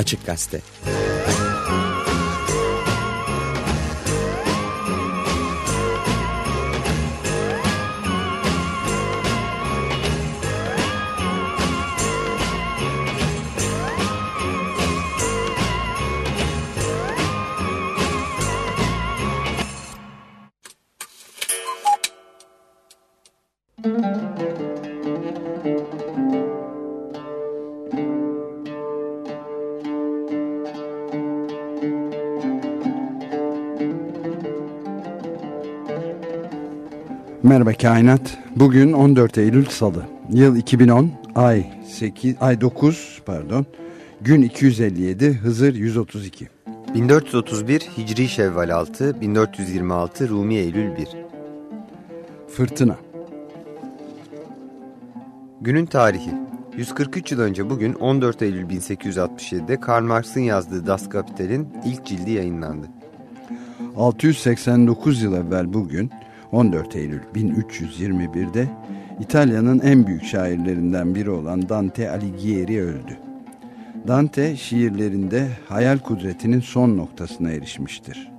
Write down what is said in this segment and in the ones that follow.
Açık Gazete Merhaba Kainat. Bugün 14 Eylül Salı. Yıl 2010, ay 8 ay 9 pardon. Gün 257, Hızır 132. 1431 Hicri Şevval 6, 1426 Rumi Eylül 1. Fırtına. Günün tarihi. 143 yıl önce bugün 14 Eylül 1867'de Karl Marx'ın yazdığı Das Kapital'in ilk cildi yayınlandı. 689 yıl evvel bugün 14 Eylül 1321'de İtalya'nın en büyük şairlerinden biri olan Dante Alighieri öldü. Dante şiirlerinde hayal kudretinin son noktasına erişmiştir.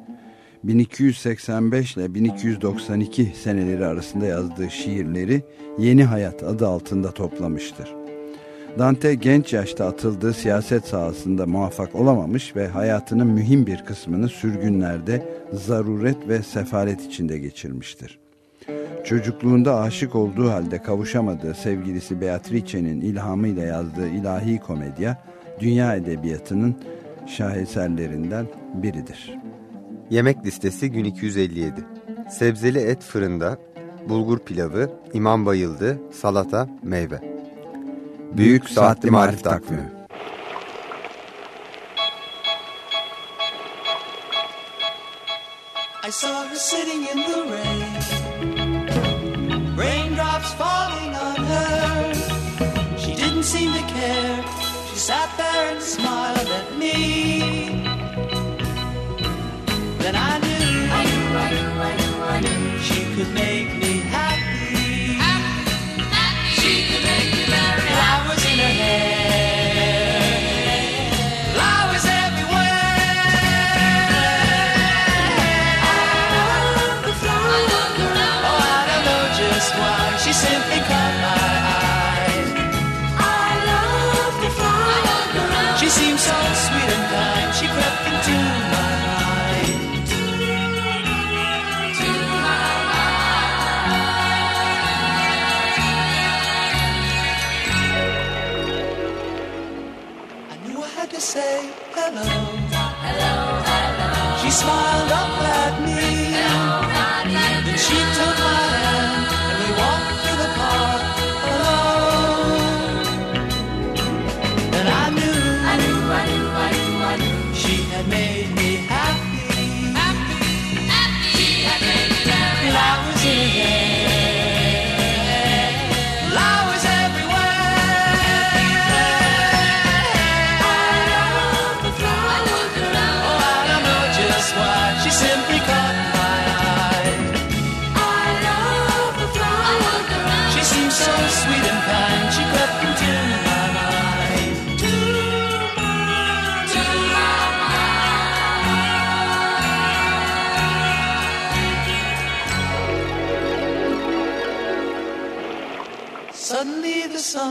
1285 ile 1292 seneleri arasında yazdığı şiirleri Yeni Hayat adı altında toplamıştır. Dante genç yaşta atıldığı siyaset sahasında muvaffak olamamış ve hayatının mühim bir kısmını sürgünlerde zaruret ve sefalet içinde geçirmiştir. Çocukluğunda aşık olduğu halde kavuşamadığı sevgilisi Beatrice'nin ilhamıyla yazdığı ilahi komedya, dünya edebiyatının şaheserlerinden biridir. Yemek listesi gün 257. Sebzeli et fırında, bulgur pilavı, imam bayıldı, salata, meyve. Büyük Saatli Marif Takvimi. I saw her sitting in the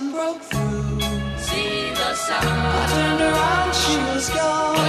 sun broke through. See the sun. I turned around, she was gone.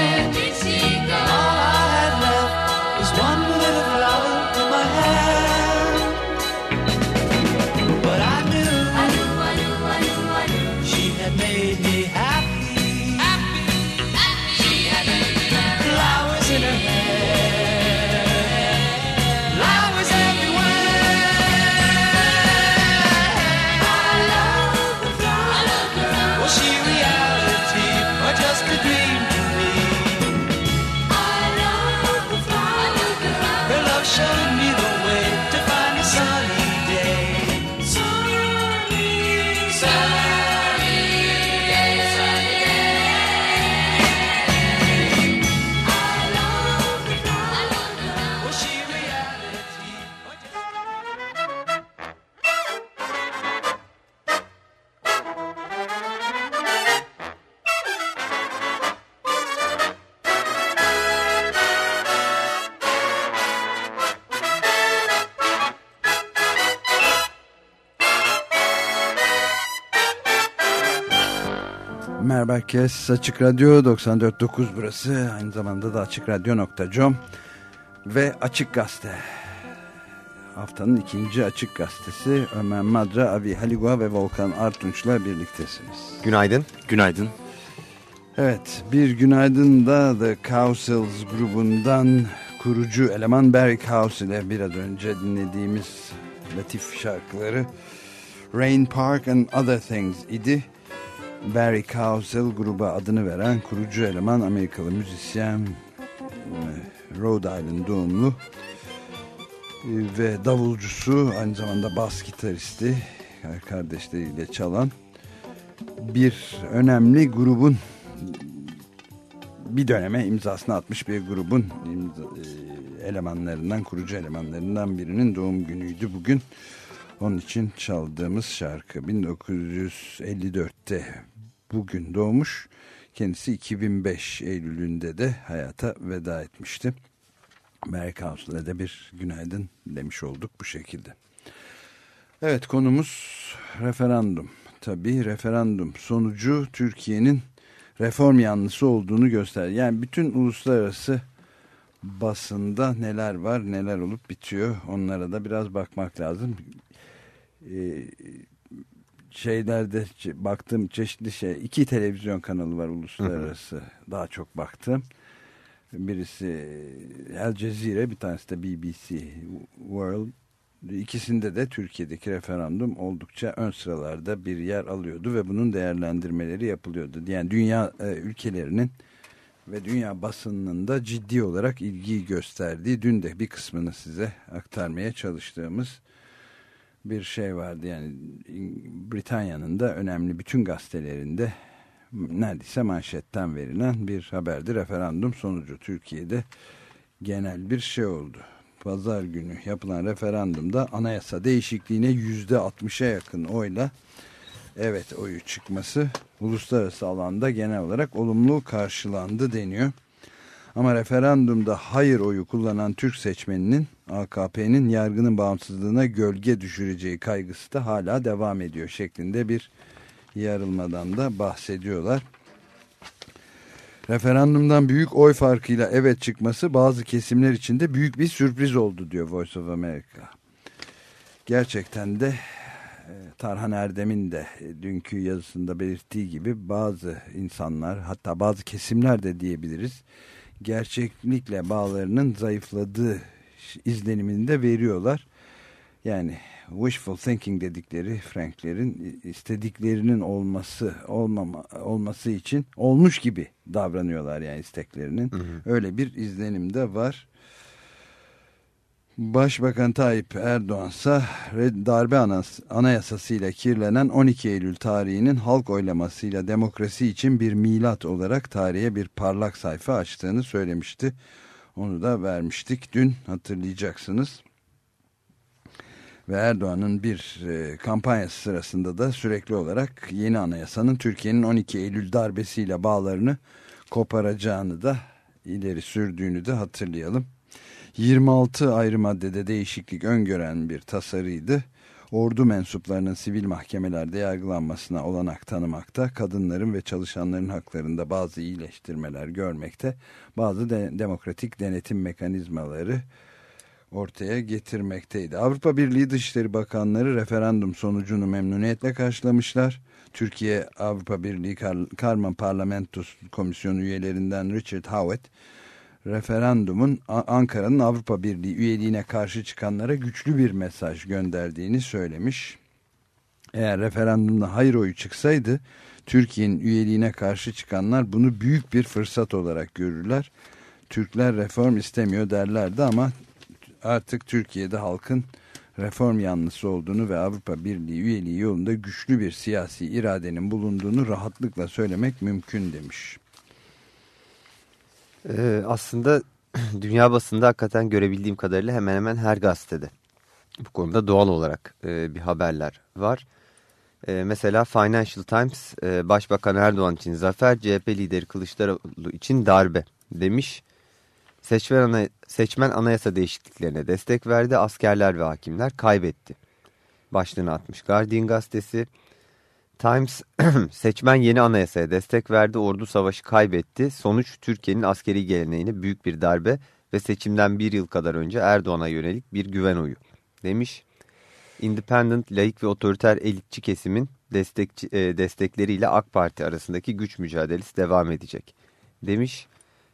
Herkes. Açık Radyo 94.9 burası. Aynı zamanda da açıkradyo.com ve Açık Gazete. Haftanın ikinci Açık Gazetesi Ömer Madra, Avi Haligua ve Volkan Artunç'la birliktesiniz. Günaydın. Günaydın. Evet, bir günaydın da The Cowsills grubundan kurucu eleman Barry Cowsill ile biraz önce dinlediğimiz latif şarkıları Rain Park and Other Things idi. Barry Cowsill gruba adını veren kurucu eleman Amerikalı müzisyen Rhode Island doğumlu ve davulcusu aynı zamanda bas gitaristi kardeşleriyle çalan bir önemli grubun bir döneme imzasını atmış bir grubun imza, elemanlarından kurucu elemanlarından birinin doğum günüydü bugün. Onun için çaldığımız şarkı 1954'te bugün doğmuş. Kendisi 2005 Eylül'ünde de hayata veda etmişti. Merk House'la da bir günaydın demiş olduk bu şekilde. Evet konumuz referandum. Tabii referandum sonucu Türkiye'nin reform yanlısı olduğunu göster. Yani bütün uluslararası basında neler var neler olup bitiyor onlara da biraz bakmak lazım. Ee, şeylerde baktığım çeşitli şey iki televizyon kanalı var uluslararası hı hı. daha çok baktım. Birisi El Cezire bir tanesi de BBC World. İkisinde de Türkiye'deki referandum oldukça ön sıralarda bir yer alıyordu ve bunun değerlendirmeleri yapılıyordu. Yani dünya e, ülkelerinin ve dünya basınının da ciddi olarak ilgiyi gösterdiği dün de bir kısmını size aktarmaya çalıştığımız bir şey vardı. Yani Britanya'nın da önemli bütün gazetelerinde neredeyse manşetten verilen bir haberdi. Referandum sonucu Türkiye'de genel bir şey oldu. Pazar günü yapılan referandumda anayasa değişikliğine yüzde 60'a yakın oyla evet oyu çıkması uluslararası alanda genel olarak olumlu karşılandı deniyor. Ama referandumda hayır oyu kullanan Türk seçmeninin AKP'nin yargının bağımsızlığına gölge düşüreceği kaygısı da hala devam ediyor şeklinde bir yarılmadan da bahsediyorlar. Referandumdan büyük oy farkıyla evet çıkması bazı kesimler için de büyük bir sürpriz oldu diyor Voice of America. Gerçekten de e, Tarhan Erdem'in de e, dünkü yazısında belirttiği gibi bazı insanlar hatta bazı kesimler de diyebiliriz gerçeklikle bağlarının zayıfladığı izlenimini de veriyorlar. Yani wishful thinking dedikleri Franklerin istediklerinin olması olmama, olması için olmuş gibi davranıyorlar yani isteklerinin. Hı hı. Öyle bir izlenim de var. Başbakan Tayyip Erdoğan ise darbe anayasasıyla kirlenen 12 Eylül tarihinin halk oylamasıyla demokrasi için bir milat olarak tarihe bir parlak sayfa açtığını söylemişti. Onu da vermiştik dün hatırlayacaksınız. Ve Erdoğan'ın bir e, kampanyası sırasında da sürekli olarak yeni anayasanın Türkiye'nin 12 Eylül darbesiyle bağlarını koparacağını da ileri sürdüğünü de hatırlayalım. 26 ayrı maddede değişiklik öngören bir tasarıydı. Ordu mensuplarının sivil mahkemelerde yargılanmasına olanak tanımakta, kadınların ve çalışanların haklarında bazı iyileştirmeler görmekte, bazı de demokratik denetim mekanizmaları ortaya getirmekteydi. Avrupa Birliği Dışişleri Bakanları referandum sonucunu memnuniyetle karşılamışlar. Türkiye Avrupa Birliği Kar Karma Parlamentosu Komisyonu üyelerinden Richard Howitt, referandumun Ankara'nın Avrupa Birliği üyeliğine karşı çıkanlara güçlü bir mesaj gönderdiğini söylemiş. Eğer referandumda hayır oyu çıksaydı Türkiye'nin üyeliğine karşı çıkanlar bunu büyük bir fırsat olarak görürler. Türkler reform istemiyor derlerdi ama artık Türkiye'de halkın reform yanlısı olduğunu ve Avrupa Birliği üyeliği yolunda güçlü bir siyasi iradenin bulunduğunu rahatlıkla söylemek mümkün demiş. Ee, aslında dünya basında hakikaten görebildiğim kadarıyla hemen hemen her gazetede bu konuda doğal olarak e, bir haberler var. E, mesela Financial Times e, Başbakan Erdoğan için zafer, CHP lideri Kılıçdaroğlu için darbe demiş. Seçmen, ana, seçmen anayasa değişikliklerine destek verdi, askerler ve hakimler kaybetti. Başlığını atmış Guardian gazetesi. Times seçmen yeni anayasaya destek verdi, ordu savaşı kaybetti. Sonuç Türkiye'nin askeri geleneğine büyük bir darbe ve seçimden bir yıl kadar önce Erdoğan'a yönelik bir güven oyu demiş. Independent, laik ve otoriter elitçi kesimin destekçi, e, destekleriyle AK Parti arasındaki güç mücadelesi devam edecek demiş.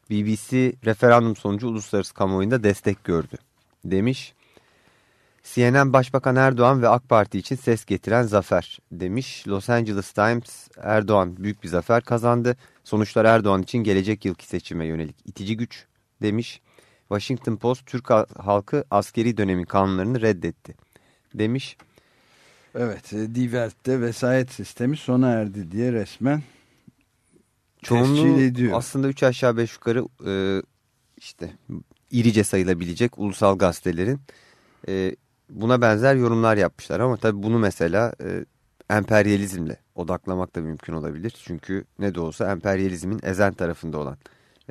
BBC referandum sonucu uluslararası kamuoyunda destek gördü demiş. CNN Başbakan Erdoğan ve AK Parti için ses getiren zafer demiş. Los Angeles Times Erdoğan büyük bir zafer kazandı. Sonuçlar Erdoğan için gelecek yılki seçime yönelik itici güç demiş. Washington Post Türk halkı askeri dönemin kanunlarını reddetti demiş. Evet e, Die vesayet sistemi sona erdi diye resmen Çoğunluğu aslında 3 aşağı 5 yukarı e, işte irice sayılabilecek ulusal gazetelerin e, buna benzer yorumlar yapmışlar. Ama tabii bunu mesela e, emperyalizmle odaklamak da mümkün olabilir. Çünkü ne de olsa emperyalizmin ezen tarafında olan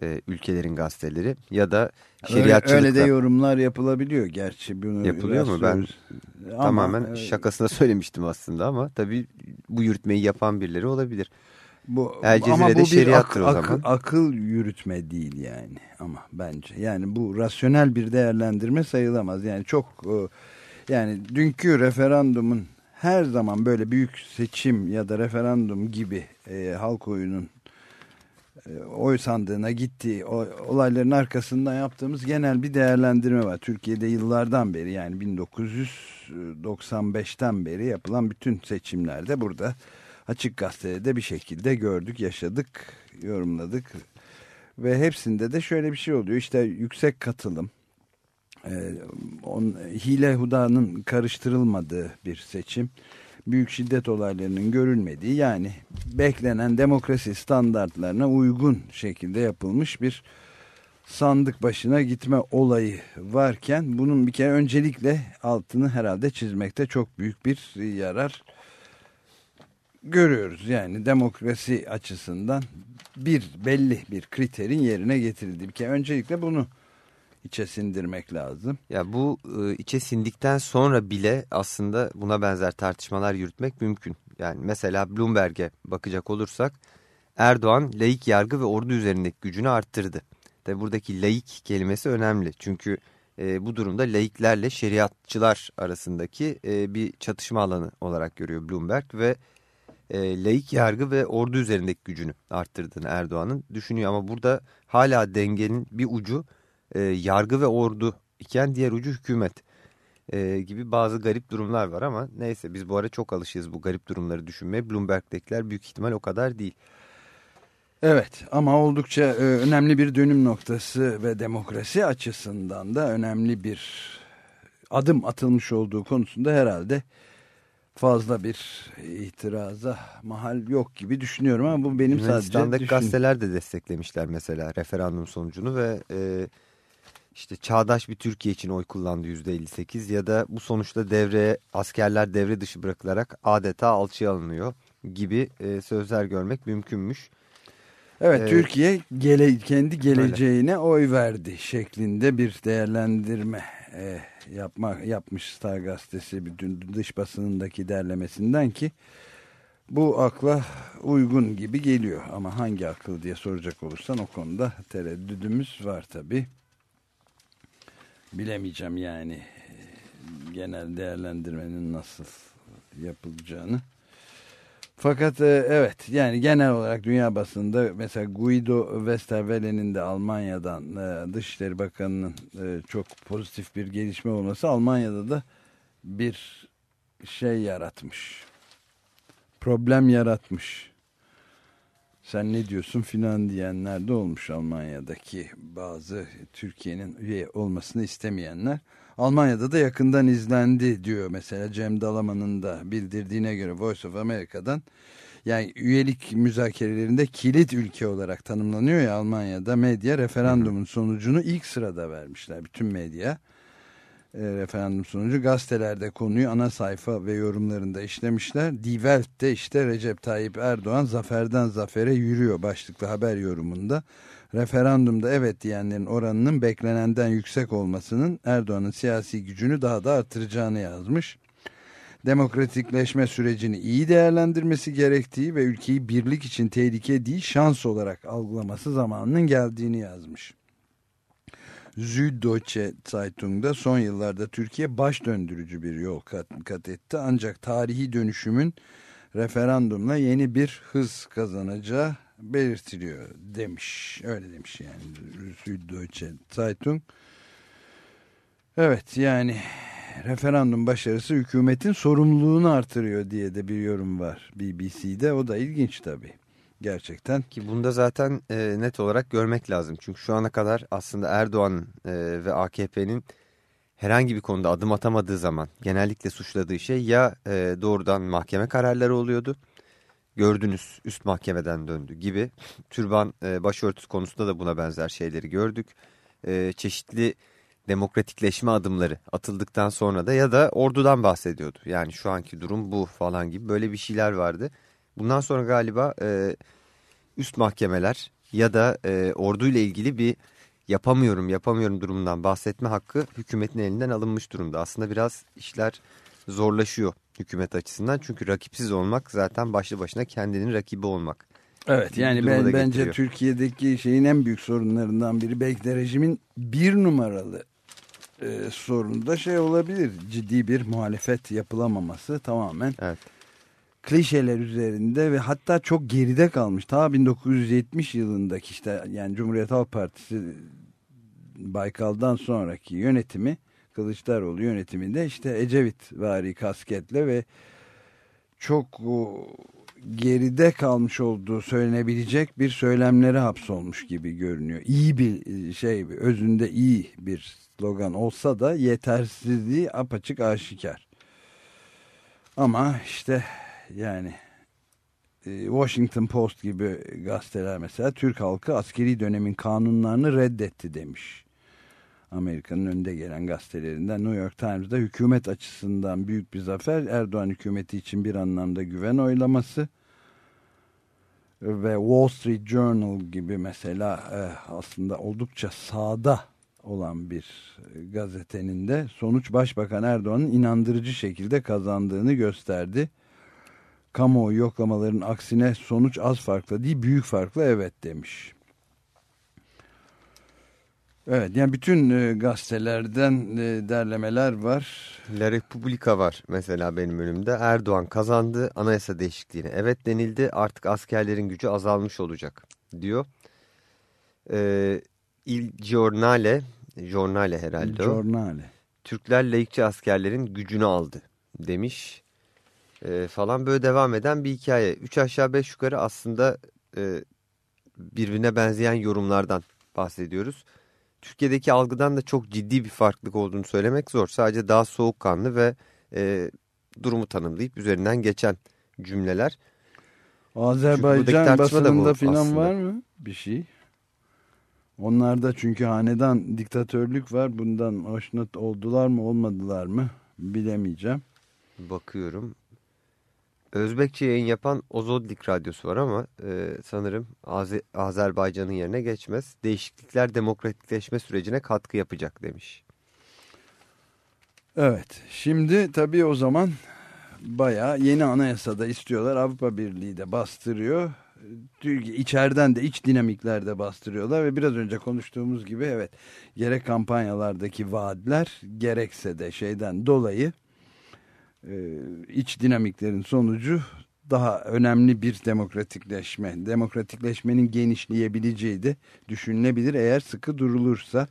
e, ülkelerin gazeteleri ya da şeriatçılıkla. Öyle, öyle de yorumlar yapılabiliyor gerçi. Bunu Yapılıyor mu? Ben ama, tamamen evet. şakasına söylemiştim aslında ama tabii bu yürütmeyi yapan birileri olabilir. Bu, ama bu bir ak, ak, akıl yürütme değil yani ama bence. Yani bu rasyonel bir değerlendirme sayılamaz. Yani çok e, yani dünkü referandumun her zaman böyle büyük seçim ya da referandum gibi e, halk oyunun e, oy sandığına gittiği o, olayların arkasından yaptığımız genel bir değerlendirme var. Türkiye'de yıllardan beri yani 1995'ten beri yapılan bütün seçimlerde burada Açık Gazete'de bir şekilde gördük, yaşadık, yorumladık. Ve hepsinde de şöyle bir şey oluyor. İşte yüksek katılım, e, on, hile hudanın karıştırılmadığı bir seçim, büyük şiddet olaylarının görülmediği yani beklenen demokrasi standartlarına uygun şekilde yapılmış bir sandık başına gitme olayı varken bunun bir kere öncelikle altını herhalde çizmekte çok büyük bir yarar görüyoruz. Yani demokrasi açısından bir belli bir kriterin yerine getirildi. Bir kere öncelikle bunu içe sindirmek lazım. Ya bu e, içe sindikten sonra bile aslında buna benzer tartışmalar yürütmek mümkün. Yani mesela Bloomberg'e bakacak olursak Erdoğan laik yargı ve ordu üzerindeki gücünü arttırdı. Tabi buradaki laik kelimesi önemli. Çünkü e, bu durumda laiklerle şeriatçılar arasındaki e, bir çatışma alanı olarak görüyor Bloomberg ve e, laik yargı ve ordu üzerindeki gücünü arttırdığını Erdoğan'ın düşünüyor. Ama burada hala dengenin bir ucu e, yargı ve ordu iken diğer ucu hükümet e, gibi bazı garip durumlar var ama neyse biz bu ara çok alışığız bu garip durumları düşünmeye. Bloomberg'dekiler büyük ihtimal o kadar değil. Evet ama oldukça e, önemli bir dönüm noktası ve demokrasi açısından da önemli bir adım atılmış olduğu konusunda herhalde fazla bir itiraza mahal yok gibi düşünüyorum ama bu benim sadece düşüncem. gazeteler de desteklemişler mesela referandum sonucunu ve e, işte çağdaş bir Türkiye için oy kullandı %58 ya da bu sonuçta devre askerler devre dışı bırakılarak adeta alçıya alınıyor gibi e, sözler görmek mümkünmüş. Evet ee, Türkiye gele, kendi geleceğine öyle. oy verdi şeklinde bir değerlendirme e, yapma, yapmış Star Gazetesi bütün dış basınındaki derlemesinden ki bu akla uygun gibi geliyor. Ama hangi akıl diye soracak olursan o konuda tereddüdümüz var tabi. Bilemeyeceğim yani genel değerlendirmenin nasıl yapılacağını. Fakat e, evet yani genel olarak dünya basında mesela Guido Westerwelle'nin de Almanya'dan e, Dışişleri Bakanı'nın e, çok pozitif bir gelişme olması Almanya'da da bir şey yaratmış. Problem yaratmış. Sen ne diyorsun filan diyenler de olmuş Almanya'daki bazı Türkiye'nin üye olmasını istemeyenler. Almanya'da da yakından izlendi diyor mesela Cem Dalaman'ın da bildirdiğine göre Voice of America'dan. Yani üyelik müzakerelerinde kilit ülke olarak tanımlanıyor ya Almanya'da medya referandumun sonucunu ilk sırada vermişler bütün medya. E, referandum sonucu gazetelerde konuyu ana sayfa ve yorumlarında işlemişler. Die Welt'te işte Recep Tayyip Erdoğan zaferden zafere yürüyor başlıklı haber yorumunda referandumda evet diyenlerin oranının beklenenden yüksek olmasının Erdoğan'ın siyasi gücünü daha da artıracağını yazmış. demokratikleşme sürecini iyi değerlendirmesi gerektiği ve ülkeyi birlik için tehlike değil şans olarak algılaması zamanının geldiğini yazmış. Süddeutsche Zeitung'da son yıllarda Türkiye baş döndürücü bir yol kat, kat etti. Ancak tarihi dönüşümün referandumla yeni bir hız kazanacağı belirtiliyor demiş. Öyle demiş yani Süddeutsche Zeitung. Evet yani referandum başarısı hükümetin sorumluluğunu artırıyor diye de bir yorum var BBC'de. O da ilginç tabii. Gerçekten. Ki bunda zaten e, net olarak görmek lazım. Çünkü şu ana kadar aslında Erdoğan e, ve AKP'nin herhangi bir konuda adım atamadığı zaman genellikle suçladığı şey ya e, doğrudan mahkeme kararları oluyordu. Gördünüz üst mahkemeden döndü gibi. Türban e, başörtüsü konusunda da buna benzer şeyleri gördük. E, çeşitli demokratikleşme adımları atıldıktan sonra da ya da ordudan bahsediyordu. Yani şu anki durum bu falan gibi böyle bir şeyler vardı. Bundan sonra galiba e, üst mahkemeler ya da e, orduyla ilgili bir yapamıyorum yapamıyorum durumundan bahsetme hakkı hükümetin elinden alınmış durumda. Aslında biraz işler zorlaşıyor hükümet açısından. Çünkü rakipsiz olmak zaten başlı başına kendinin rakibi olmak. Evet yani ben, bence Türkiye'deki şeyin en büyük sorunlarından biri belki de rejimin bir numaralı e, sorunu da şey olabilir. Ciddi bir muhalefet yapılamaması tamamen. Evet klişeler üzerinde ve hatta çok geride kalmış. Ta 1970 yılındaki işte yani Cumhuriyet Halk Partisi Baykal'dan sonraki yönetimi Kılıçdaroğlu yönetiminde işte Ecevit vari kasketle ve çok geride kalmış olduğu söylenebilecek bir söylemlere hapsolmuş gibi görünüyor. İyi bir şey özünde iyi bir slogan olsa da yetersizliği apaçık aşikar. Ama işte yani e, Washington Post gibi gazeteler mesela Türk halkı askeri dönemin kanunlarını reddetti demiş. Amerika'nın önde gelen gazetelerinden New York Times'da hükümet açısından büyük bir zafer. Erdoğan hükümeti için bir anlamda güven oylaması ve Wall Street Journal gibi mesela e, aslında oldukça sağda olan bir gazetenin de sonuç Başbakan Erdoğan'ın inandırıcı şekilde kazandığını gösterdi kamuoyu yoklamaların aksine sonuç az farklı değil büyük farklı evet demiş. Evet yani bütün e, gazetelerden e, derlemeler var. La Repubblica var mesela benim önümde. Erdoğan kazandı anayasa değişikliğine. Evet denildi artık askerlerin gücü azalmış olacak diyor. Ee, Il Giornale, Giornale herhalde Il Giornale. o. Türkler laikçi askerlerin gücünü aldı demiş e, falan böyle devam eden bir hikaye. Üç aşağı beş yukarı aslında e, birbirine benzeyen yorumlardan bahsediyoruz. Türkiye'deki algıdan da çok ciddi bir farklılık olduğunu söylemek zor. Sadece daha soğukkanlı ve e, durumu tanımlayıp üzerinden geçen cümleler. Azerbaycan basınında filan var mı bir şey? Onlarda çünkü hanedan diktatörlük var. Bundan hoşnut oldular mı olmadılar mı bilemeyeceğim. Bakıyorum. Özbekçe yayın yapan Ozodlik Radyosu var ama e, sanırım Azer Azerbaycan'ın yerine geçmez. Değişiklikler demokratikleşme sürecine katkı yapacak demiş. Evet şimdi tabii o zaman bayağı yeni anayasada istiyorlar. Avrupa Birliği de bastırıyor. Türkiye içeriden de iç dinamiklerde bastırıyorlar ve biraz önce konuştuğumuz gibi evet gerek kampanyalardaki vaatler gerekse de şeyden dolayı iç dinamiklerin sonucu daha önemli bir demokratikleşme. Demokratikleşmenin genişleyebileceği de düşünülebilir eğer sıkı durulursa.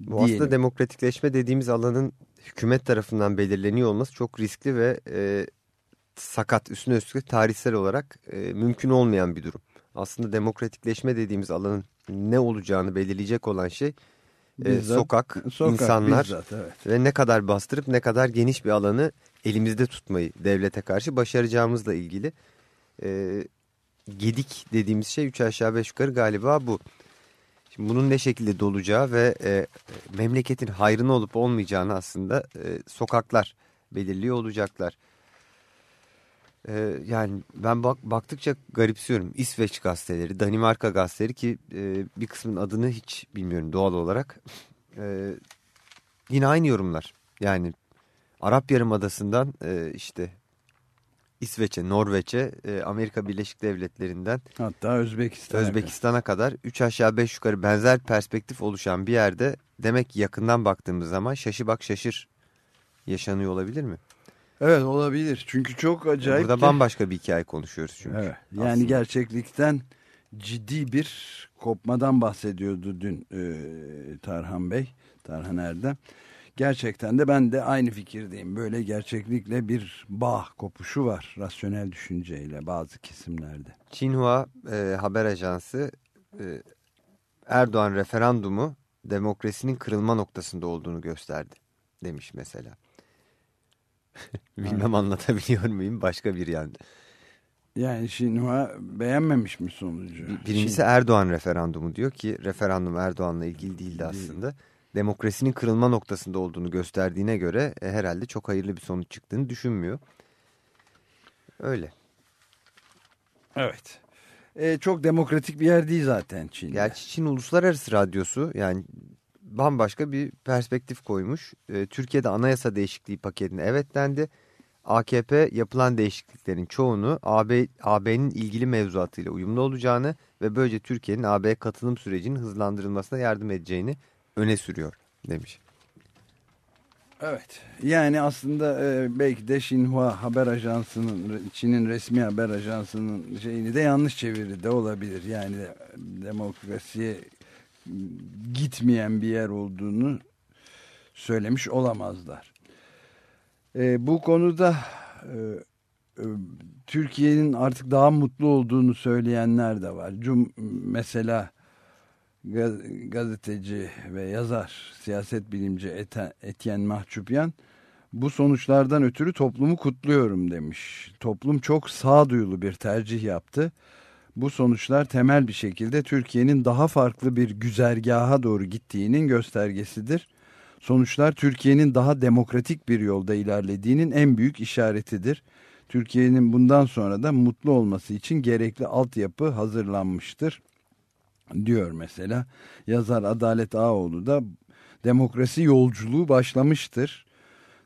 Bu diyelim. aslında demokratikleşme dediğimiz alanın hükümet tarafından belirleniyor olması çok riskli ve e, sakat üstüne üstlük tarihsel olarak e, mümkün olmayan bir durum. Aslında demokratikleşme dediğimiz alanın ne olacağını belirleyecek olan şey e, sokak, sokak, insanlar bizzat, evet. ve ne kadar bastırıp ne kadar geniş bir alanı elimizde tutmayı devlete karşı başaracağımızla ilgili e, gedik dediğimiz şey 3 aşağı 5 yukarı galiba bu. Şimdi bunun ne şekilde dolacağı ve e, memleketin hayrına olup olmayacağını aslında e, sokaklar belirliyor olacaklar. E, yani ben bak, baktıkça garipsiyorum. İsveç gazeteleri, Danimarka gazeteleri ki e, bir kısmının adını hiç bilmiyorum doğal olarak. E, yine aynı yorumlar. Yani Arap Yarımadası'ndan e, işte İsveç'e, Norveç'e, e, Amerika Birleşik Devletleri'nden hatta Özbekistan'a Özbekistan'a kadar 3 aşağı 5 yukarı benzer perspektif oluşan bir yerde demek ki yakından baktığımız zaman şaşı bak şaşır yaşanıyor olabilir mi? Evet olabilir. Çünkü çok acayip. Burada ki... bambaşka bir hikaye konuşuyoruz çünkü. Evet. Yani aslında. gerçeklikten ciddi bir kopmadan bahsediyordu dün e, Tarhan Bey, Tarhan Erdem. Gerçekten de ben de aynı fikirdeyim. Böyle gerçeklikle bir bağ kopuşu var rasyonel düşünceyle bazı kesimlerde. Çinhua e, haber ajansı e, Erdoğan referandumu demokrasinin kırılma noktasında olduğunu gösterdi demiş mesela. Bilmem anlatabiliyor muyum başka bir yani. Yani Şinhua beğenmemiş mi sonucu? Birincisi Erdoğan referandumu diyor ki referandum Erdoğan'la ilgili değildi aslında. Değil. Demokrasinin kırılma noktasında olduğunu gösterdiğine göre e, herhalde çok hayırlı bir sonuç çıktığını düşünmüyor. Öyle. Evet. E, çok demokratik bir yer değil zaten Çin. Gerçi Çin Uluslararası Radyosu yani bambaşka bir perspektif koymuş. E, Türkiye'de anayasa değişikliği paketine evet dendi. AKP yapılan değişikliklerin çoğunu AB, AB'nin ilgili mevzuatıyla uyumlu olacağını ve böylece Türkiye'nin AB'ye katılım sürecinin hızlandırılmasına yardım edeceğini öne sürüyor demiş. Evet yani aslında e, belki de Xinhua haber ajansının Çin'in resmi haber ajansının şeyini de yanlış çeviri de olabilir. Yani demokrasiye gitmeyen bir yer olduğunu söylemiş olamazlar. E, bu konuda e, e, Türkiye'nin artık daha mutlu olduğunu söyleyenler de var. Cum, mesela gazeteci ve yazar, siyaset bilimci Etyen Mahçupyan bu sonuçlardan ötürü toplumu kutluyorum demiş. Toplum çok sağduyulu bir tercih yaptı. Bu sonuçlar temel bir şekilde Türkiye'nin daha farklı bir güzergaha doğru gittiğinin göstergesidir. Sonuçlar Türkiye'nin daha demokratik bir yolda ilerlediğinin en büyük işaretidir. Türkiye'nin bundan sonra da mutlu olması için gerekli altyapı hazırlanmıştır diyor mesela. Yazar Adalet Ağoğlu da demokrasi yolculuğu başlamıştır.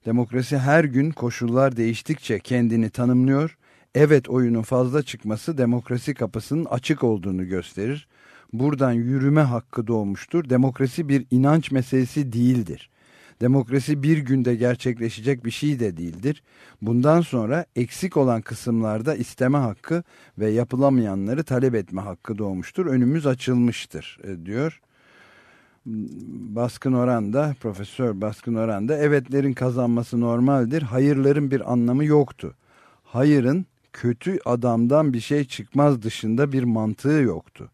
Demokrasi her gün koşullar değiştikçe kendini tanımlıyor. Evet oyunun fazla çıkması demokrasi kapısının açık olduğunu gösterir. Buradan yürüme hakkı doğmuştur. Demokrasi bir inanç meselesi değildir. Demokrasi bir günde gerçekleşecek bir şey de değildir. Bundan sonra eksik olan kısımlarda isteme hakkı ve yapılamayanları talep etme hakkı doğmuştur. Önümüz açılmıştır e, diyor. Baskın Oranda, Profesör Baskın Oranda, evetlerin kazanması normaldir, hayırların bir anlamı yoktu. Hayırın kötü adamdan bir şey çıkmaz dışında bir mantığı yoktu.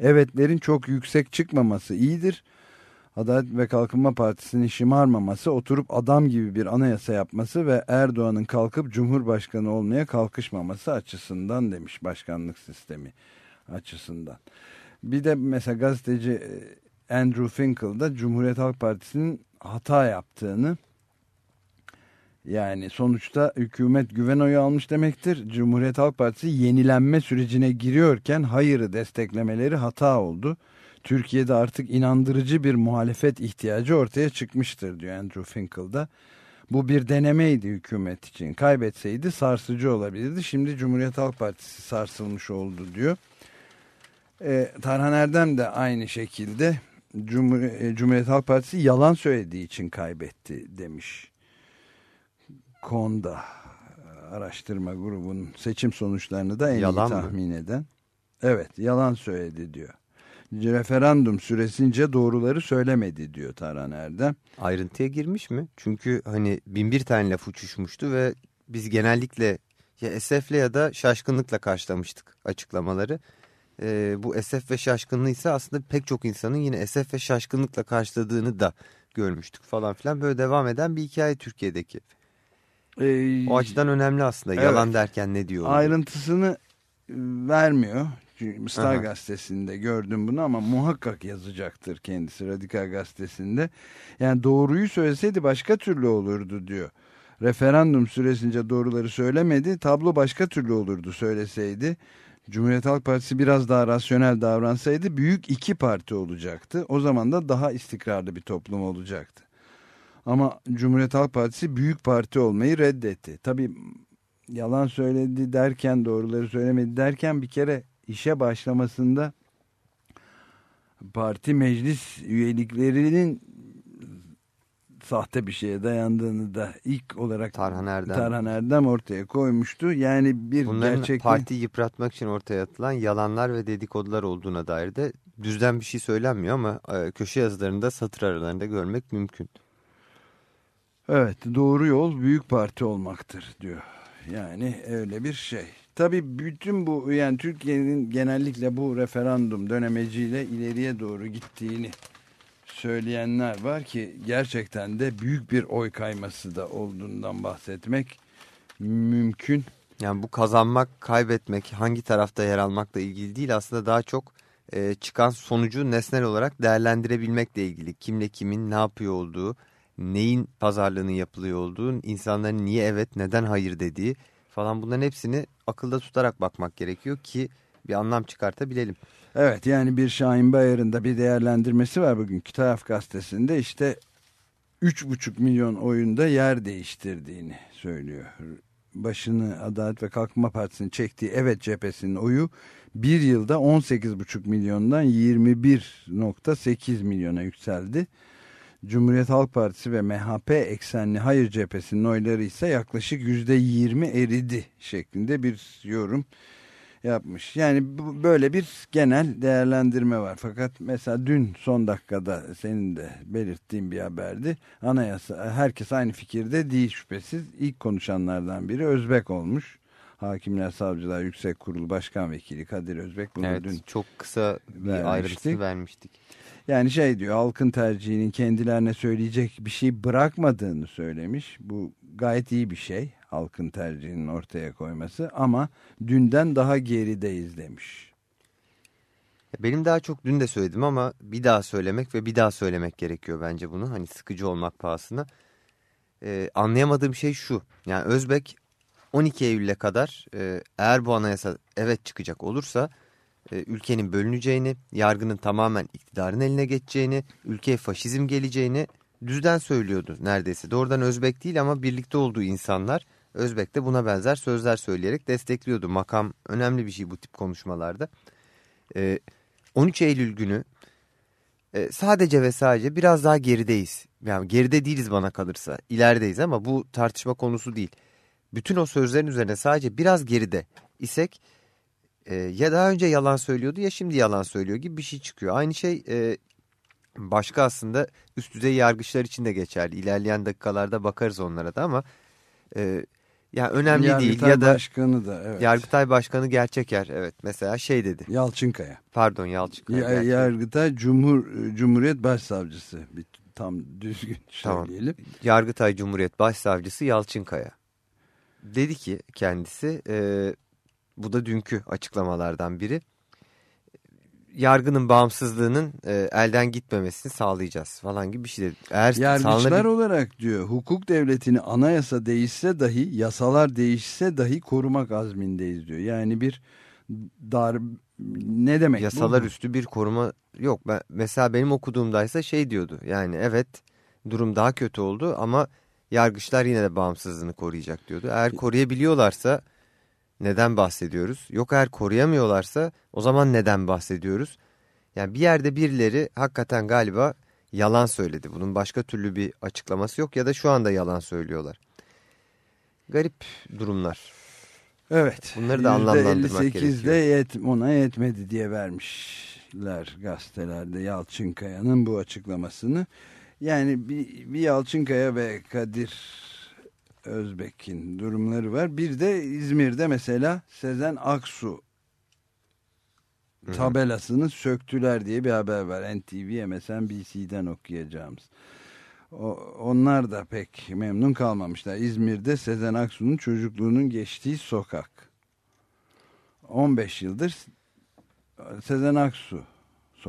Evetlerin çok yüksek çıkmaması iyidir Adalet ve Kalkınma Partisi'nin şımarmaması, oturup adam gibi bir anayasa yapması ve Erdoğan'ın kalkıp Cumhurbaşkanı olmaya kalkışmaması açısından demiş başkanlık sistemi açısından. Bir de mesela gazeteci e, Andrew Finkel da Cumhuriyet Halk Partisi'nin hata yaptığını yani sonuçta hükümet güven oyu almış demektir. Cumhuriyet Halk Partisi yenilenme sürecine giriyorken hayırı desteklemeleri hata oldu. Türkiye'de artık inandırıcı bir muhalefet ihtiyacı ortaya çıkmıştır diyor Andrew Finkel'da. Bu bir denemeydi hükümet için. Kaybetseydi sarsıcı olabilirdi. Şimdi Cumhuriyet Halk Partisi sarsılmış oldu diyor. E, Tarhan Erdem de aynı şekilde Cumhur e, Cumhuriyet Halk Partisi yalan söylediği için kaybetti demiş. Konda araştırma grubunun seçim sonuçlarını da en yalan iyi tahmin mı? eden. Evet yalan söyledi diyor referandum süresince doğruları söylemedi diyor Taran Erdem. Ayrıntıya girmiş mi? Çünkü hani bin bir tane laf uçuşmuştu ve biz genellikle ya esefle ya da şaşkınlıkla karşılamıştık açıklamaları. Ee, bu esef ve şaşkınlığı ise aslında pek çok insanın yine esef ve şaşkınlıkla karşıladığını da görmüştük falan filan. Böyle devam eden bir hikaye Türkiye'deki. Ee, o açıdan önemli aslında. Evet, Yalan derken ne diyor? Ayrıntısını vermiyor. Star Aha. gazetesinde gördüm bunu ama muhakkak yazacaktır kendisi Radikal gazetesinde. Yani doğruyu söyleseydi başka türlü olurdu diyor. Referandum süresince doğruları söylemedi. Tablo başka türlü olurdu söyleseydi. Cumhuriyet Halk Partisi biraz daha rasyonel davransaydı büyük iki parti olacaktı. O zaman da daha istikrarlı bir toplum olacaktı. Ama Cumhuriyet Halk Partisi büyük parti olmayı reddetti. Tabii yalan söyledi derken doğruları söylemedi derken bir kere işe başlamasında parti meclis üyeliklerinin sahte bir şeye dayandığını da ilk olarak Tarhan Erdem, Tarhan Erdem ortaya koymuştu. Yani bir Bunların gerçekten... partiyi yıpratmak için ortaya atılan yalanlar ve dedikodular olduğuna dair de düzden bir şey söylenmiyor ama e, köşe yazılarında satır aralarında görmek mümkün. Evet doğru yol büyük parti olmaktır diyor. Yani öyle bir şey. Tabii bütün bu yani Türkiye'nin genellikle bu referandum dönemeciyle ileriye doğru gittiğini söyleyenler var ki gerçekten de büyük bir oy kayması da olduğundan bahsetmek mümkün. Yani bu kazanmak, kaybetmek, hangi tarafta yer almakla ilgili değil aslında daha çok e, çıkan sonucu nesnel olarak değerlendirebilmekle ilgili. Kimle kimin ne yapıyor olduğu, neyin pazarlığının yapılıyor olduğu, insanların niye evet neden hayır dediği falan bunların hepsini akılda tutarak bakmak gerekiyor ki bir anlam çıkartabilelim. Evet yani bir Şahin Bayar'ın da bir değerlendirmesi var bugünkü taraf gazetesinde işte 3,5 milyon oyunda yer değiştirdiğini söylüyor. Başını Adalet ve Kalkınma Partisi'nin çektiği Evet cephesinin oyu bir yılda 18,5 milyondan 21,8 milyona yükseldi. Cumhuriyet Halk Partisi ve MHP eksenli Hayır cephesinin oyları ise yaklaşık %20 eridi şeklinde bir yorum yapmış. Yani böyle bir genel değerlendirme var. Fakat mesela dün son dakikada senin de belirttiğin bir haberdi. Anayasa herkes aynı fikirde değil şüphesiz. İlk konuşanlardan biri Özbek olmuş. Hakimler Savcılar Yüksek Kurulu Başkan Vekili Kadir Özbek bunu evet, dün çok kısa bir vermiştik. ayrıntısını vermiştik. Yani şey diyor halkın tercihinin kendilerine söyleyecek bir şey bırakmadığını söylemiş. Bu gayet iyi bir şey halkın tercihinin ortaya koyması ama dünden daha gerideyiz demiş. Benim daha çok dün de söyledim ama bir daha söylemek ve bir daha söylemek gerekiyor bence bunu. Hani sıkıcı olmak pahasına. Ee, anlayamadığım şey şu. Yani Özbek 12 Eylül'e kadar e, eğer bu anayasa evet çıkacak olursa e, ülkenin bölüneceğini, yargının tamamen iktidarın eline geçeceğini, ülkeye faşizm geleceğini düzden söylüyordu neredeyse. Doğrudan Özbek değil ama birlikte olduğu insanlar Özbek de buna benzer sözler söyleyerek destekliyordu. Makam önemli bir şey bu tip konuşmalarda. E, 13 Eylül günü e, sadece ve sadece biraz daha gerideyiz. Yani geride değiliz bana kalırsa. İlerideyiz ama bu tartışma konusu değil. Bütün o sözlerin üzerine sadece biraz geride isek e, ya daha önce yalan söylüyordu ya şimdi yalan söylüyor gibi bir şey çıkıyor. Aynı şey e, başka aslında üst düzey yargıçlar için de geçerli. İlerleyen dakikalarda bakarız onlara da ama e, yani önemli Yargıtay değil ya da Başkanı da evet. Yargıtay Başkanı Gerçeker evet mesela şey dedi. Yalçınkaya. Pardon Yalçınkaya. Ya, Gerçeker. Yargıtay Cumhur Cumhuriyet Başsavcısı bir tam düzgün Tamam. söyleyelim. Yargıtay Cumhuriyet Başsavcısı Yalçınkaya. Dedi ki kendisi e, bu da dünkü açıklamalardan biri. Yargının bağımsızlığının e, elden gitmemesini sağlayacağız falan gibi bir şey dedi. Eğer Yargıçlar sağlanabil- olarak diyor hukuk devletini anayasa değişse dahi yasalar değişse dahi korumak azmindeyiz diyor. Yani bir dar ne demek yasalar bu? üstü bir koruma yok. Ben, mesela benim okuduğumdaysa şey diyordu. Yani evet durum daha kötü oldu ama yargıçlar yine de bağımsızlığını koruyacak diyordu. Eğer koruyabiliyorlarsa neden bahsediyoruz? Yok eğer koruyamıyorlarsa o zaman neden bahsediyoruz? Yani bir yerde birileri hakikaten galiba yalan söyledi. Bunun başka türlü bir açıklaması yok ya da şu anda yalan söylüyorlar. Garip durumlar. Evet. Bunları da anlamlandırmak %58'de yet, ona yetmedi diye vermişler gazetelerde Yalçınkaya'nın bu açıklamasını. Yani bir, bir Yalçınkaya ve Kadir Özbek'in durumları var. Bir de İzmir'de mesela Sezen Aksu tabelasını söktüler diye bir haber var. NTV, MSNBC'den okuyacağımız. O, onlar da pek memnun kalmamışlar. İzmir'de Sezen Aksu'nun çocukluğunun geçtiği sokak. 15 yıldır Sezen Aksu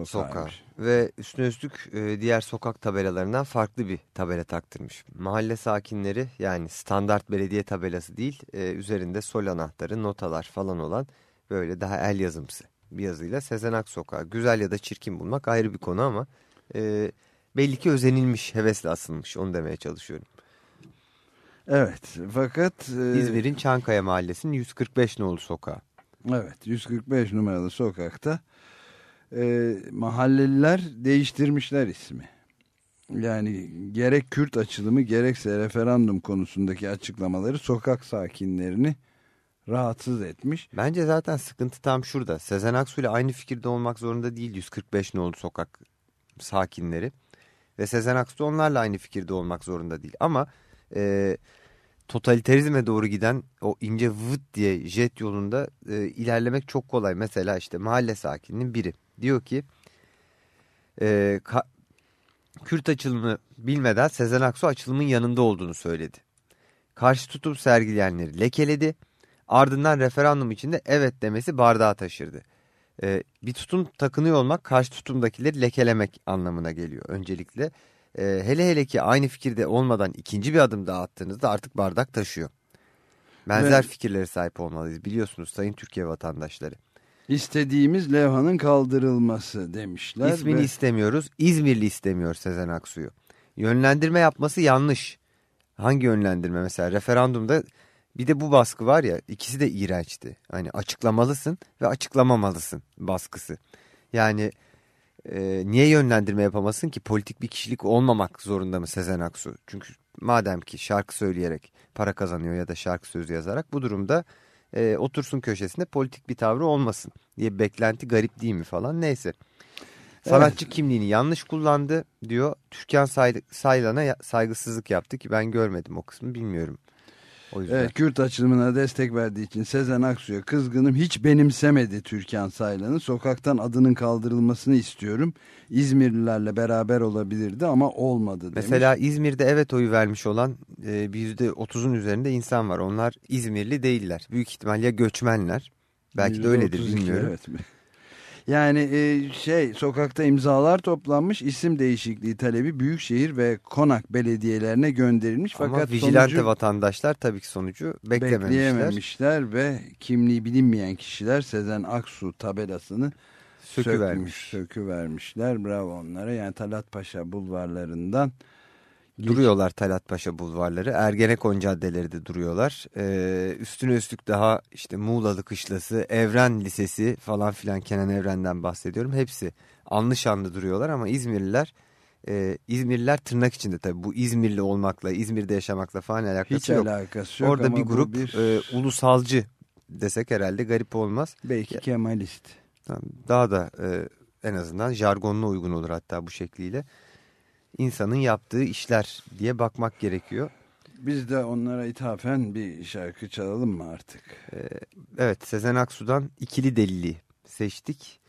Sokağı. sokağıymış. Ve üstüne üstlük e, diğer sokak tabelalarından farklı bir tabela taktırmış. Mahalle sakinleri yani standart belediye tabelası değil e, üzerinde sol anahtarı notalar falan olan böyle daha el yazımsı bir yazıyla Sezen Aksu Sokağı. Güzel ya da çirkin bulmak ayrı bir konu ama e, belli ki özenilmiş, hevesle asılmış. Onu demeye çalışıyorum. Evet fakat... E, İzmir'in Çankaya Mahallesi'nin 145 nolu sokağı. Evet 145 numaralı sokakta e, mahalleliler değiştirmişler ismi. Yani gerek Kürt açılımı gerekse referandum konusundaki açıklamaları sokak sakinlerini rahatsız etmiş. Bence zaten sıkıntı tam şurada. Sezen Aksu ile aynı fikirde olmak zorunda değil 145 nolu sokak sakinleri. Ve Sezen Aksu onlarla aynı fikirde olmak zorunda değil. Ama e, totaliterizme doğru giden o ince vıt diye jet yolunda e, ilerlemek çok kolay. Mesela işte mahalle sakininin biri diyor ki e, Kürt açılımı bilmeden Sezen Aksu açılımın yanında olduğunu söyledi. Karşı tutum sergileyenleri lekeledi. Ardından referandum içinde evet demesi bardağı taşırdı. Ee, bir tutum takınıyor olmak karşı tutumdakileri lekelemek anlamına geliyor öncelikle. Ee, hele hele ki aynı fikirde olmadan ikinci bir adım daha attığınızda artık bardak taşıyor. Benzer Ve, fikirlere sahip olmalıyız biliyorsunuz sayın Türkiye vatandaşları. İstediğimiz levhanın kaldırılması demişler. İsmini ve... istemiyoruz. İzmirli istemiyor Sezen Aksu'yu. Yönlendirme yapması yanlış. Hangi yönlendirme mesela referandumda bir de bu baskı var ya ikisi de iğrençti. Hani açıklamalısın ve açıklamamalısın baskısı. Yani e, niye yönlendirme yapamasın ki politik bir kişilik olmamak zorunda mı Sezen Aksu? Çünkü madem ki şarkı söyleyerek para kazanıyor ya da şarkı sözü yazarak bu durumda e, otursun köşesinde politik bir tavrı olmasın diye beklenti garip değil mi falan neyse. Sanatçı evet. kimliğini yanlış kullandı diyor. Türkan Saylan'a saygısızlık yaptı ki ben görmedim o kısmı bilmiyorum. O yüzden. Evet, Kürt açılımına destek verdiği için Sezen Aksu'ya kızgınım. Hiç benimsemedi Türkan Saylan'ı. Sokaktan adının kaldırılmasını istiyorum. İzmirlilerle beraber olabilirdi ama olmadı demiş. Mesela İzmir'de evet oyu vermiş olan e, bir yüzde otuzun üzerinde insan var. Onlar İzmirli değiller. Büyük ihtimalle göçmenler. Belki de öyledir bilmiyorum. Evet. Yani e, şey sokakta imzalar toplanmış isim değişikliği talebi Büyükşehir ve Konak belediyelerine gönderilmiş. Ama fakat vigilante sonucu, vatandaşlar tabii ki sonucu beklememişler. Bekleyememişler ve kimliği bilinmeyen kişiler Sezen Aksu tabelasını söküvermiş. Sökmüş, söküvermişler. Bravo onlara. Yani Talat Paşa bulvarlarından Duruyorlar Talat Paşa bulvarları. Ergenekon caddeleri de duruyorlar. Ee, üstüne üstlük daha işte Muğlalı Kışlası, Evren Lisesi falan filan Kenan Evren'den bahsediyorum. Hepsi anlı şanlı duruyorlar ama İzmirliler e, İzmirliler tırnak içinde tabii bu İzmirli olmakla, İzmir'de yaşamakla falan alakası Hiç yok. alakası yok Orada bir grup bir... E, ulusalcı desek herhalde garip olmaz. Belki ya, Kemalist. Daha da e, en azından jargonuna uygun olur hatta bu şekliyle insanın yaptığı işler diye bakmak gerekiyor. Biz de onlara ithafen bir şarkı çalalım mı artık? Ee, evet Sezen Aksu'dan ikili delili seçtik.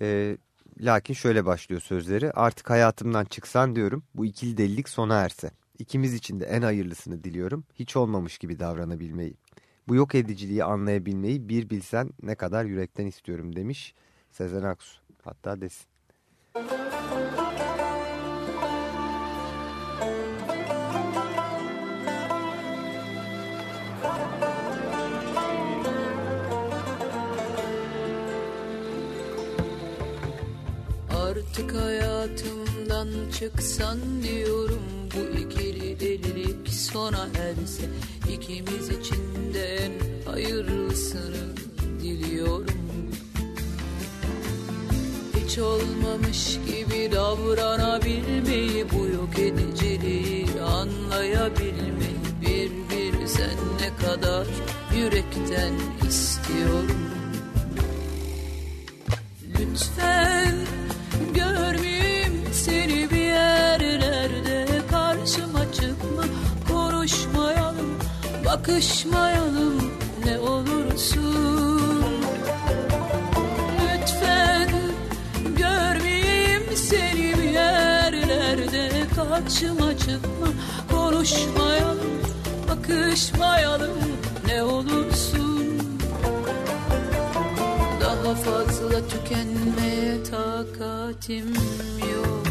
Ee, lakin şöyle başlıyor sözleri. Artık hayatımdan çıksan diyorum bu ikili delilik sona erse. İkimiz için de en hayırlısını diliyorum. Hiç olmamış gibi davranabilmeyi. Bu yok ediciliği anlayabilmeyi bir bilsen ne kadar yürekten istiyorum demiş Sezen Aksu. Hatta desin. Artık hayatımdan çıksan diyorum Bu ikili delilik sona erse. İkimiz için de en hayırlısını diliyorum. Hiç olmamış gibi davranabilmeyi Bu yok ediciliği anlayabilmeyi. Bir bir sen ne kadar yürekten istiyorum. Lütfen bakışmayalım ne olursun. Lütfen görmeyeyim seni bir yerlerde. Karşıma çıkma konuşmayalım bakışmayalım ne olursun. Daha fazla tükenmeye takatim yok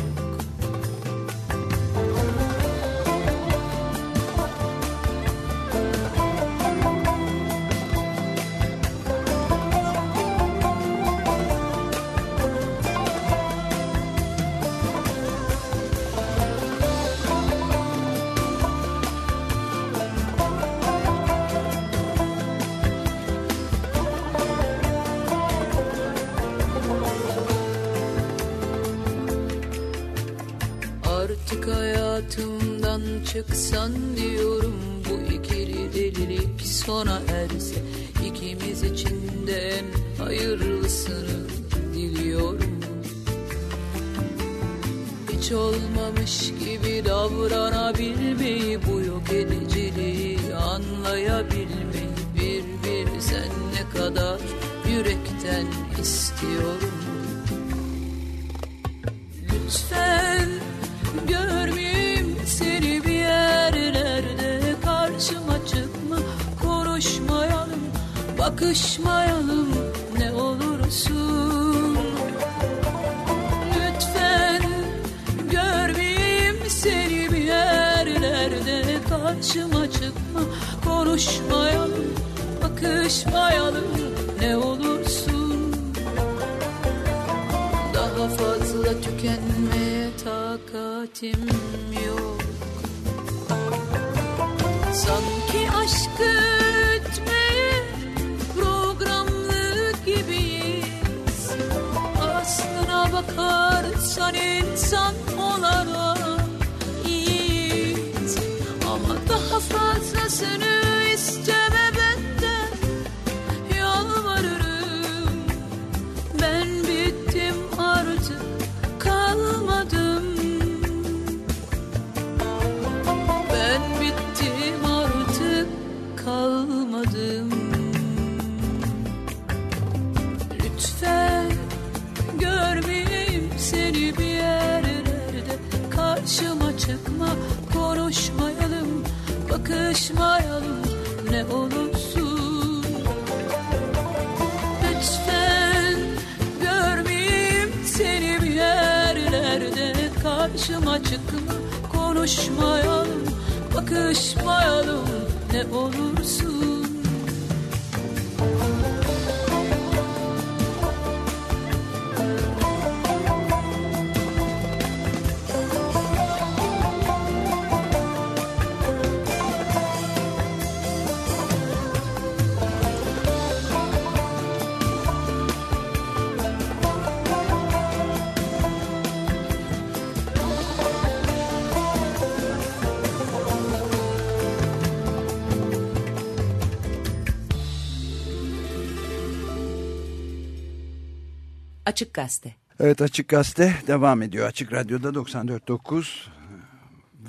Açık Gazete. Evet Açık Gazete devam ediyor. Açık Radyo'da 94.9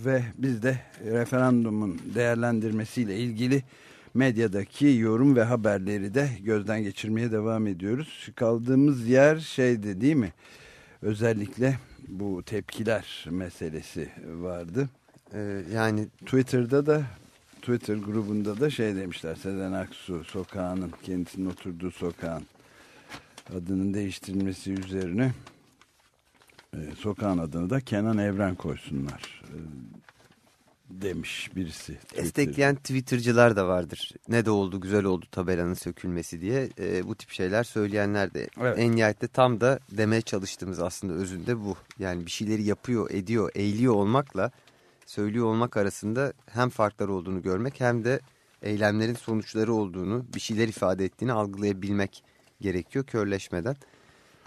ve biz de referandumun değerlendirmesiyle ilgili medyadaki yorum ve haberleri de gözden geçirmeye devam ediyoruz. Kaldığımız yer şeydi değil mi? Özellikle bu tepkiler meselesi vardı. Ee, yani Twitter'da da Twitter grubunda da şey demişler Sezen Aksu sokağının kendisinin oturduğu sokağın adının değiştirilmesi üzerine e, sokağın adını da Kenan Evren koysunlar e, demiş birisi. Twitter. destekleyen Twitter'cılar da vardır. Ne de oldu güzel oldu tabelanın sökülmesi diye e, bu tip şeyler söyleyenler de Evet. en nihayette tam da demeye çalıştığımız aslında özünde bu. Yani bir şeyleri yapıyor, ediyor, eğiliyor olmakla söylüyor olmak arasında hem farklar olduğunu görmek hem de eylemlerin sonuçları olduğunu, bir şeyler ifade ettiğini algılayabilmek gerekiyor körleşmeden.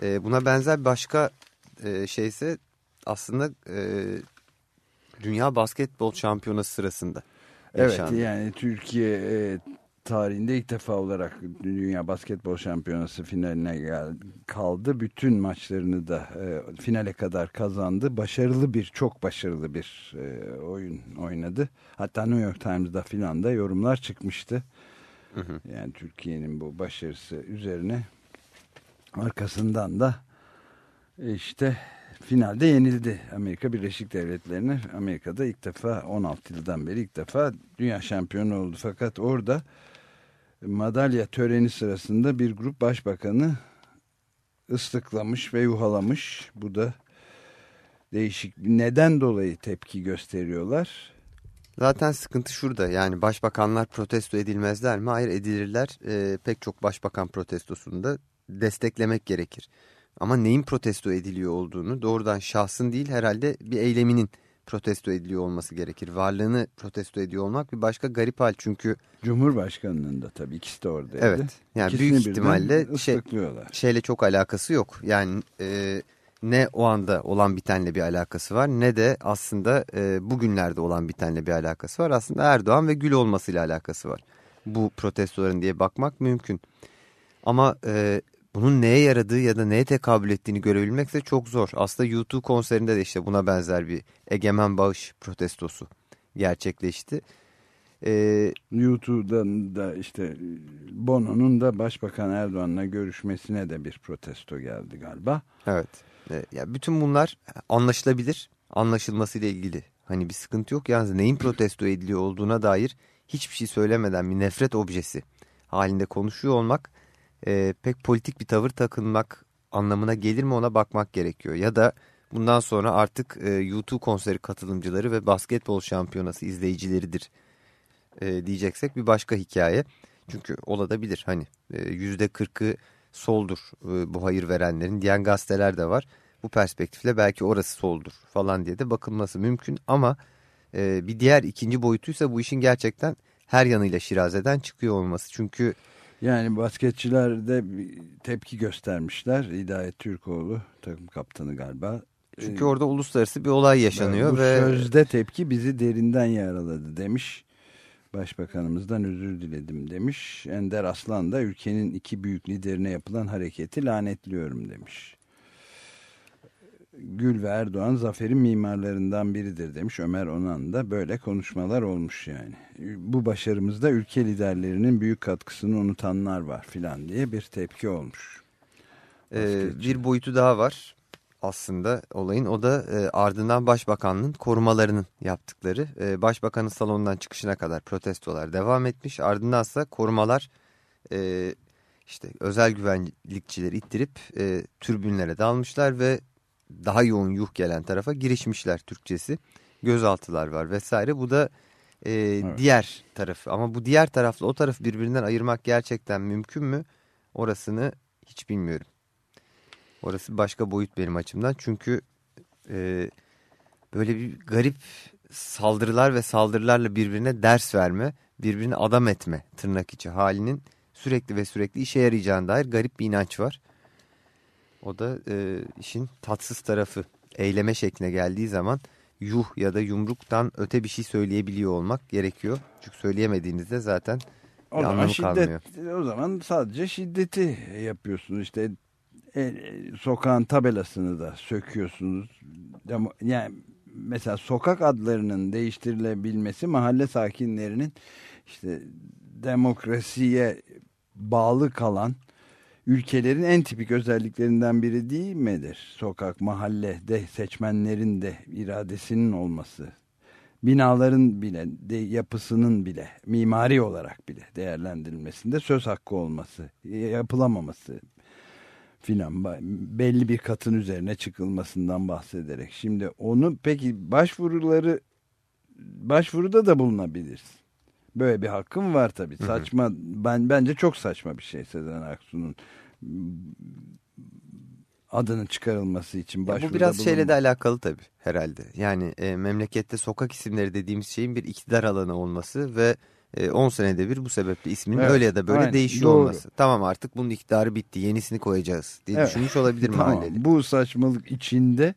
E, buna benzer başka e, şeyse aslında e, Dünya Basketbol Şampiyonası sırasında Evet yaşandı. yani Türkiye e, tarihinde ilk defa olarak Dünya Basketbol Şampiyonası finaline gel, kaldı. Bütün maçlarını da e, finale kadar kazandı. Başarılı bir, çok başarılı bir e, oyun oynadı. Hatta New York Times'da filan da yorumlar çıkmıştı. Yani Türkiye'nin bu başarısı üzerine arkasından da işte finalde yenildi Amerika Birleşik Devletleri'ne. Amerika'da ilk defa 16 yıldan beri ilk defa dünya şampiyonu oldu. Fakat orada madalya töreni sırasında bir grup başbakanı ıslıklamış ve yuhalamış. Bu da değişik. Neden dolayı tepki gösteriyorlar? Zaten sıkıntı şurada yani başbakanlar protesto edilmezler mi? Hayır edilirler. Ee, pek çok başbakan protestosunda desteklemek gerekir. Ama neyin protesto ediliyor olduğunu doğrudan şahsın değil herhalde bir eyleminin protesto ediliyor olması gerekir. Varlığını protesto ediyor olmak bir başka garip hal çünkü Cumhurbaşkanının da tabii ikisi de oradaydı. evet yani İkisini büyük ihtimalle şey, şeyle çok alakası yok. Yani e, ne o anda olan bitenle bir alakası var ne de aslında e, bugünlerde olan bitenle bir alakası var. Aslında Erdoğan ve Gül olmasıyla alakası var. Bu protestoların diye bakmak mümkün. Ama e, bunun neye yaradığı ya da neye tekabül ettiğini görebilmek de çok zor. Aslında YouTube konserinde de işte buna benzer bir egemen bağış protestosu gerçekleşti. Ee, YouTube'dan da işte Bono'nun da Başbakan Erdoğan'la görüşmesine de bir protesto geldi galiba. Evet. E, ya bütün bunlar anlaşılabilir. Anlaşılmasıyla ilgili hani bir sıkıntı yok. Yalnız neyin protesto ediliyor olduğuna dair hiçbir şey söylemeden bir nefret objesi halinde konuşuyor olmak e, pek politik bir tavır takınmak anlamına gelir mi ona bakmak gerekiyor. Ya da bundan sonra artık e, YouTube konseri katılımcıları ve basketbol şampiyonası izleyicileridir e, diyeceksek bir başka hikaye. Çünkü olabilir hani e, yüzde kırkı soldur e, bu hayır verenlerin diyen gazeteler de var. Bu perspektifle belki orası soldur falan diye de bakılması mümkün ama e, bir diğer ikinci boyutuysa bu işin gerçekten her yanıyla şirazeden çıkıyor olması. Çünkü yani basketçiler de tepki göstermişler. Hidayet Türkoğlu takım kaptanı galiba. Çünkü ee, orada uluslararası bir olay yaşanıyor. Bu ve sözde tepki bizi derinden yaraladı demiş. Başbakanımızdan özür diledim demiş. Ender Aslan da ülkenin iki büyük liderine yapılan hareketi lanetliyorum demiş. Gül ve Erdoğan zaferin mimarlarından biridir demiş Ömer Onan da böyle konuşmalar olmuş yani. Bu başarımızda ülke liderlerinin büyük katkısını unutanlar var filan diye bir tepki olmuş. Ee, bir boyutu daha var aslında olayın o da e, ardından başbakanlığın korumalarının yaptıkları. E, başbakanın salondan çıkışına kadar protestolar devam etmiş ardındansa korumalar e, işte özel güvenlikçileri ittirip e, türbünlere dalmışlar ve daha yoğun yuh gelen tarafa girişmişler Türkçesi. Gözaltılar var vesaire. Bu da e, evet. diğer tarafı. Ama bu diğer tarafla o tarafı birbirinden ayırmak gerçekten mümkün mü? Orasını hiç bilmiyorum. Orası başka boyut benim açımdan. Çünkü e, böyle bir garip saldırılar ve saldırılarla birbirine ders verme, birbirini adam etme tırnak içi halinin sürekli ve sürekli işe yarayacağına dair garip bir inanç var. O da e, işin tatsız tarafı. Eyleme şekline geldiği zaman yuh ya da yumruktan öte bir şey söyleyebiliyor olmak gerekiyor. Çünkü söyleyemediğinizde zaten o zaman şiddet, kalmıyor. O zaman sadece şiddeti yapıyorsunuz. İşte e, sokağın tabelasını da söküyorsunuz. Yani mesela sokak adlarının değiştirilebilmesi mahalle sakinlerinin işte demokrasiye bağlı kalan ülkelerin en tipik özelliklerinden biri değil midir? Sokak, mahallede seçmenlerin de iradesinin olması, binaların bile, de, yapısının bile, mimari olarak bile değerlendirilmesinde söz hakkı olması, yapılamaması filan belli bir katın üzerine çıkılmasından bahsederek. Şimdi onu peki başvuruları başvuruda da bulunabilirsin. Böyle bir hakkım var tabii. Saçma ben bence çok saçma bir şey Sezen Aksu'nun adının çıkarılması için başvuruda Bu biraz bulunma. şeyle de alakalı tabii herhalde. Yani e, memlekette sokak isimleri dediğimiz şeyin bir iktidar alanı olması ve 10 e, senede bir bu sebeple isminin evet, öyle ya da böyle aynen, değişiyor doğru. olması. Tamam artık bunun iktidarı bitti yenisini koyacağız diye evet. düşünmüş olabilir tamam, mahalleli. Bu saçmalık içinde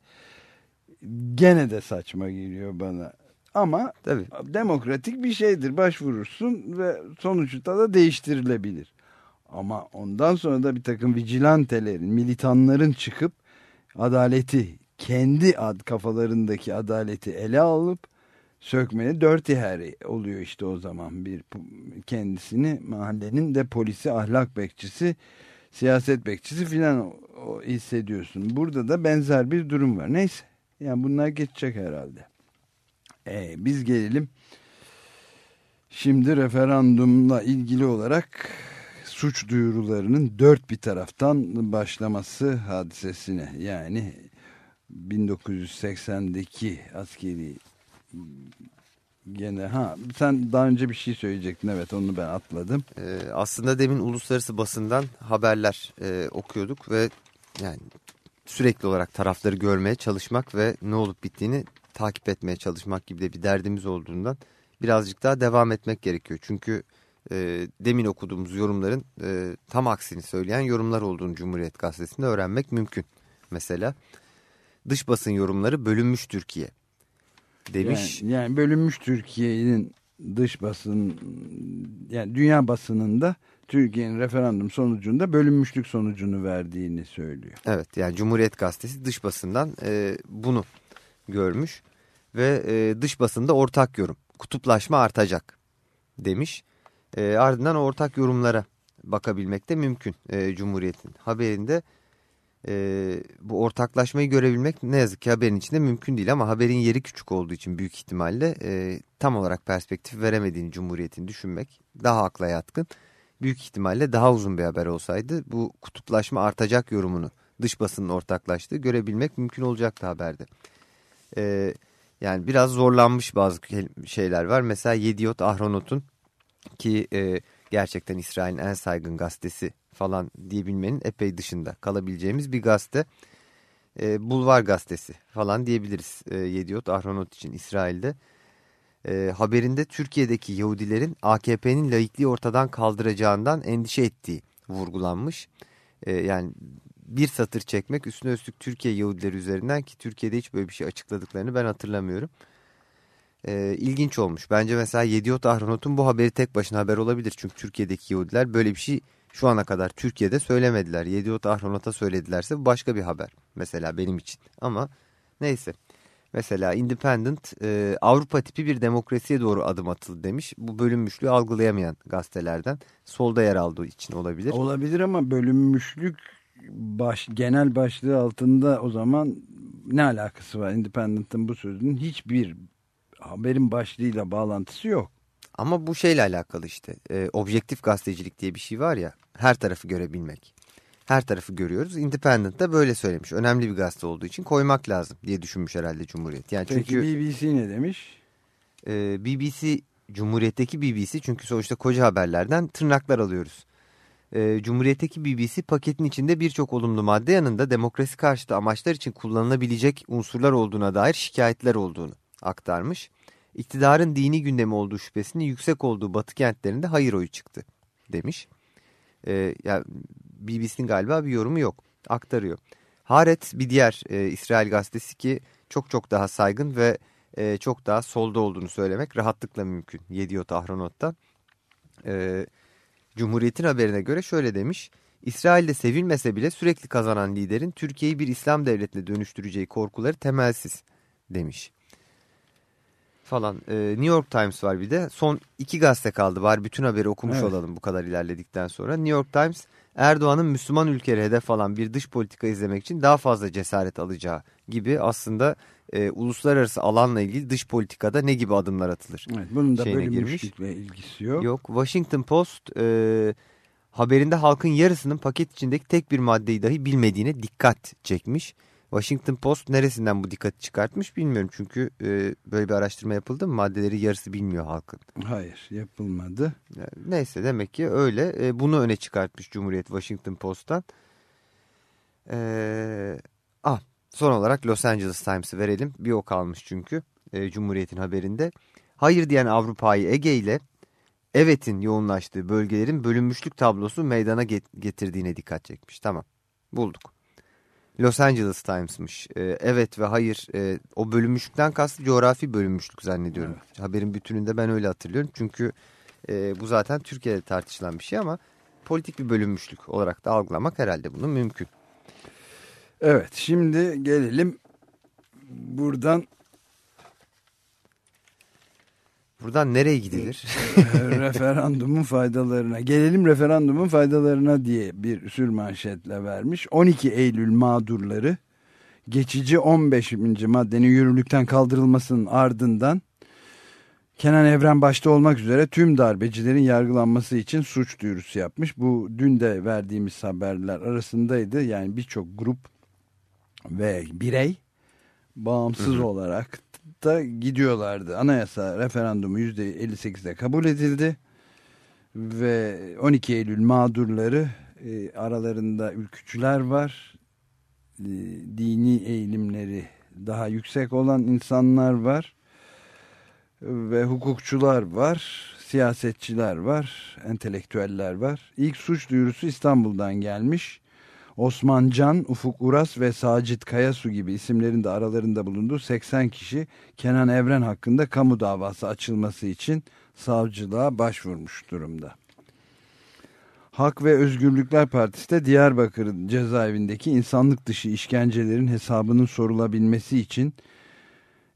gene de saçma geliyor bana. Ama Tabii. demokratik bir şeydir. Başvurursun ve sonuçta da değiştirilebilir. Ama ondan sonra da bir takım vigilantelerin, militanların çıkıp adaleti, kendi ad kafalarındaki adaleti ele alıp sökmeye dört her oluyor işte o zaman bir kendisini mahallenin de polisi, ahlak bekçisi, siyaset bekçisi filan hissediyorsun. Burada da benzer bir durum var. Neyse yani bunlar geçecek herhalde. Ee, biz gelelim. Şimdi referandumla ilgili olarak suç duyurularının dört bir taraftan başlaması hadisesine yani 1980'deki askeri gene ha sen daha önce bir şey söyleyecektin evet onu ben atladım. Ee, aslında demin uluslararası basından haberler e, okuyorduk ve yani sürekli olarak tarafları görmeye çalışmak ve ne olup bittiğini takip etmeye çalışmak gibi de bir derdimiz olduğundan birazcık daha devam etmek gerekiyor. Çünkü e, demin okuduğumuz yorumların e, tam aksini söyleyen yorumlar olduğunu Cumhuriyet Gazetesi'nde öğrenmek mümkün mesela. Dış basın yorumları bölünmüş Türkiye demiş. Yani, yani bölünmüş Türkiye'nin dış basın yani dünya basınında Türkiye'nin referandum sonucunda bölünmüşlük sonucunu verdiğini söylüyor. Evet yani Cumhuriyet Gazetesi dış basından e, bunu görmüş ve e, dış basında ortak yorum kutuplaşma artacak demiş. E, ardından ortak yorumlara bakabilmek de mümkün e, Cumhuriyet'in haberinde. E, bu ortaklaşmayı görebilmek ne yazık ki haberin içinde mümkün değil ama haberin yeri küçük olduğu için büyük ihtimalle e, tam olarak perspektif veremediğini Cumhuriyet'in düşünmek daha akla yatkın. Büyük ihtimalle daha uzun bir haber olsaydı bu kutuplaşma artacak yorumunu dış basının ortaklaştığı görebilmek mümkün olacaktı haberde. E, yani biraz zorlanmış bazı şeyler var. Mesela Yediot Ahronot'un ki e, gerçekten İsrail'in en saygın gazetesi falan diyebilmenin epey dışında kalabileceğimiz bir gazete. E, Bulvar gazetesi falan diyebiliriz e, Yediot Ahronot için İsrail'de. E, haberinde Türkiye'deki Yahudilerin AKP'nin laikliği ortadan kaldıracağından endişe ettiği vurgulanmış. E, yani bir satır çekmek üstüne üstlük Türkiye Yahudileri üzerinden ki Türkiye'de hiç böyle bir şey açıkladıklarını ben hatırlamıyorum. Ee, ilginç olmuş. Bence mesela Yediot Ahronot'un bu haberi tek başına haber olabilir. Çünkü Türkiye'deki Yahudiler böyle bir şey şu ana kadar Türkiye'de söylemediler. Yediot Ahronot'a söyledilerse bu başka bir haber. Mesela benim için. Ama neyse. Mesela Independent e, Avrupa tipi bir demokrasiye doğru adım atıldı demiş. Bu bölünmüşlüğü algılayamayan gazetelerden solda yer aldığı için olabilir. Olabilir ama bölünmüşlük baş, genel başlığı altında o zaman ne alakası var Independent'ın bu sözünün hiçbir haberin başlığıyla bağlantısı yok. Ama bu şeyle alakalı işte e, objektif gazetecilik diye bir şey var ya her tarafı görebilmek. Her tarafı görüyoruz. Independent da böyle söylemiş. Önemli bir gazete olduğu için koymak lazım diye düşünmüş herhalde Cumhuriyet. Yani Peki çünkü, BBC ne demiş? E, BBC Cumhuriyet'teki BBC çünkü sonuçta koca haberlerden tırnaklar alıyoruz e, Cumhuriyet'teki BBC paketin içinde birçok olumlu madde yanında demokrasi karşıtı amaçlar için kullanılabilecek unsurlar olduğuna dair şikayetler olduğunu aktarmış. İktidarın dini gündemi olduğu şüphesinin yüksek olduğu batı kentlerinde hayır oyu çıktı demiş. E, yani BBC'nin galiba bir yorumu yok aktarıyor. Haret bir diğer e, İsrail gazetesi ki çok çok daha saygın ve e, çok daha solda olduğunu söylemek rahatlıkla mümkün. Yediot Ahronot'ta. E, Cumhuriyet'in haberine göre şöyle demiş. İsrail'de sevilmese bile sürekli kazanan liderin Türkiye'yi bir İslam devletine dönüştüreceği korkuları temelsiz demiş. Falan. Ee, New York Times var bir de. Son iki gazete kaldı. Var bütün haberi okumuş evet. olalım bu kadar ilerledikten sonra. New York Times Erdoğan'ın Müslüman ülkeleri hedef alan bir dış politika izlemek için daha fazla cesaret alacağı gibi aslında e, uluslararası alanla ilgili dış politikada ne gibi adımlar atılır? Evet, bunun da bölünmüşlükle ilgisi yok. Yok. Washington Post e, haberinde halkın yarısının paket içindeki tek bir maddeyi dahi bilmediğine dikkat çekmiş. Washington Post neresinden bu dikkati çıkartmış bilmiyorum. Çünkü e, böyle bir araştırma yapıldı mı? Maddeleri yarısı bilmiyor halkın. Hayır yapılmadı. Neyse demek ki öyle. E, bunu öne çıkartmış Cumhuriyet Washington Post'tan. E, ah, son olarak Los Angeles Times'ı verelim. Bir o kalmış çünkü e, Cumhuriyet'in haberinde. Hayır diyen Avrupa'yı Ege ile evetin yoğunlaştığı bölgelerin bölünmüşlük tablosu meydana getirdiğine dikkat çekmiş. Tamam bulduk. Los Angeles Times'mış. E, evet ve hayır e, o bölünmüşlükten kastı coğrafi bölünmüşlük zannediyorum. Evet. Haberin bütününde ben öyle hatırlıyorum. Çünkü e, bu zaten Türkiye'de tartışılan bir şey ama politik bir bölünmüşlük olarak da algılamak herhalde bunu mümkün. Evet şimdi gelelim buradan Buradan nereye gidilir? referandumun faydalarına. Gelelim referandumun faydalarına diye bir sür manşetle vermiş. 12 Eylül mağdurları geçici 15. maddenin yürürlükten kaldırılmasının ardından Kenan Evren başta olmak üzere tüm darbecilerin yargılanması için suç duyurusu yapmış. Bu dün de verdiğimiz haberler arasındaydı. Yani birçok grup ve birey bağımsız hı hı. olarak da gidiyorlardı. Anayasa referandumu %58'de kabul edildi ve 12 Eylül mağdurları e, aralarında ülkücüler var, e, dini eğilimleri daha yüksek olan insanlar var ve hukukçular var, siyasetçiler var, entelektüeller var. İlk suç duyurusu İstanbul'dan gelmiş. Osman Can, Ufuk Uras ve Sacit Kayasu gibi isimlerin de aralarında bulunduğu 80 kişi Kenan Evren hakkında kamu davası açılması için savcılığa başvurmuş durumda. Hak ve Özgürlükler Partisi de Diyarbakır cezaevindeki insanlık dışı işkencelerin hesabının sorulabilmesi için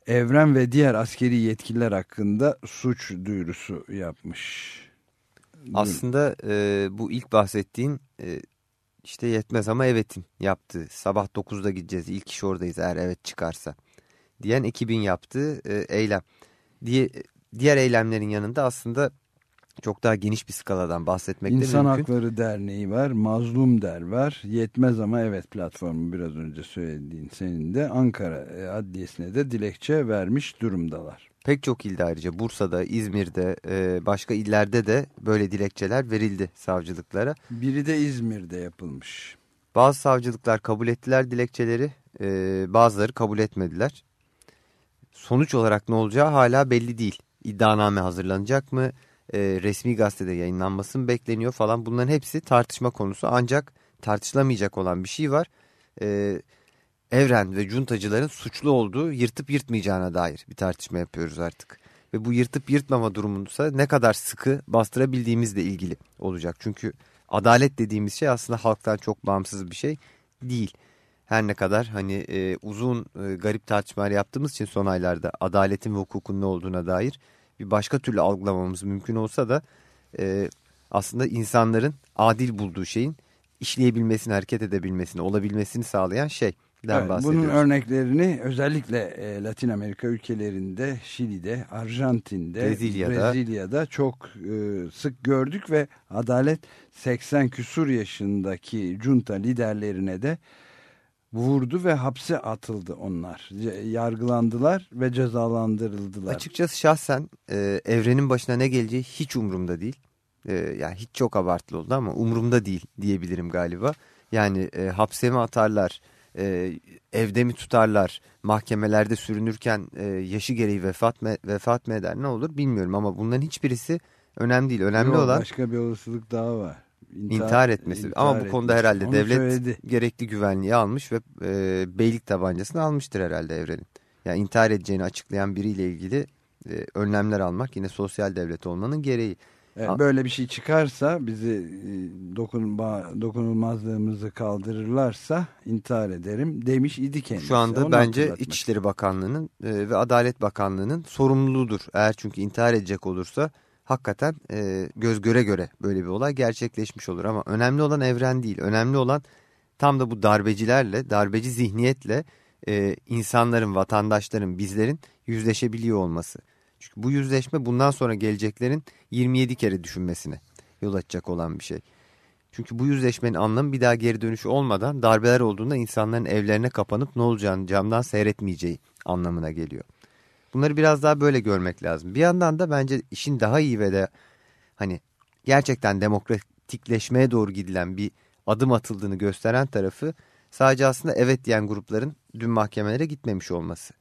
Evren ve diğer askeri yetkililer hakkında suç duyurusu yapmış. Aslında e, bu ilk bahsettiğin e, işte yetmez ama evetin yaptığı sabah 9'da gideceğiz ilk iş oradayız eğer evet çıkarsa diyen ekibin yaptığı e, eylem. Diye, diğer eylemlerin yanında aslında çok daha geniş bir skaladan bahsetmek İnsan de mümkün. Hakları Derneği var, Mazlum Der var, Yetmez Ama Evet platformu biraz önce söylediğin senin de Ankara e, Adliyesi'ne de dilekçe vermiş durumdalar. Pek çok ilde ayrıca Bursa'da, İzmir'de, e, başka illerde de böyle dilekçeler verildi savcılıklara. Biri de İzmir'de yapılmış. Bazı savcılıklar kabul ettiler dilekçeleri, e, bazıları kabul etmediler. Sonuç olarak ne olacağı hala belli değil. İddianame hazırlanacak mı? E, resmi gazetede yayınlanması mı bekleniyor falan bunların hepsi tartışma konusu. Ancak tartışılamayacak olan bir şey var. E, Evren ve cuntacıların suçlu olduğu yırtıp yırtmayacağına dair bir tartışma yapıyoruz artık. Ve bu yırtıp yırtmama durumundaysa ne kadar sıkı bastırabildiğimizle ilgili olacak. Çünkü adalet dediğimiz şey aslında halktan çok bağımsız bir şey değil. Her ne kadar hani e, uzun e, garip tartışmalar yaptığımız için son aylarda adaletin ve hukukun ne olduğuna dair bir başka türlü algılamamız mümkün olsa da e, aslında insanların adil bulduğu şeyin işleyebilmesini, hareket edebilmesini, olabilmesini sağlayan şey. Evet, bunun örneklerini özellikle e, Latin Amerika ülkelerinde, Şili'de, Arjantin'de, Brezilya'da, Brezilya'da çok e, sık gördük ve adalet 80 küsur yaşındaki junta liderlerine de vurdu ve hapse atıldı onlar. Yargılandılar ve cezalandırıldılar. Açıkçası şahsen e, evrenin başına ne geleceği hiç umurumda değil. E, yani hiç çok abartılı oldu ama umurumda değil diyebilirim galiba. Yani e, hapse mi atarlar, e, evde mi tutarlar, mahkemelerde sürünürken e, yaşı gereği vefat mı, vefat mı eder ne olur bilmiyorum. Ama bunların hiçbirisi önemli değil. Önemli Yok, olan başka bir olasılık daha var. İntihar, intihar etmesi. Intihar Ama bu konuda etmesi. herhalde Onu devlet söyledi. gerekli güvenliği almış ve e, beylik tabancasını almıştır herhalde evrenin. Yani intihar edeceğini açıklayan biriyle ilgili e, önlemler almak yine sosyal devlet olmanın gereği. Evet, böyle bir şey çıkarsa bizi e, dokunma, dokunulmazlığımızı kaldırırlarsa intihar ederim demiş idi kendisi. Şu anda Onu bence. İçişleri Bakanlığı'nın e, ve Adalet Bakanlığı'nın sorumluluğudur. Eğer çünkü intihar edecek olursa hakikaten e, göz göre göre böyle bir olay gerçekleşmiş olur. Ama önemli olan evren değil. Önemli olan tam da bu darbecilerle, darbeci zihniyetle e, insanların, vatandaşların, bizlerin yüzleşebiliyor olması. Çünkü bu yüzleşme bundan sonra geleceklerin 27 kere düşünmesine yol açacak olan bir şey. Çünkü bu yüzleşmenin anlamı bir daha geri dönüşü olmadan darbeler olduğunda insanların evlerine kapanıp ne olacağını camdan seyretmeyeceği anlamına geliyor. Bunları biraz daha böyle görmek lazım. Bir yandan da bence işin daha iyi ve de hani gerçekten demokratikleşmeye doğru gidilen bir adım atıldığını gösteren tarafı sadece aslında evet diyen grupların dün mahkemelere gitmemiş olması.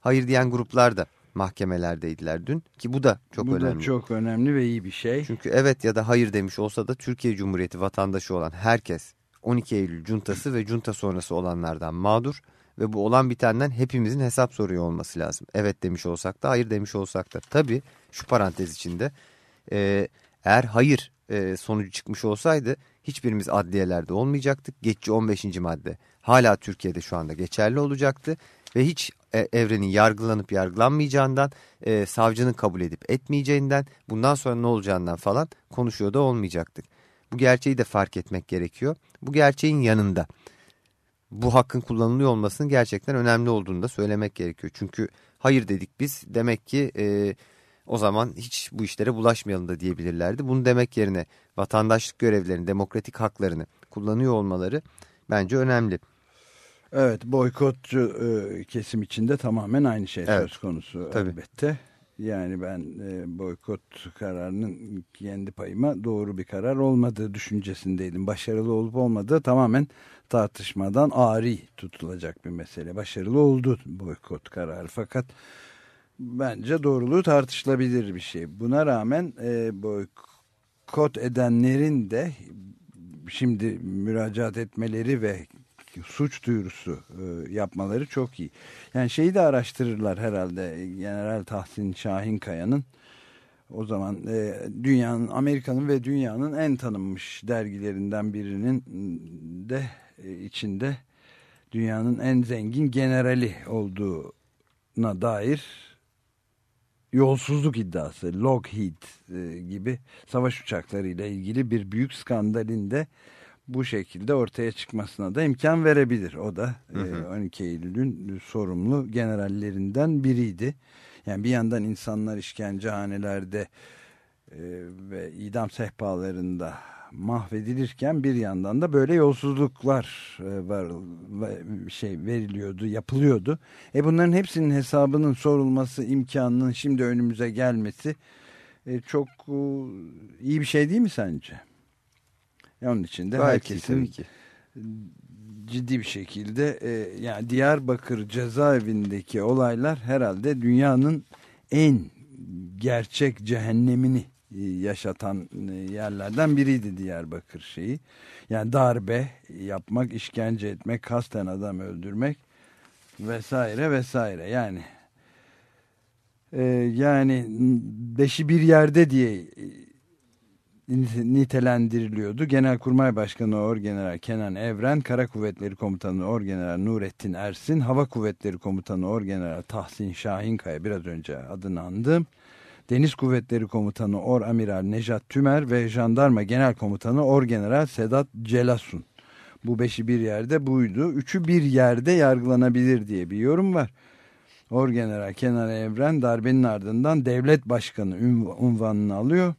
Hayır diyen gruplar da mahkemelerdeydiler dün ki bu da çok bu önemli. Bu da çok önemli ve iyi bir şey. Çünkü evet ya da hayır demiş olsa da Türkiye Cumhuriyeti vatandaşı olan herkes 12 Eylül cuntası ve junta sonrası olanlardan mağdur ve bu olan bitenden hepimizin hesap soruyor olması lazım. Evet demiş olsak da hayır demiş olsak da. Tabii şu parantez içinde e, eğer hayır e, sonucu çıkmış olsaydı hiçbirimiz adliyelerde olmayacaktık. Geçici 15. madde hala Türkiye'de şu anda geçerli olacaktı ve hiç evrenin yargılanıp yargılanmayacağından, e, savcının kabul edip etmeyeceğinden, bundan sonra ne olacağından falan konuşuyor da olmayacaktık. Bu gerçeği de fark etmek gerekiyor. Bu gerçeğin yanında bu hakkın kullanılıyor olmasının gerçekten önemli olduğunu da söylemek gerekiyor. Çünkü hayır dedik biz demek ki e, o zaman hiç bu işlere bulaşmayalım da diyebilirlerdi. Bunu demek yerine vatandaşlık görevlerini, demokratik haklarını kullanıyor olmaları bence önemli. Evet boykotçu e, kesim içinde tamamen aynı şey Evet, söz konusu tabii. elbette. Yani ben e, boykot kararının kendi payıma doğru bir karar olmadığı düşüncesindeydim. Başarılı olup olmadığı tamamen tartışmadan ari tutulacak bir mesele. Başarılı oldu boykot kararı fakat bence doğruluğu tartışılabilir bir şey. Buna rağmen e, boykot edenlerin de şimdi müracaat etmeleri ve suç duyurusu e, yapmaları çok iyi. Yani şeyi de araştırırlar herhalde General Tahsin Şahinkaya'nın o zaman e, dünyanın Amerika'nın ve dünyanın en tanınmış dergilerinden birinin de e, içinde dünyanın en zengin generali olduğuna dair yolsuzluk iddiası Lockheed e, gibi savaş uçaklarıyla ilgili bir büyük skandalin de bu şekilde ortaya çıkmasına da imkan verebilir. O da hı hı. E, 12 Eylül'ün sorumlu generallerinden biriydi. Yani bir yandan insanlar işkencehanelerde e, ve idam sehpalarında mahvedilirken bir yandan da böyle yolsuzluklar e, var şey veriliyordu, yapılıyordu. E bunların hepsinin hesabının sorulması imkanının şimdi önümüze gelmesi e, çok e, iyi bir şey değil mi sence? Onun için de herkesin ki. ciddi bir şekilde e, yani Diyarbakır cezaevindeki olaylar herhalde dünyanın en gerçek cehennemini e, yaşatan e, yerlerden biriydi Diyarbakır şeyi. Yani darbe yapmak, işkence etmek, kasten adam öldürmek vesaire vesaire. Yani e, yani beşi bir yerde diye nitelendiriliyordu. Genelkurmay Başkanı Orgeneral Kenan Evren, Kara Kuvvetleri Komutanı Orgeneral Nurettin Ersin, Hava Kuvvetleri Komutanı Orgeneral Tahsin Şahinkaya biraz önce adını andım. Deniz Kuvvetleri Komutanı Or Amiral Nejat Tümer ve Jandarma Genel Komutanı Orgeneral Sedat Celasun. Bu beşi bir yerde buydu. Üçü bir yerde yargılanabilir diye bir yorum var. Orgeneral Kenan Evren darbenin ardından devlet başkanı unvanını alıyor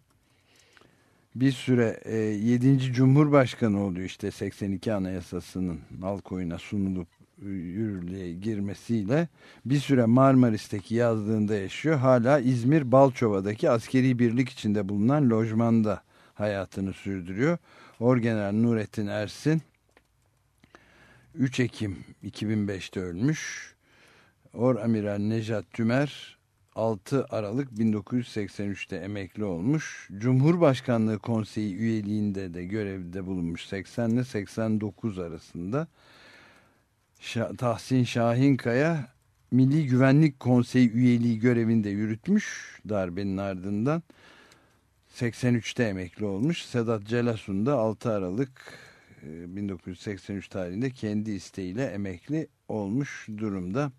bir süre e, 7. Cumhurbaşkanı oluyor işte 82 Anayasası'nın halk oyuna sunulup e, yürürlüğe girmesiyle bir süre Marmaris'teki yazlığında yaşıyor. Hala İzmir Balçova'daki askeri birlik içinde bulunan lojmanda hayatını sürdürüyor. Orgeneral Nurettin Ersin 3 Ekim 2005'te ölmüş. Or Amiral Nejat Tümer 6 Aralık 1983'te emekli olmuş. Cumhurbaşkanlığı Konseyi üyeliğinde de görevde bulunmuş 80 ile 89 arasında. Tahsin Şahinkaya Milli Güvenlik Konseyi üyeliği görevinde yürütmüş darbenin ardından. 83'te emekli olmuş. Sedat Celasun da 6 Aralık 1983 e, tarihinde kendi isteğiyle emekli olmuş durumda.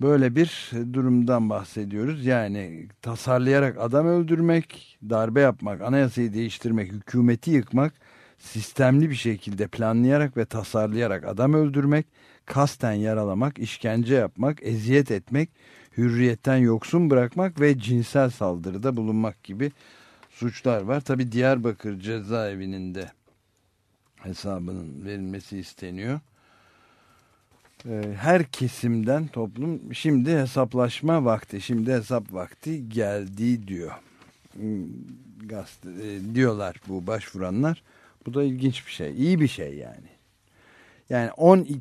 Böyle bir durumdan bahsediyoruz. Yani tasarlayarak adam öldürmek, darbe yapmak, anayasayı değiştirmek, hükümeti yıkmak, sistemli bir şekilde planlayarak ve tasarlayarak adam öldürmek, kasten yaralamak, işkence yapmak, eziyet etmek, hürriyetten yoksun bırakmak ve cinsel saldırıda bulunmak gibi suçlar var. Tabi Diyarbakır cezaevinin de hesabının verilmesi isteniyor. Ee, her kesimden toplum şimdi hesaplaşma vakti, şimdi hesap vakti geldi diyor. Hmm, gazete, e, diyorlar bu başvuranlar. Bu da ilginç bir şey. iyi bir şey yani. Yani 12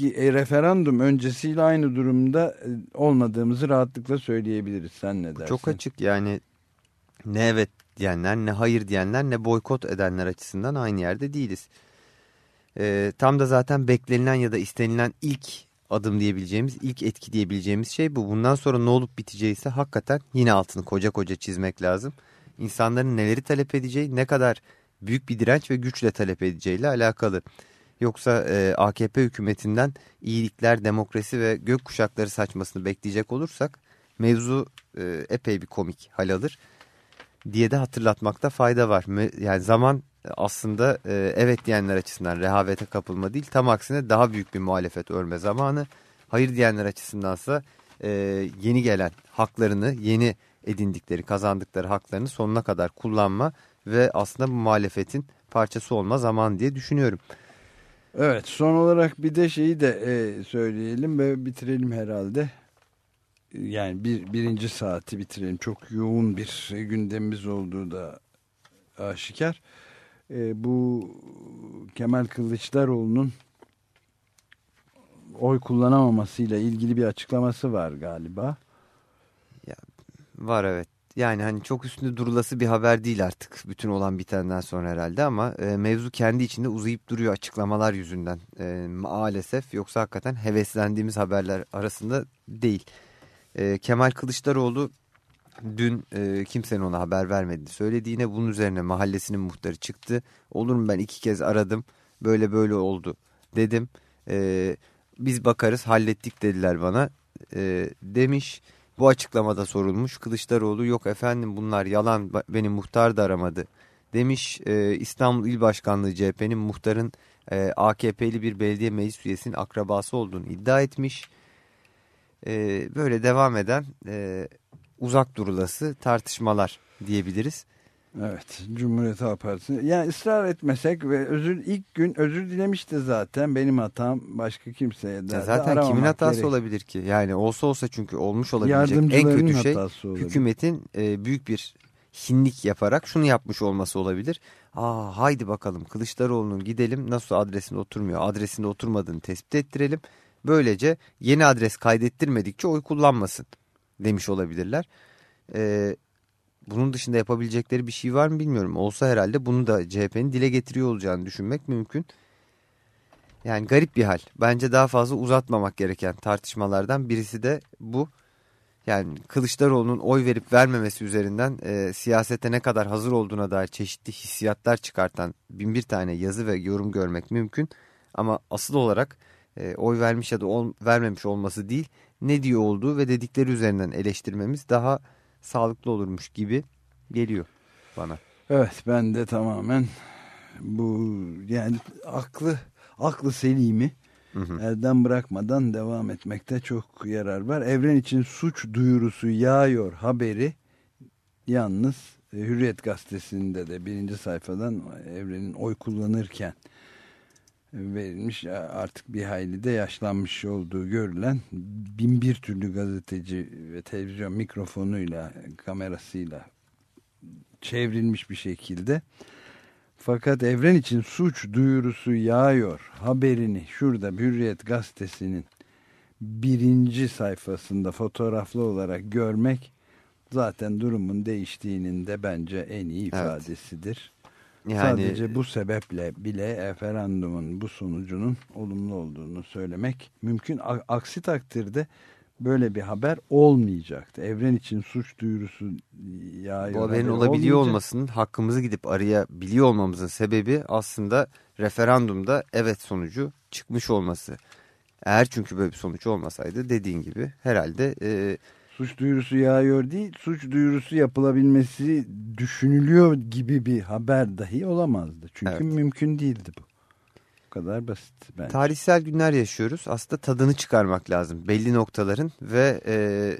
e, referandum öncesiyle aynı durumda e, olmadığımızı rahatlıkla söyleyebiliriz. Sen ne dersin? Çok açık yani ne evet diyenler ne hayır diyenler ne boykot edenler açısından aynı yerde değiliz. E, tam da zaten beklenilen ya da istenilen ilk adım diyebileceğimiz, ilk etki diyebileceğimiz şey bu. Bundan sonra ne olup biteceği ise hakikaten yine altını koca koca çizmek lazım. İnsanların neleri talep edeceği, ne kadar büyük bir direnç ve güçle talep edeceğiyle alakalı. Yoksa e, AKP hükümetinden iyilikler, demokrasi ve gök kuşakları saçmasını bekleyecek olursak mevzu e, epey bir komik hal alır diye de hatırlatmakta fayda var. Yani zaman aslında e, evet diyenler açısından rehavete kapılma değil tam aksine daha büyük bir muhalefet örme zamanı. Hayır diyenler açısındansa e, yeni gelen haklarını yeni edindikleri kazandıkları haklarını sonuna kadar kullanma ve aslında bu muhalefetin parçası olma zaman diye düşünüyorum. Evet son olarak bir de şeyi de e, söyleyelim ve bitirelim herhalde. Yani bir, birinci saati bitirelim. Çok yoğun bir gündemimiz olduğu da aşikar e, bu Kemal Kılıçdaroğlu'nun oy kullanamamasıyla ilgili bir açıklaması var galiba. Ya, var evet. Yani hani çok üstünde durulası bir haber değil artık bütün olan bitenden sonra herhalde ama e, mevzu kendi içinde uzayıp duruyor açıklamalar yüzünden e, maalesef yoksa hakikaten heveslendiğimiz haberler arasında değil. E, Kemal Kılıçdaroğlu dün e, kimsenin ona haber vermedi söylediğine bunun üzerine mahallesinin muhtarı çıktı. Olur mu ben iki kez aradım böyle böyle oldu dedim. E, biz bakarız hallettik dediler bana e, demiş. Bu açıklamada sorulmuş. Kılıçdaroğlu yok efendim bunlar yalan benim muhtar da aramadı demiş. E, İstanbul İl Başkanlığı CHP'nin muhtarın e, AKP'li bir belediye meclis üyesinin akrabası olduğunu iddia etmiş. E, böyle devam eden e, uzak durulası tartışmalar diyebiliriz. Evet Cumhuriyet Halk Partisi yani ısrar etmesek ve özür ilk gün özür dilemişti zaten benim hatam başka kimseye de Zaten kimin hatası gerek. olabilir ki yani olsa olsa çünkü olmuş olabilecek en kötü şey hükümetin e, büyük bir hinlik yaparak şunu yapmış olması olabilir. Aa haydi bakalım Kılıçdaroğlu'nun gidelim nasıl adresinde oturmuyor adresinde oturmadığını tespit ettirelim. Böylece yeni adres kaydettirmedikçe oy kullanmasın demiş olabilirler. Ee, bunun dışında yapabilecekleri bir şey var mı bilmiyorum. Olsa herhalde bunu da CHP'nin dile getiriyor olacağını düşünmek mümkün. Yani garip bir hal. Bence daha fazla uzatmamak gereken tartışmalardan birisi de bu. Yani Kılıçdaroğlu'nun oy verip vermemesi üzerinden e, siyasete ne kadar hazır olduğuna dair çeşitli hissiyatlar çıkartan bin bir tane yazı ve yorum görmek mümkün. Ama asıl olarak e, oy vermiş ya da ol, vermemiş olması değil ne diyor olduğu ve dedikleri üzerinden eleştirmemiz daha sağlıklı olurmuş gibi geliyor bana. Evet ben de tamamen bu yani aklı aklı selimi hı hı. elden bırakmadan devam etmekte çok yarar var. Evren için suç duyurusu yağıyor haberi yalnız e, Hürriyet gazetesinde de birinci sayfadan Evren'in oy kullanırken verilmiş artık bir hayli de yaşlanmış olduğu görülen bin bir türlü gazeteci ve televizyon mikrofonuyla kamerasıyla çevrilmiş bir şekilde. Fakat evren için suç duyurusu yağıyor. Haberini şurada Hürriyet gazetesinin birinci sayfasında fotoğraflı olarak görmek zaten durumun değiştiğinin de bence en iyi ifadesidir. Yani, Sadece bu sebeple bile referandumun bu sonucunun olumlu olduğunu söylemek mümkün. Aksi takdirde böyle bir haber olmayacaktı. Evren için suç duyurusu yağıyor. Bu haberin olabiliyor olmayacak. olmasının hakkımızı gidip arayabiliyor olmamızın sebebi aslında referandumda evet sonucu çıkmış olması. Eğer çünkü böyle bir sonuç olmasaydı dediğin gibi herhalde... E, suç duyurusu yağıyor değil, suç duyurusu yapılabilmesi düşünülüyor gibi bir haber dahi olamazdı. Çünkü evet. mümkün değildi bu. Bu kadar basit bence. Tarihsel günler yaşıyoruz. Aslında tadını çıkarmak lazım. Belli noktaların ve... E,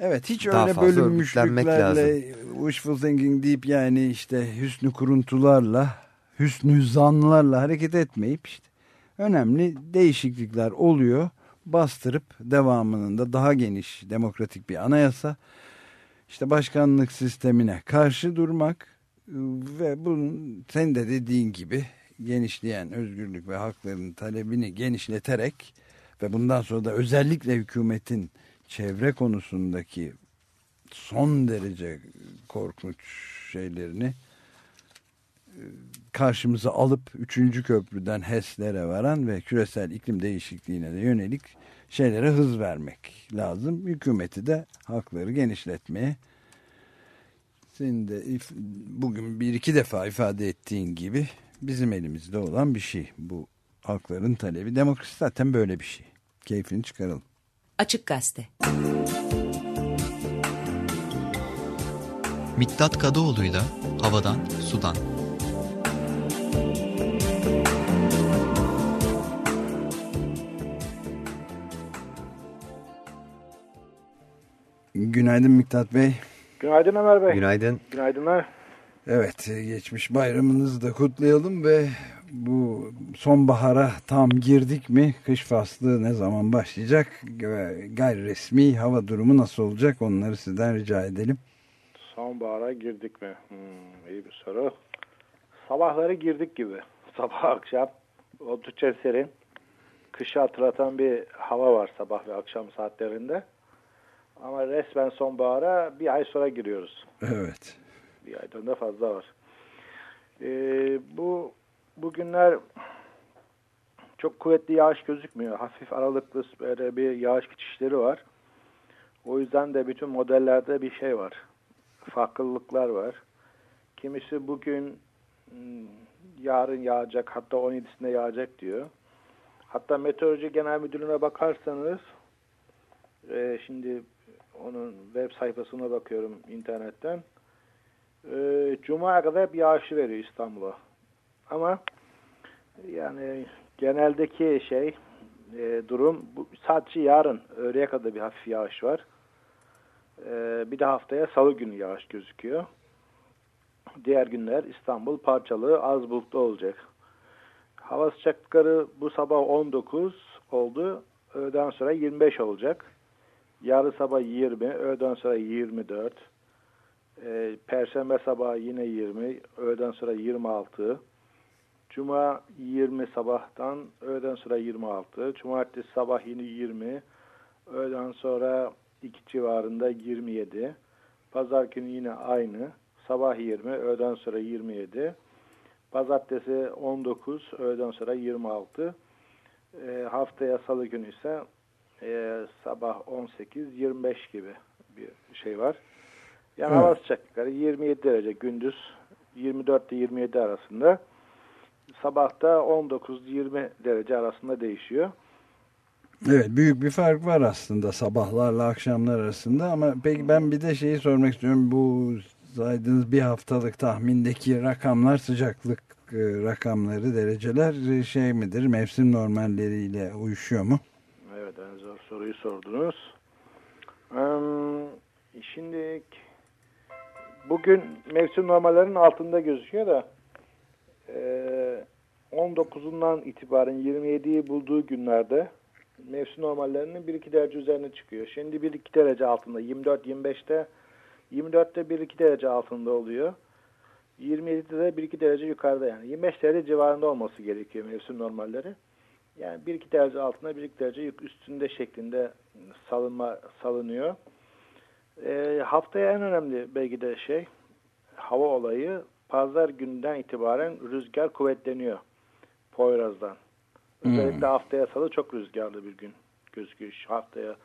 Evet hiç öyle bölünmüşlüklerle wishful thinking deyip yani işte hüsnü kuruntularla, hüsnü zanlarla hareket etmeyip işte önemli değişiklikler oluyor bastırıp devamının da daha geniş demokratik bir anayasa işte başkanlık sistemine karşı durmak ve bunun sen de dediğin gibi genişleyen özgürlük ve hakların talebini genişleterek ve bundan sonra da özellikle hükümetin çevre konusundaki son derece korkunç şeylerini karşımıza alıp 3. köprüden HES'lere varan ve küresel iklim değişikliğine de yönelik şeylere hız vermek lazım. Hükümeti de hakları genişletmeye senin de bugün bir iki defa ifade ettiğin gibi bizim elimizde olan bir şey. Bu hakların talebi. Demokrasi zaten böyle bir şey. Keyfini çıkaralım. Açık Gazete Miktat Kadıoğlu'yla Havadan Sudan Günaydın Miktat Bey. Günaydın Ömer Bey. Günaydın. Günaydınlar. Evet geçmiş bayramınızı da kutlayalım ve bu sonbahara tam girdik mi? Kış faslı ne zaman başlayacak? Gayri resmi hava durumu nasıl olacak? Onları sizden rica edelim. Sonbahara girdik mi? Hmm, iyi bir soru. Sabahları girdik gibi. Sabah akşam oldukça serin. Kışı hatırlatan bir hava var sabah ve akşam saatlerinde. Ama resmen sonbahara bir ay sonra giriyoruz. Evet. Bir aydan da fazla var. Ee, bu bugünler çok kuvvetli yağış gözükmüyor. Hafif aralıklı böyle bir yağış geçişleri var. O yüzden de bütün modellerde bir şey var. Farklılıklar var. Kimisi bugün hmm, yarın yağacak hatta 17'sinde yağacak diyor. Hatta Meteoroloji Genel Müdürlüğü'ne bakarsanız e, şimdi onun web sayfasına bakıyorum internetten. E, Cuma'ya kadar hep yağışı veriyor İstanbul'a. Ama yani geneldeki şey e, durum bu, sadece yarın öğleye kadar bir hafif yağış var. E, bir de haftaya salı günü yağış gözüküyor. Diğer günler İstanbul parçalı az bulutlu olacak. Hava sıcaklıkları bu sabah 19 oldu. Öğleden sonra 25 olacak. Yarın sabah 20, öğleden sonra 24. E, Perşembe sabah yine 20, öğleden sonra 26. Cuma 20 sabahtan, öğleden sonra 26. Cumartesi sabah yine 20, öğleden sonra 2 civarında 27. Pazar günü yine aynı. Sabah 20, öğleden sonra 27. Pazartesi 19, öğleden sonra 26. E, haftaya salı günü ise e, sabah 18, 25 gibi bir şey var. Yani Evet. hava sıcaklıkları 27 derece gündüz 24 ile 27 arasında. Sabahta 19-20 derece arasında değişiyor. Evet büyük bir fark var aslında sabahlarla akşamlar arasında ama peki ben bir de şeyi sormak istiyorum bu saydığınız bir haftalık tahmindeki rakamlar sıcaklık e, rakamları dereceler e, şey midir mevsim normalleriyle uyuşuyor mu? Evet en zor soruyu sordunuz. Eee, şimdi bugün mevsim normallerinin altında gözüküyor da eee 19'undan itibaren 27'yi bulduğu günlerde mevsim normallerinin 1-2 derece üzerine çıkıyor. Şimdi 1-2 derece altında 24-25'te 24'te 1-2 derece altında oluyor. 27'de de 1-2 derece yukarıda yani. 25 derece civarında olması gerekiyor mevsim normalleri. Yani 1-2 derece altında 1-2 derece yük- üstünde şeklinde salınma salınıyor. Ee, haftaya en önemli belki de şey hava olayı pazar günden itibaren rüzgar kuvvetleniyor Poyraz'dan. Özellikle haftaya salı çok rüzgarlı bir gün gözüküyor. Haftaya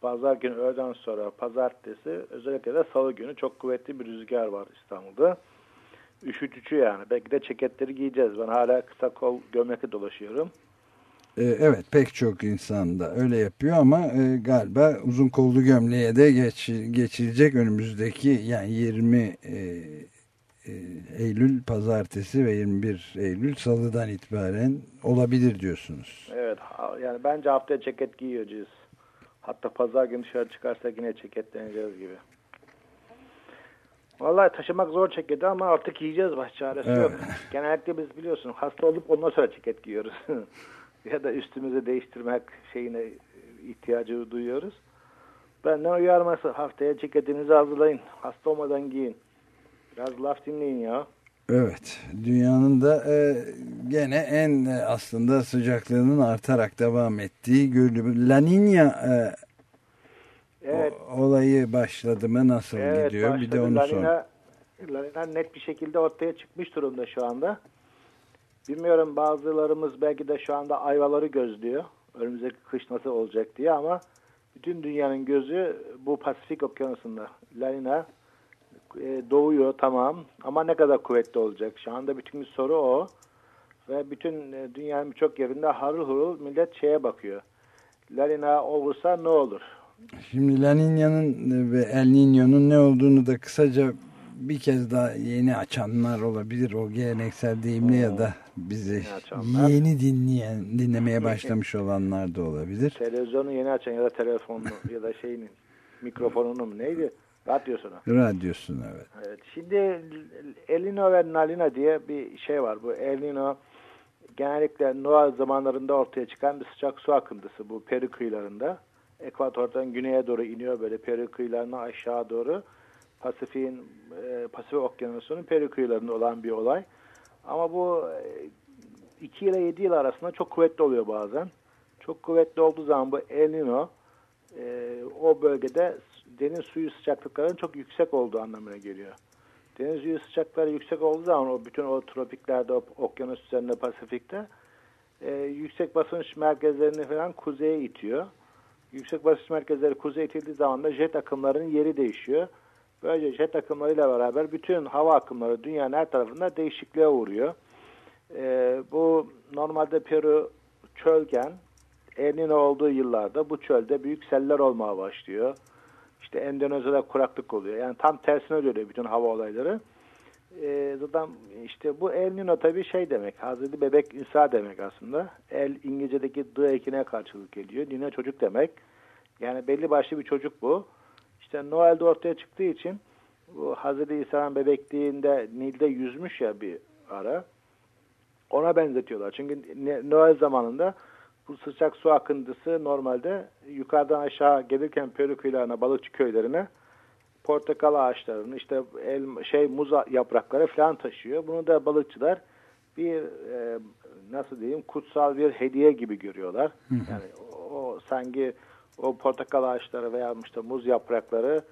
pazar günü öğleden sonra pazartesi özellikle de salı günü çok kuvvetli bir rüzgar var İstanbul'da. Üşütücü yani. Belki de ceketleri giyeceğiz. Ben hala kısa kol gömlekle dolaşıyorum. E, evet pek çok insan da öyle yapıyor ama e, galiba uzun kollu gömleğe de geç, geçilecek önümüzdeki yani 20 e, e, Eylül pazartesi ve 21 Eylül salıdan itibaren olabilir diyorsunuz. Evet yani bence haftaya ceket giyeceğiz. Hatta pazar günü dışarı çıkarsak yine ceketleneceğiz gibi. Vallahi taşımak zor ceketi ama artık giyeceğiz baş çaresi Evet. yok. Genellikle biz biliyorsun hasta olup ondan sonra ceket giyiyoruz. ya da üstümüzü değiştirmek şeyine ihtiyacı duyuyoruz. Benden uyarması haftaya ceketinizi hazırlayın. Hasta olmadan giyin. Biraz laf dinleyin ya. Evet, dünyanın da e, gene en e, aslında sıcaklığının artarak devam ettiği görülüyor. La Niña e, Evet. o- olayı başladı mı nasıl Evet, gidiyor? Bir de başladı. onu sor. Lanina, Lanina net bir şekilde ortaya çıkmış durumda şu anda. Bilmiyorum bazılarımız belki de şu anda ayvaları gözlüyor. Önümüzdeki kış nasıl olacak diye ama bütün dünyanın gözü bu Pasifik okyanusunda. Lanina e, doğuyor tamam ama ne kadar kuvvetli olacak? Şu anda bütün soru o. Ve bütün e, dünyanın birçok yerinde harıl hurul millet şeye bakıyor. Lanina olursa ne olur? Şimdi La Niña'nın ve El Niño'nun ne olduğunu da kısaca bir kez daha yeni açanlar olabilir. O geleneksel deyimle ya da bizi Yeni dinleyen, dinlemeye başlamış olanlar da olabilir. Televizyonu yeni açan ya da telefonunu ya da şeyinin mikrofonunu mu neydi? Radyosunu. Radyosunu evet. Evet. Şimdi El Nino ve Nalina diye bir şey var. Bu El Nino genellikle Noel zamanlarında ortaya çıkan bir sıcak su akıntısı bu Peri kıyılarında. Ekvatordan güneye doğru iniyor böyle Peri kıyılarına aşağı doğru. Pasifik'in e, Pasifik Okyanusu'nun Peri kıyılarında olan bir olay. Ama bu 2 ile 7 yıl arasında çok kuvvetli oluyor bazen. Çok kuvvetli olduğu zaman bu El Nino e, o bölgede deniz suyu sıcaklıklarının çok yüksek olduğu anlamına geliyor. Deniz suyu sıcaklıkları yüksek olduğu zaman o bütün o tropiklerde, o, okyanus üzerinde, Pasifik'te e, yüksek basınç merkezlerini falan kuzeye itiyor. Yüksek basınç merkezleri kuzeye itildiği zaman da jet akımlarının yeri değişiyor. Böylece jet akımlarıyla beraber bütün hava akımları dünyanın her tarafında değişikliğe uğruyor. E, bu normalde Peru çölken El Nino olduğu yıllarda bu çölde büyük seller olmaya başlıyor. İşte Endonezya'da kuraklık oluyor. Yani tam tersine dönüyor bütün hava olayları. E, zaten işte bu El Nino tabii şey demek. Hazreti bebek İsa demek aslında. El İngilizce'deki the ekine karşılık geliyor. Nino çocuk demek. Yani belli başlı bir çocuk bu. İşte Noel'de ortaya çıktığı için bu Hazreti İsa'nın bebekliğinde Nil'de yüzmüş ya bir ara. Ona benzetiyorlar. Çünkü Noel zamanında bu sıcak su akıntısı normalde yukarıdan aşağı gelirken Peru kıyılarına, balıkçı köylerine portakal ağaçlarını, işte el, şey muz yaprakları falan taşıyor. Bunu da balıkçılar bir e, nasıl diyeyim kutsal bir hediye gibi görüyorlar. Yani o, o sanki o portakal ağaçları veya işte muz yaprakları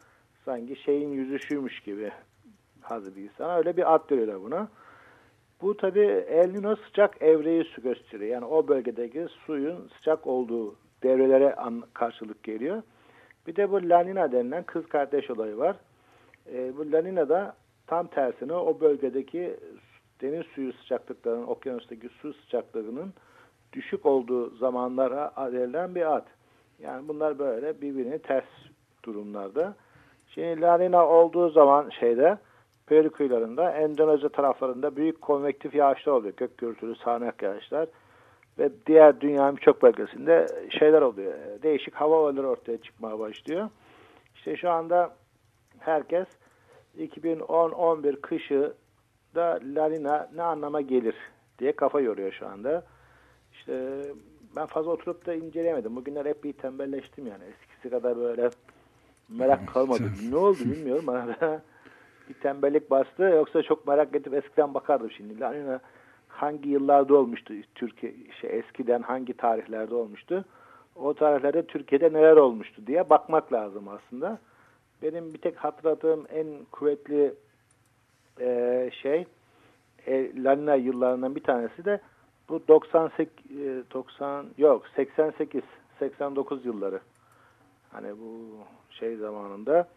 sanki şeyin yüzüşüymüş gibi Hazreti İsa'na öyle bir ad veriyorlar buna. Bu tabi El Nino sıcak evreyi su gösteriyor. Yani o bölgedeki suyun sıcak olduğu devrelere karşılık geliyor. Bir de bu La Nina denilen kız kardeş olayı var. E, bu La Nina da tam tersine o bölgedeki deniz suyu sıcaklıklarının, okyanustaki su sıcaklığının düşük olduğu zamanlara verilen bir ad. Yani bunlar böyle birbirini ters durumlarda. Şimdi La Nina olduğu zaman şeyde Peru kıyılarında, Endonezya taraflarında büyük konvektif yağışlar oluyor. Gök gürültülü sağanak yağışlar. Ve diğer dünyanın birçok bölgesinde şeyler oluyor. Değişik hava olayları ortaya çıkmaya başlıyor. İşte şu anda herkes 2010-11 kışı da La Nina ne anlama gelir diye kafa yoruyor şu anda. İşte ben fazla oturup da inceleyemedim. Bugünler hep bir tembelleştim yani. Eskisi kadar böyle merak kalmadı. ne oldu bilmiyorum. Bana bir tembellik bastı. Yoksa çok merak edip eskiden bakardım şimdi. La Nina hangi yıllarda olmuştu Türkiye şey eskiden hangi tarihlerde olmuştu? O tarihlerde Türkiye'de neler olmuştu diye bakmak lazım aslında. Benim bir tek hatırladığım en kuvvetli e, şey e, Lanina yıllarından bir tanesi de bu 98 e, 90 yok 88 89 yılları. Hani bu şey zamanında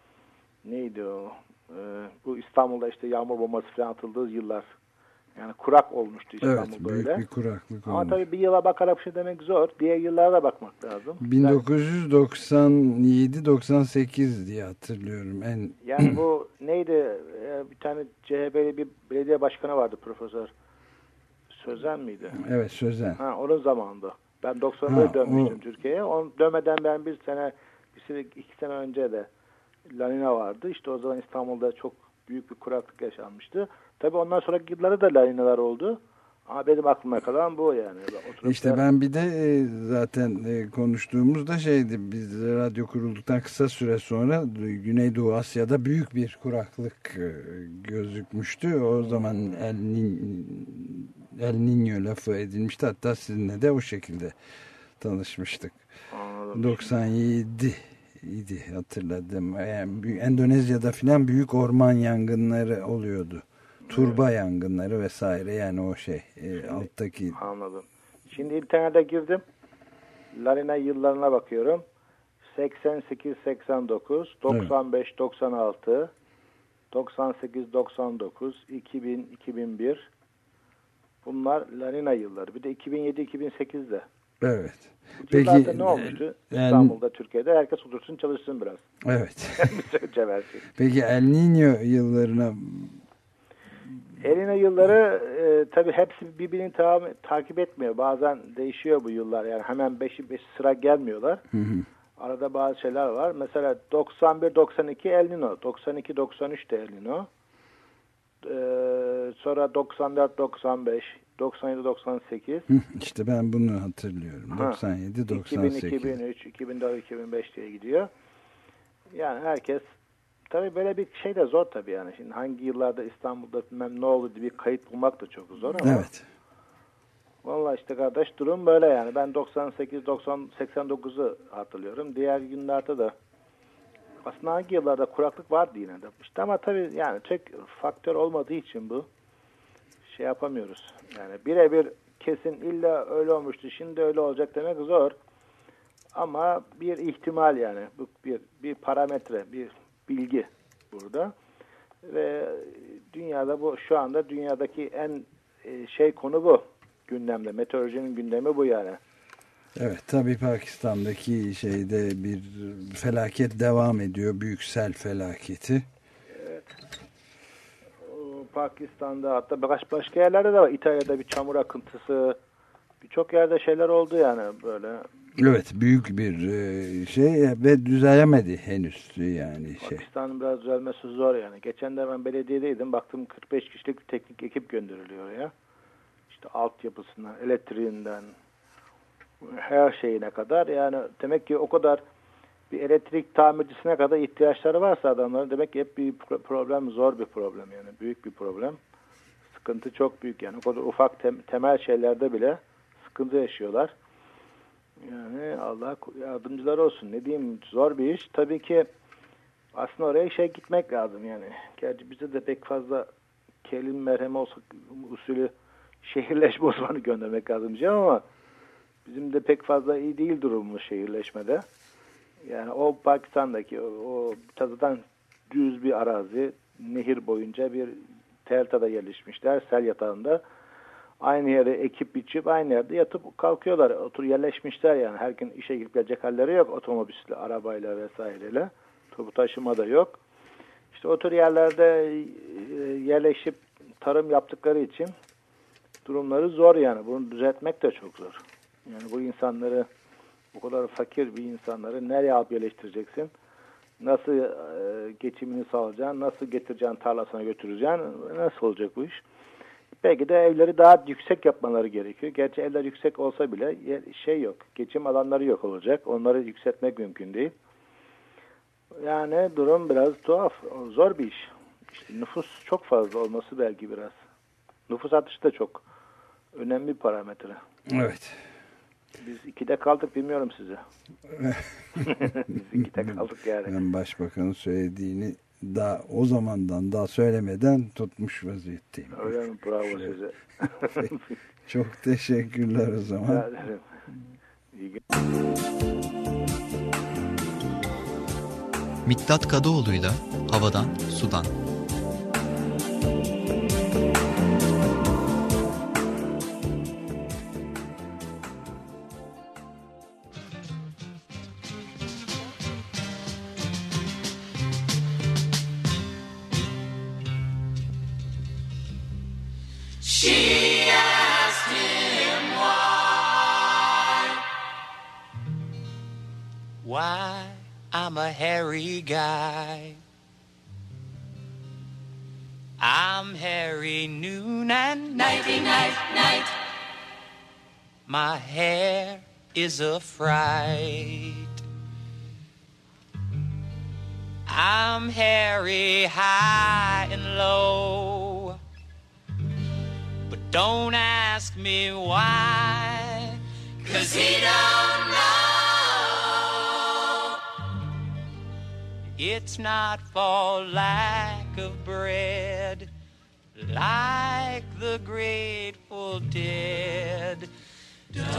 neydi o? E, bu İstanbul'da işte yağmur bombası falan atıldığı yıllar. Yani kurak olmuştu İstanbul evet, böyle. büyük bir kuraklık Ama olmuş. tabii bir yıla bakarak bir şey demek zor. Diğer yıllara bakmak lazım. 1997-98 diye hatırlıyorum. En Yani bu neydi? Ee, Bir tane CHP'li bir belediye başkanı vardı profesör. Sözen miydi? evet Sözen. Ha, onun zamanında. Ben 90'da Ha, dönmüştüm o- Türkiye'ye. On, dönmeden ben bir sene, bir sene, iki sene önce de Lanina vardı. İşte o zaman İstanbul'da çok büyük bir kuraklık yaşanmıştı. Tabii ondan sonraki yıllarda da Laninalar oldu. Ama benim aklıma kalan bu yani. Oturup İşte da- ben bir de e, zaten e, konuştuğumuzda şeydi biz radyo kurulduktan kısa süre sonra Güneydoğu Asya'da büyük bir kuraklık e, gözükmüştü. O zaman El, Nin, El Niño lafı edilmişti. Hatta sizinle de o şekilde tanışmıştık. Anladım. 97 idi hatırladım. Yani Endonezya'da filan büyük orman yangınları oluyordu. Turba yangınları vesaire yani o şey e, alttaki Anladım. Şimdi internete girdim. Larina yıllarına bakıyorum. 88 89, 95 96, 98 99, 2000 2001. Bunlar Larina yılları. Bir de 2007 2008'de. evet. Peki ne olmuştu? yani- İstanbul'da, Türkiye'de herkes otursun çalışsın biraz. Evet. Versin. Peki El Niño yıllarına Elina yılları e, tabii hepsi birbirini ta takip etmiyor. Bazen değişiyor bu yıllar. Yani hemen beşi beş sıra gelmiyorlar. Arada bazı şeyler var. Mesela 91-92 El Nino. 92-93 de El Nino. Ee, sonra 94-95, 97-98, Hı, işte ben bunu hatırlıyorum. Ha. 97 98. 2000-2003, 2004-2005 diye gidiyor. Yani herkes tabii böyle bir şey de zor tabii yani. Şimdi hangi yıllarda İstanbul'da bilmem ne oldu diye bir kayıt bulmak da çok zor ama Evet. Vallahi işte kardeş durum böyle yani. Ben 98, 90, 89'u hatırlıyorum. Diğer günlerde de aslında hangi yıllarda kuraklık vardı yine de. İşte ama tabii yani tek faktör olmadığı için bu şey yapamıyoruz. Yani birebir kesin illa öyle olmuştu şimdi öyle olacak demek zor. Ama bir ihtimal yani bu bir bir parametre, bir bilgi burada. Ve dünyada bu şu anda dünyadaki en e, şey konu bu gündemde. Meteorolojinin gündemi bu yani. Evet tabii Pakistan'daki şeyde bir felaket devam ediyor. Büyük sel felaketi. O Pakistan'da hatta başka, başka yerlerde de var. İtalya'da bir çamur akıntısı birçok yerde şeyler oldu yani böyle. Evet büyük bir e, şey ve düzelemedi henüz yani şey. Pakistan'ın biraz düzelmesi zor yani. Geçen de ben belediyedeydim. Baktım 45 kişilik bir teknik ekip gönderiliyor oraya. İşte altyapısından, elektriğinden, her şeyine kadar. Yani demek ki o kadar bir elektrik tamircisine kadar ihtiyaçları varsa adamların demek ki hep bir pro- problem, zor bir problem yani. Büyük bir problem. Sıkıntı çok büyük yani. O kadar ufak tem- temel şeylerde bile sıkıntı yaşıyorlar. Yani Allah yardımcılar olsun. Ne diyeyim zor bir iş. Tabii ki aslında oraya şey gitmek lazım yani. Gerçi bize de pek fazla kelim merhem olsa usulü şehirleşme uzmanı göndermek lazım diyeceğim ama bizim de pek fazla iyi değil durumumuz şehirleşmede. Yani o Pakistan'daki o, o tadıdan düz bir arazi, nehir boyunca bir deltada yerleşmişler, sel yatağında. Aynı yere ekip biçip aynı yerde yatıp kalkıyorlar. Otur yerleşmişler yani. Her gün işe gidip gelecek halleri yok. Otobüsle, arabayla vesaireyle. Topu taşıma da yok. İşte o tür yerlerde e, yerleşip tarım yaptıkları için durumları zor yani. Bunu düzeltmek de çok zor. Yani bu insanları bu kadar fakir bir insanları nereye alıp yerleştireceksin? Nasıl e, geçimini sağlayacaksın? Nasıl getireceksin tarlasına götüreceksin? Nasıl olacak bu iş? Belki de evleri daha yüksek yapmaları gerekiyor. Gerçi evler yüksek olsa bile şey yok. Geçim alanları yok olacak. Onları yükseltmek mümkün değil. Yani durum biraz tuhaf. Zor bir iş. İşte nüfus çok fazla olması belki biraz. Nüfus artışı da çok önemli bir parametre. Evet. Biz ikide kaldık bilmiyorum size. Biz ikide kaldık yani. Ben başbakanın söylediğini daha o zamandan daha söylemeden tutmuş vaziyetteyim. Öyle mi? Bravo Şöyle. size. Çok teşekkürler o zaman. Mithat Kadıoğlu'yla Havadan Sudan. Guy. I'm Harry noon and nighty night night. My hair is a fright. I'm Harry high and low. But don't ask me why, cause he don't It's not for lack of bread, like the Grateful Dead. Darling,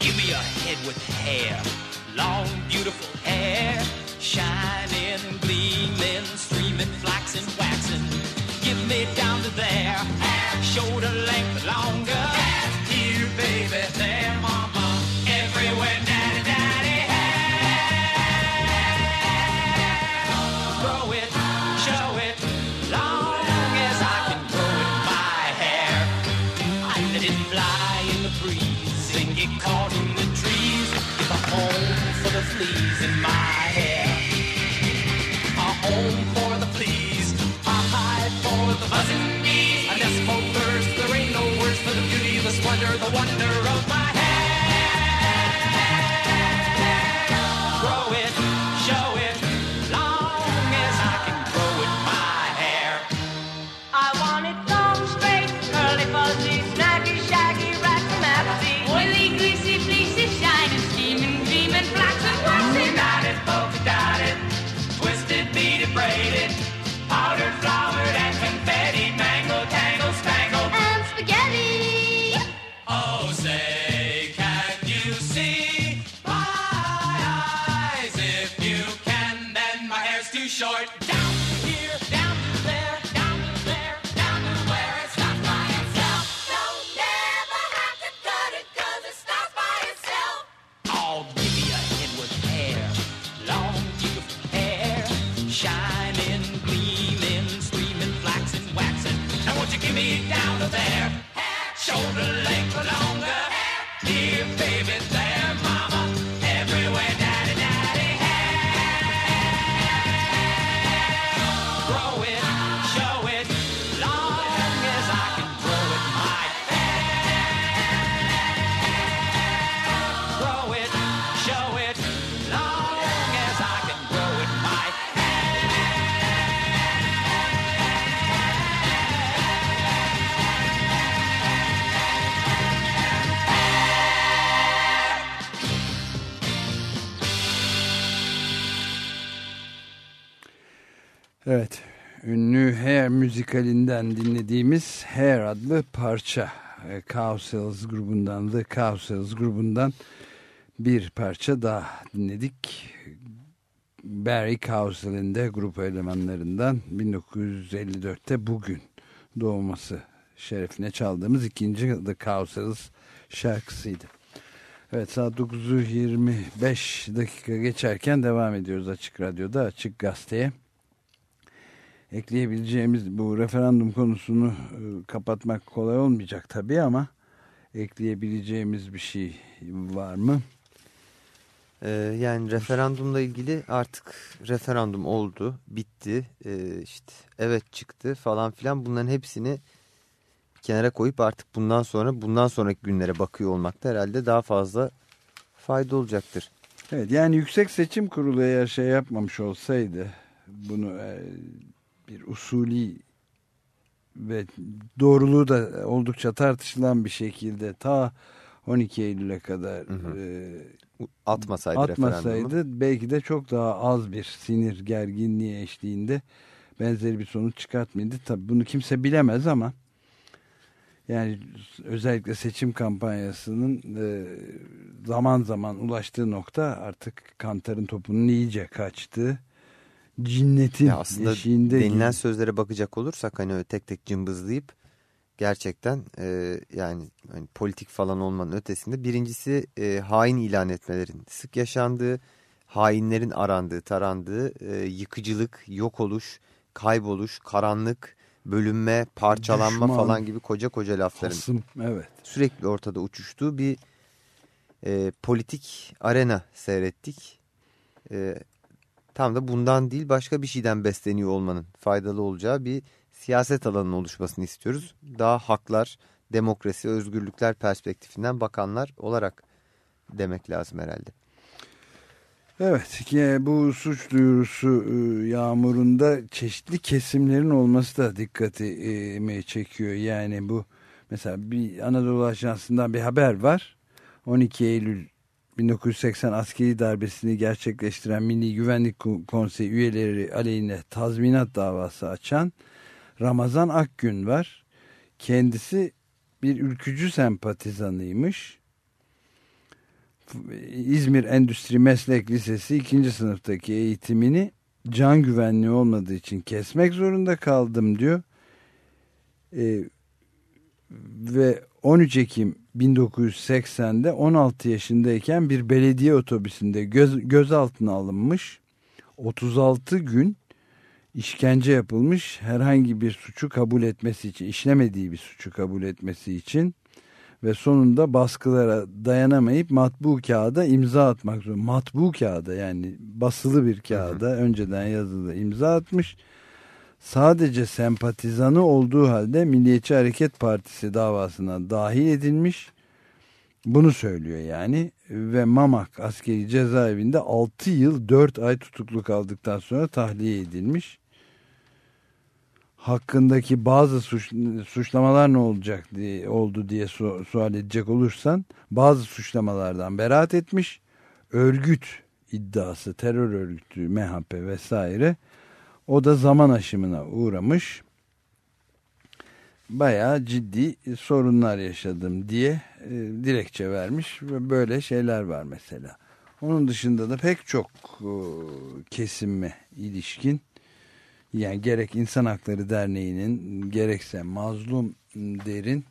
give me a head with hair, long, beautiful hair, shining, the wonder of my müzikalinden dinlediğimiz Hair adlı parça. E, Cowsills grubundan, The Cowsills grubundan bir parça daha dinledik. Barry Cowsill'in de grup elemanlarından 1954'te bugün doğması şerefine çaldığımız ikinci The Cowsills şarkısıydı. Evet saat 9'u 25 dakika geçerken devam ediyoruz Açık Radyo'da Açık Gazete'ye ekleyebileceğimiz bu referandum konusunu e, kapatmak kolay olmayacak tabii ama ekleyebileceğimiz bir şey var mı? Ee, yani referandumla ilgili artık referandum oldu, bitti, ee, işte evet çıktı falan filan bunların hepsini kenara koyup artık bundan sonra bundan sonraki günlere bakıyor olmakta herhalde daha fazla fayda olacaktır. Evet yani Yüksek Seçim Kurulu eğer şey yapmamış olsaydı bunu e, bir usulü ve doğruluğu da oldukça tartışılan bir şekilde ta 12 Eylül'e kadar Hı hı. e, Atmasaydı, atmasaydı belki de çok daha az bir sinir gerginliği eşliğinde benzeri bir sonuç çıkartmaydı. Tabii bunu kimse bilemez ama yani özellikle seçim kampanyasının e, zaman zaman ulaştığı nokta artık kantarın topunun iyice kaçtığı cinnetin Ya aslında eşiğinde denilen gibi. sözlere bakacak olursak hani öyle tek tek cımbızlayıp gerçekten e, yani hani politik falan olmanın ötesinde birincisi e, hain ilan etmelerin sık yaşandığı, hainlerin arandığı, tarandığı e, yıkıcılık, yok oluş, kayboluş, karanlık, bölünme, parçalanma Düşman, falan gibi koca koca lafların Hasım, evet. sürekli ortada uçuştuğu bir e, politik arena seyrettik. E, tam da bundan değil başka bir şeyden besleniyor olmanın faydalı olacağı bir siyaset alanının oluşmasını istiyoruz. Daha haklar, demokrasi, özgürlükler perspektifinden bakanlar olarak demek lazım herhalde. Evet bu suç duyurusu e, yağmurunda çeşitli kesimlerin olması da dikkatimi çekiyor. Yani bu mesela bir Anadolu Ajansı'ndan bir haber var. 12 Eylül 1980 askeri darbesini gerçekleştiren Milli Güvenlik Konseyi üyeleri aleyhine tazminat davası açan Ramazan Akgün var. Kendisi bir ülkücü sempatizanıymış. İzmir Endüstri Meslek Lisesi ikinci sınıftaki eğitimini can güvenliği olmadığı için kesmek zorunda kaldım diyor. Ee, ve 13 Ekim 1980'de 16 yaşındayken bir belediye otobüsünde göz, gözaltına alınmış. 36 gün işkence yapılmış herhangi bir suçu kabul etmesi için işlemediği bir suçu kabul etmesi için ve sonunda baskılara dayanamayıp matbu kağıda imza atmak zorunda. Matbu kağıda yani basılı bir kağıda önceden yazılı imza atmış. Sadece sempatizanı olduğu halde Milliyetçi Hareket Partisi davasına dahil edilmiş. Bunu söylüyor yani. Ve Mamak askeri cezaevinde 6 yıl 4 ay tutuklu kaldıktan sonra tahliye edilmiş. Hakkındaki bazı suç, suçlamalar ne olacak diye oldu diye su, sual edecek olursan bazı suçlamalardan beraat etmiş. Örgüt iddiası terör örgütü MHP vesaire o da zaman aşımına uğramış bayağı ciddi sorunlar yaşadım diye e, dilekçe vermiş ve böyle şeyler var mesela onun dışında da pek çok e, kesime ilişkin yani gerek İnsan Hakları Derneği'nin gerekse Mazlum Der'in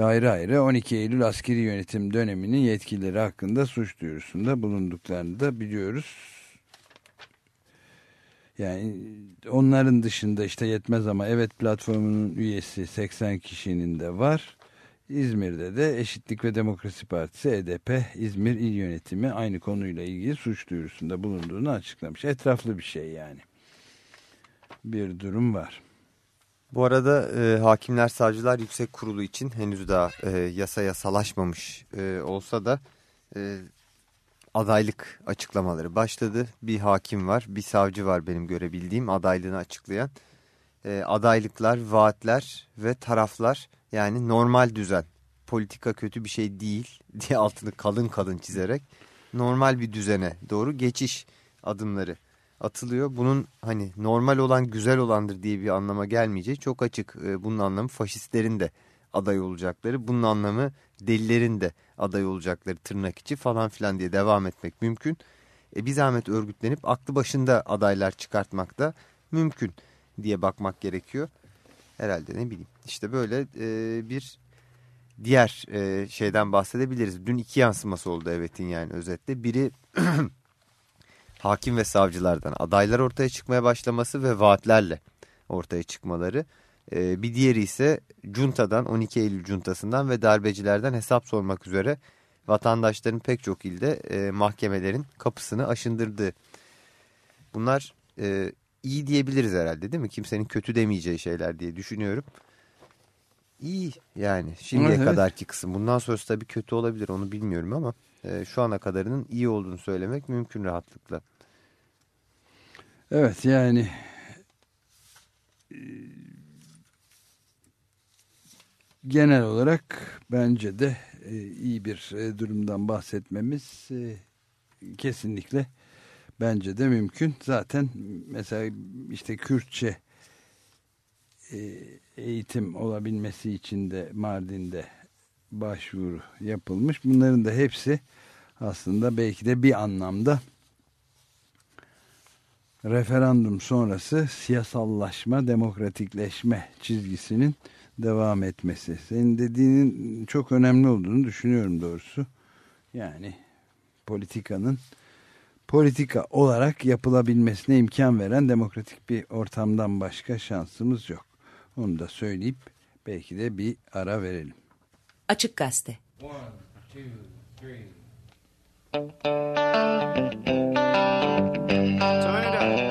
ayrı ayrı 12 Eylül askeri yönetim döneminin yetkileri hakkında suç duyurusunda bulunduklarını da biliyoruz. Yani onların dışında işte yetmez ama evet platformunun üyesi 80 kişinin de var. İzmir'de de Eşitlik ve Demokrasi Partisi EDP İzmir İl Yönetimi aynı konuyla ilgili suç duyurusunda bulunduğunu açıklamış. Etraflı bir şey yani. Bir durum var. Bu arada e, Hakimler Savcılar Yüksek Kurulu için henüz daha e, yasa yasalaşmamış e, olsa da e, adaylık açıklamaları başladı. Bir hakim var, bir savcı var benim görebildiğim adaylığını açıklayan. E, adaylıklar, vaatler ve taraflar yani normal düzen. Politika kötü bir şey değil diye altını kalın kalın çizerek normal bir düzene doğru geçiş adımları atılıyor. Bunun hani normal olan güzel olandır diye bir anlama gelmeyeceği çok açık. E, bunun anlamı faşistlerin de aday olacakları, bunun anlamı delilerin de aday olacakları tırnak içi falan filan diye devam etmek mümkün. E, bir zahmet örgütlenip aklı başında adaylar çıkartmak da mümkün diye bakmak gerekiyor. Herhalde ne bileyim. İşte böyle e, bir diğer e, şeyden bahsedebiliriz. Dün iki yansıması oldu evetin yani özetle. Biri hakim ve savcılardan adaylar ortaya çıkmaya başlaması ve vaatlerle ortaya çıkmaları. E, bir diğeri ise Cunta'dan 12 Eylül Cuntası'ndan ve darbecilerden hesap sormak üzere vatandaşların pek çok ilde e, mahkemelerin kapısını aşındırdığı. Bunlar e, iyi diyebiliriz herhalde değil mi? Kimsenin kötü demeyeceği şeyler diye düşünüyorum. İyi yani şimdiye Evet. kadarki kısım. Bundan sonrası tabii kötü olabilir onu bilmiyorum ama e, şu ana kadarının iyi olduğunu söylemek mümkün rahatlıkla. Evet yani genel olarak bence de e, iyi bir e, durumdan bahsetmemiz e, kesinlikle bence de mümkün. Zaten mesela işte Kürtçe e, eğitim olabilmesi için de Mardin'de başvuru yapılmış. Bunların da hepsi aslında belki de bir anlamda referandum sonrası siyasallaşma, demokratikleşme çizgisinin devam etmesi. Senin dediğinin çok önemli olduğunu düşünüyorum doğrusu. Yani politikanın politika olarak yapılabilmesine imkan veren demokratik bir ortamdan başka şansımız yok. Onu da söyleyip belki de bir ara verelim. Açık Gazete. Big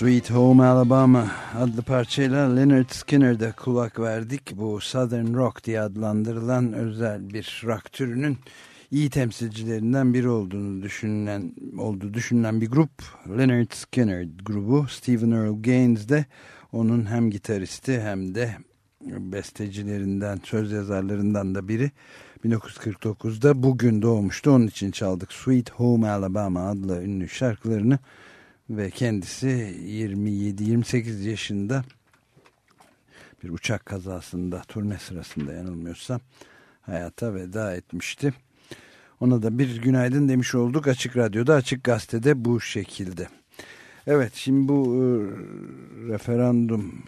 Sweet Home Alabama adlı parçayla Leonard Skinner'da kulak verdik. Bu Southern Rock diye adlandırılan özel bir rock türünün iyi temsilcilerinden biri olduğunu düşünülen, olduğu düşünülen bir grup. Leonard Skinner grubu. Stephen Earl Gaines de onun hem gitaristi hem de bestecilerinden, söz yazarlarından da biri. 1949'da bugün doğmuştu. Onun için çaldık Sweet Home Alabama adlı ünlü şarkılarını ve kendisi 27-28 yaşında bir uçak kazasında turne sırasında yanılmıyorsam hayata veda etmişti. Ona da bir günaydın demiş olduk Açık Radyo'da Açık Gazete'de bu şekilde. Evet şimdi bu e, referandum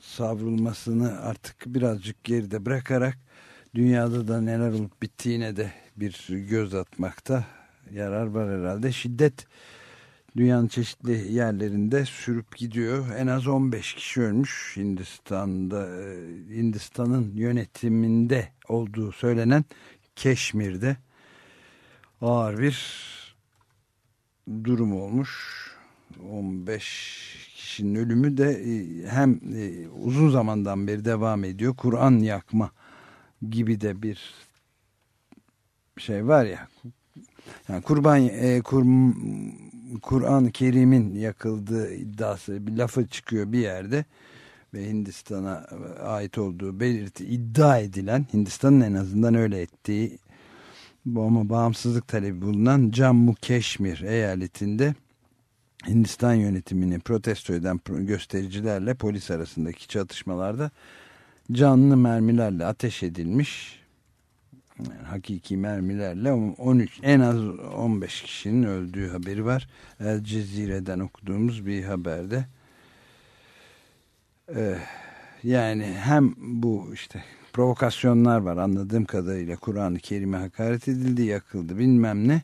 savrulmasını artık birazcık geride bırakarak dünyada da neler olup bittiğine de bir göz atmakta yarar var herhalde. Şiddet dünyanın çeşitli yerlerinde sürüp gidiyor. En az 15 kişi ölmüş Hindistan'da e, Hindistan'ın yönetiminde olduğu söylenen Keşmir'de ağır bir durum olmuş. 15 kişinin ölümü de e, hem e, uzun zamandan beri devam ediyor. Kur'an yakma gibi de bir şey var ya. Yani kurban e, kur, Kur'an-ı Kerim'in yakıldığı iddiası bir lafı çıkıyor bir yerde ve Hindistan'a ait olduğu belirti iddia edilen Hindistan'ın en azından öyle ettiği ama bağımsızlık talebi bulunan Jammu Keşmir eyaletinde Hindistan yönetimini protesto eden göstericilerle polis arasındaki çatışmalarda canlı mermilerle ateş edilmiş yani hakiki mermilerle 13 en az 15 kişinin öldüğü haberi var. El Cezire'den okuduğumuz bir haberde. Ee, yani hem bu işte provokasyonlar var anladığım kadarıyla Kur'an-ı Kerim'e hakaret edildi, yakıldı bilmem ne.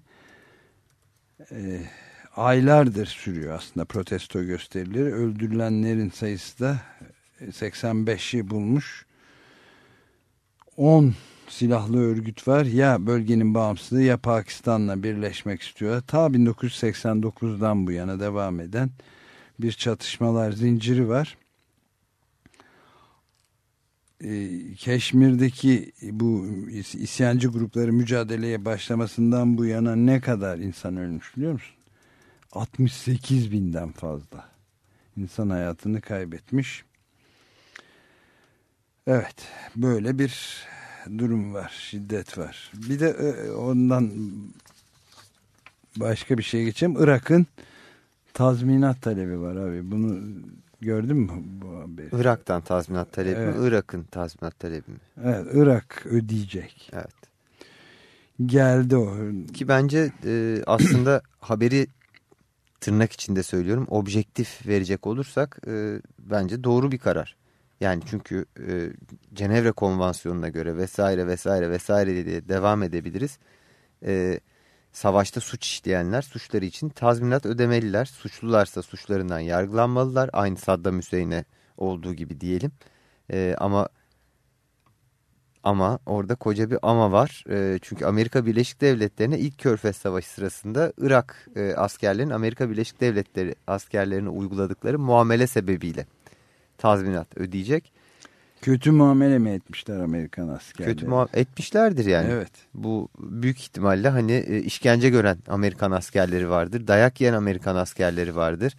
Ee, aylardır sürüyor aslında protesto gösterileri. Öldürülenlerin sayısı da 85'i bulmuş. 10 silahlı örgüt var. Ya bölgenin bağımsızlığı ya Pakistan'la birleşmek istiyor. Ta 1989'dan bu yana devam eden bir çatışmalar zinciri var. Ee, Keşmir'deki bu isyancı grupları mücadeleye başlamasından bu yana ne kadar insan ölmüş biliyor musun? 68 binden fazla insan hayatını kaybetmiş. Evet böyle bir durum var şiddet var. Bir de e, ondan başka bir şey geçeyim. Irak'ın tazminat talebi var abi. Bunu gördün mü bu haberi? Irak'tan tazminat talebi Evet. mi? Irak'ın tazminat talebi mi? Evet Irak ödeyecek. Evet. Geldi o. Ki bence e, aslında haberi tırnak içinde söylüyorum objektif verecek olursak e, bence doğru bir karar. Yani çünkü e, Cenevre Konvansiyonu'na göre vesaire vesaire vesaire diye devam edebiliriz. E, savaşta suç işleyenler suçları için tazminat ödemeliler. Suçlularsa suçlarından yargılanmalılar. Aynı Saddam Hüseyin'e olduğu gibi diyelim. E, ama ama orada koca bir ama var. E, çünkü Amerika Birleşik Devletleri'ne ilk Körfez Savaşı sırasında Irak e, askerlerinin Amerika Birleşik Devletleri askerlerine uyguladıkları muamele sebebiyle tazminat ödeyecek. Kötü muamele mi etmişler Amerikan askerleri? Kötü muamele etmişlerdir yani. Evet. Bu büyük ihtimalle hani e, işkence gören Amerikan askerleri vardır. Dayak yiyen Amerikan askerleri vardır.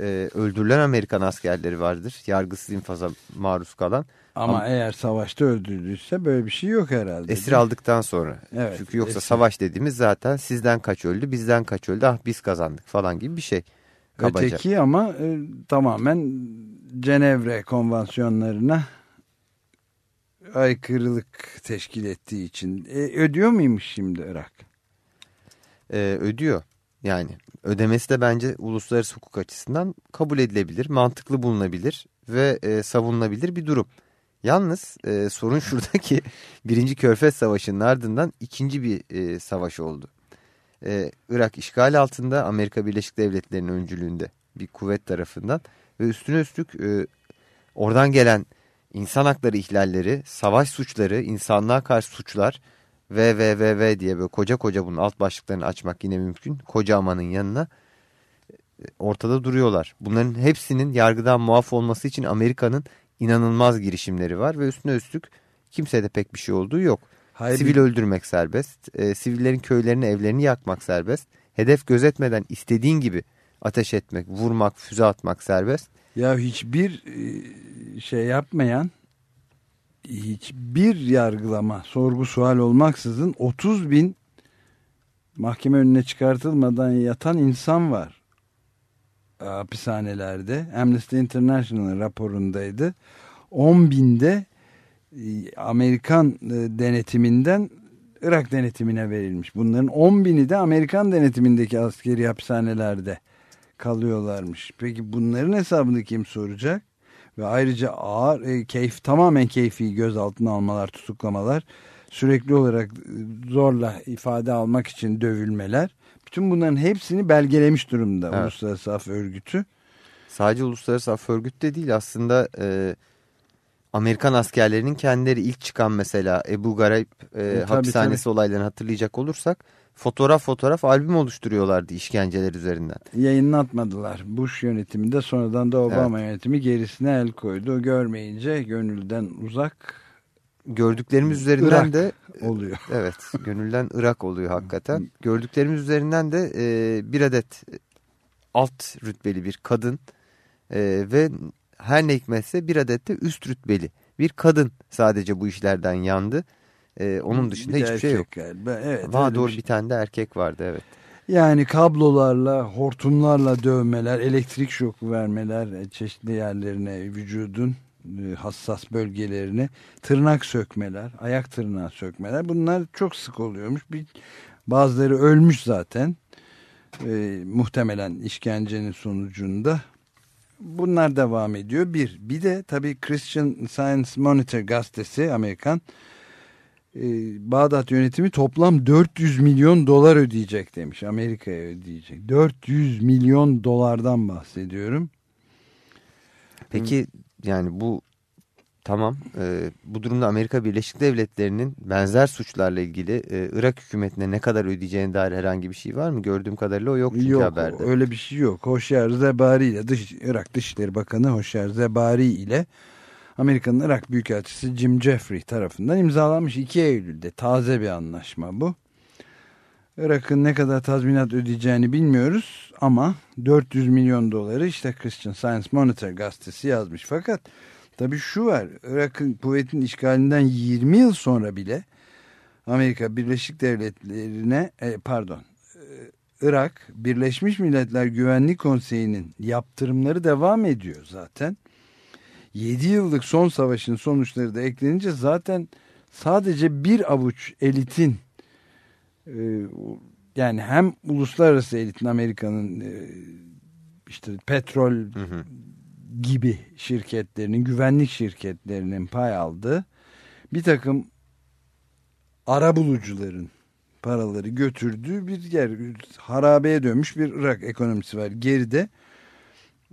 E, öldürülen Amerikan askerleri vardır. Yargısız infaza maruz kalan. Ama, Ama- eğer savaşta öldürdüyse böyle bir şey yok herhalde. Esir aldıktan sonra. Evet, Çünkü yoksa esir. savaş dediğimiz zaten sizden kaç öldü, bizden kaç öldü, ah biz kazandık falan gibi bir şey. Kabaca. Öteki ama e, tamamen Cenevre konvansiyonlarına aykırılık teşkil ettiği için. E, ödüyor muymuş şimdi Irak? e, ödüyor. Yani ödemesi de bence uluslararası hukuk açısından kabul edilebilir, mantıklı bulunabilir ve e, savunulabilir bir durum. Yalnız e, sorun şurada ki birinci Körfez Savaşı'nın ardından ikinci bir e, savaş oldu. E, Irak işgal altında Amerika Birleşik Devletleri'nin öncülüğünde bir kuvvet tarafından ve üstüne üstlük e, oradan gelen insan hakları ihlalleri, savaş suçları, insanlığa karşı suçlar ve ve ve ve diye böyle koca koca bunun alt başlıklarını açmak yine mümkün. Koca amanın yanına ortada duruyorlar. Bunların hepsinin yargıdan muaf olması için Amerika'nın inanılmaz girişimleri var ve üstüne üstlük kimsede pek bir şey olduğu yok. Hayır, Sivil bir- öldürmek serbest, e, sivillerin köylerini, evlerini yakmak serbest, hedef gözetmeden istediğin gibi ateş etmek, vurmak, füze atmak serbest. Ya hiçbir e, şey yapmayan hiçbir yargılama sorgu sual olmaksızın 30 bin mahkeme önüne çıkartılmadan yatan insan var e, hapishanelerde. Amnesty International'ın raporundaydı. 10 binde e, Amerikan denetiminden Irak denetimine verilmiş. Bunların 10 bini de Amerikan denetimindeki askeri hapishanelerde kalıyorlarmış. Peki bunların hesabını kim soracak? Ve ayrıca ağır, e, keyif tamamen keyfi gözaltına almalar, tutuklamalar, sürekli olarak e, zorla ifade almak için dövülmeler. Bütün bunların hepsini belgelemiş durumda Evet. Uluslararası Af Örgütü. Sadece uluslararası af örgütü de değil aslında e, Amerikan askerlerinin kendileri ilk çıkan mesela Ebu Garayb e, tabii, hapishanesi olaylarını hatırlayacak olursak fotoğraf fotoğraf albüm oluşturuyorlardı işkenceler üzerinden. Yayınlatmadılar. Bush yönetiminde sonradan da Obama yönetimi gerisine el koydu. Görmeyince gönülden uzak Gördüklerimiz üzerinden Irak de oluyor. evet gönülden Irak oluyor hakikaten. Gördüklerimiz üzerinden de e, bir adet alt rütbeli bir kadın e, ve her ne hikmetse bir adet de üst rütbeli bir kadın sadece bu işlerden yandı. E, onun dışında hiçbir şey yok. Galiba. Evet, Va öyle doğru bir şey. bir tane de erkek vardı evet. Yani kablolarla, hortumlarla dövmeler, elektrik şoku vermeler e, çeşitli yerlerine, vücudun e, hassas bölgelerine, tırnak sökmeler, ayak tırnağı sökmeler bunlar çok sık oluyormuş. Bir, bazıları ölmüş zaten e, muhtemelen işkencenin sonucunda. Bunlar devam ediyor. Bir, bir de tabii Christian Science Monitor gazetesi Amerikan Bağdat yönetimi toplam 400 milyon dolar ödeyecek demiş. Amerika'ya ödeyecek. 400 milyon dolardan bahsediyorum. Peki yani bu tamam e, bu durumda Amerika Birleşik Devletleri'nin benzer suçlarla ilgili e, Irak hükümetine ne kadar ödeyeceğine dair herhangi bir şey var mı? Gördüğüm kadarıyla o yok çünkü yok haberde. öyle bir şey yok. Hoşyar Zebari ile dış, Irak Dışişleri Bakanı Hoşyar Zebari ile Amerika'nın Irak Büyükelçisi Jim Jeffrey tarafından imzalanmış 2 Eylül'de. Taze bir anlaşma bu. Irak'ın ne kadar tazminat ödeyeceğini bilmiyoruz ama 400 milyon doları işte Christian Science Monitor gazetesi yazmış. Fakat tabii şu var Irak'ın kuvvetin işgalinden 20 yıl sonra bile Amerika Birleşik Devletleri'ne e, pardon e, Irak Birleşmiş Milletler Güvenlik Konseyi'nin yaptırımları devam ediyor zaten. 7 yıllık son savaşın sonuçları da eklenince zaten sadece bir avuç elitin e, yani hem uluslararası elitin Amerika'nın e, işte petrol Hı hı. gibi şirketlerinin güvenlik şirketlerinin pay aldığı bir takım arabulucuların paraları götürdüğü bir yer harabeye dönmüş bir Irak ekonomisi var geride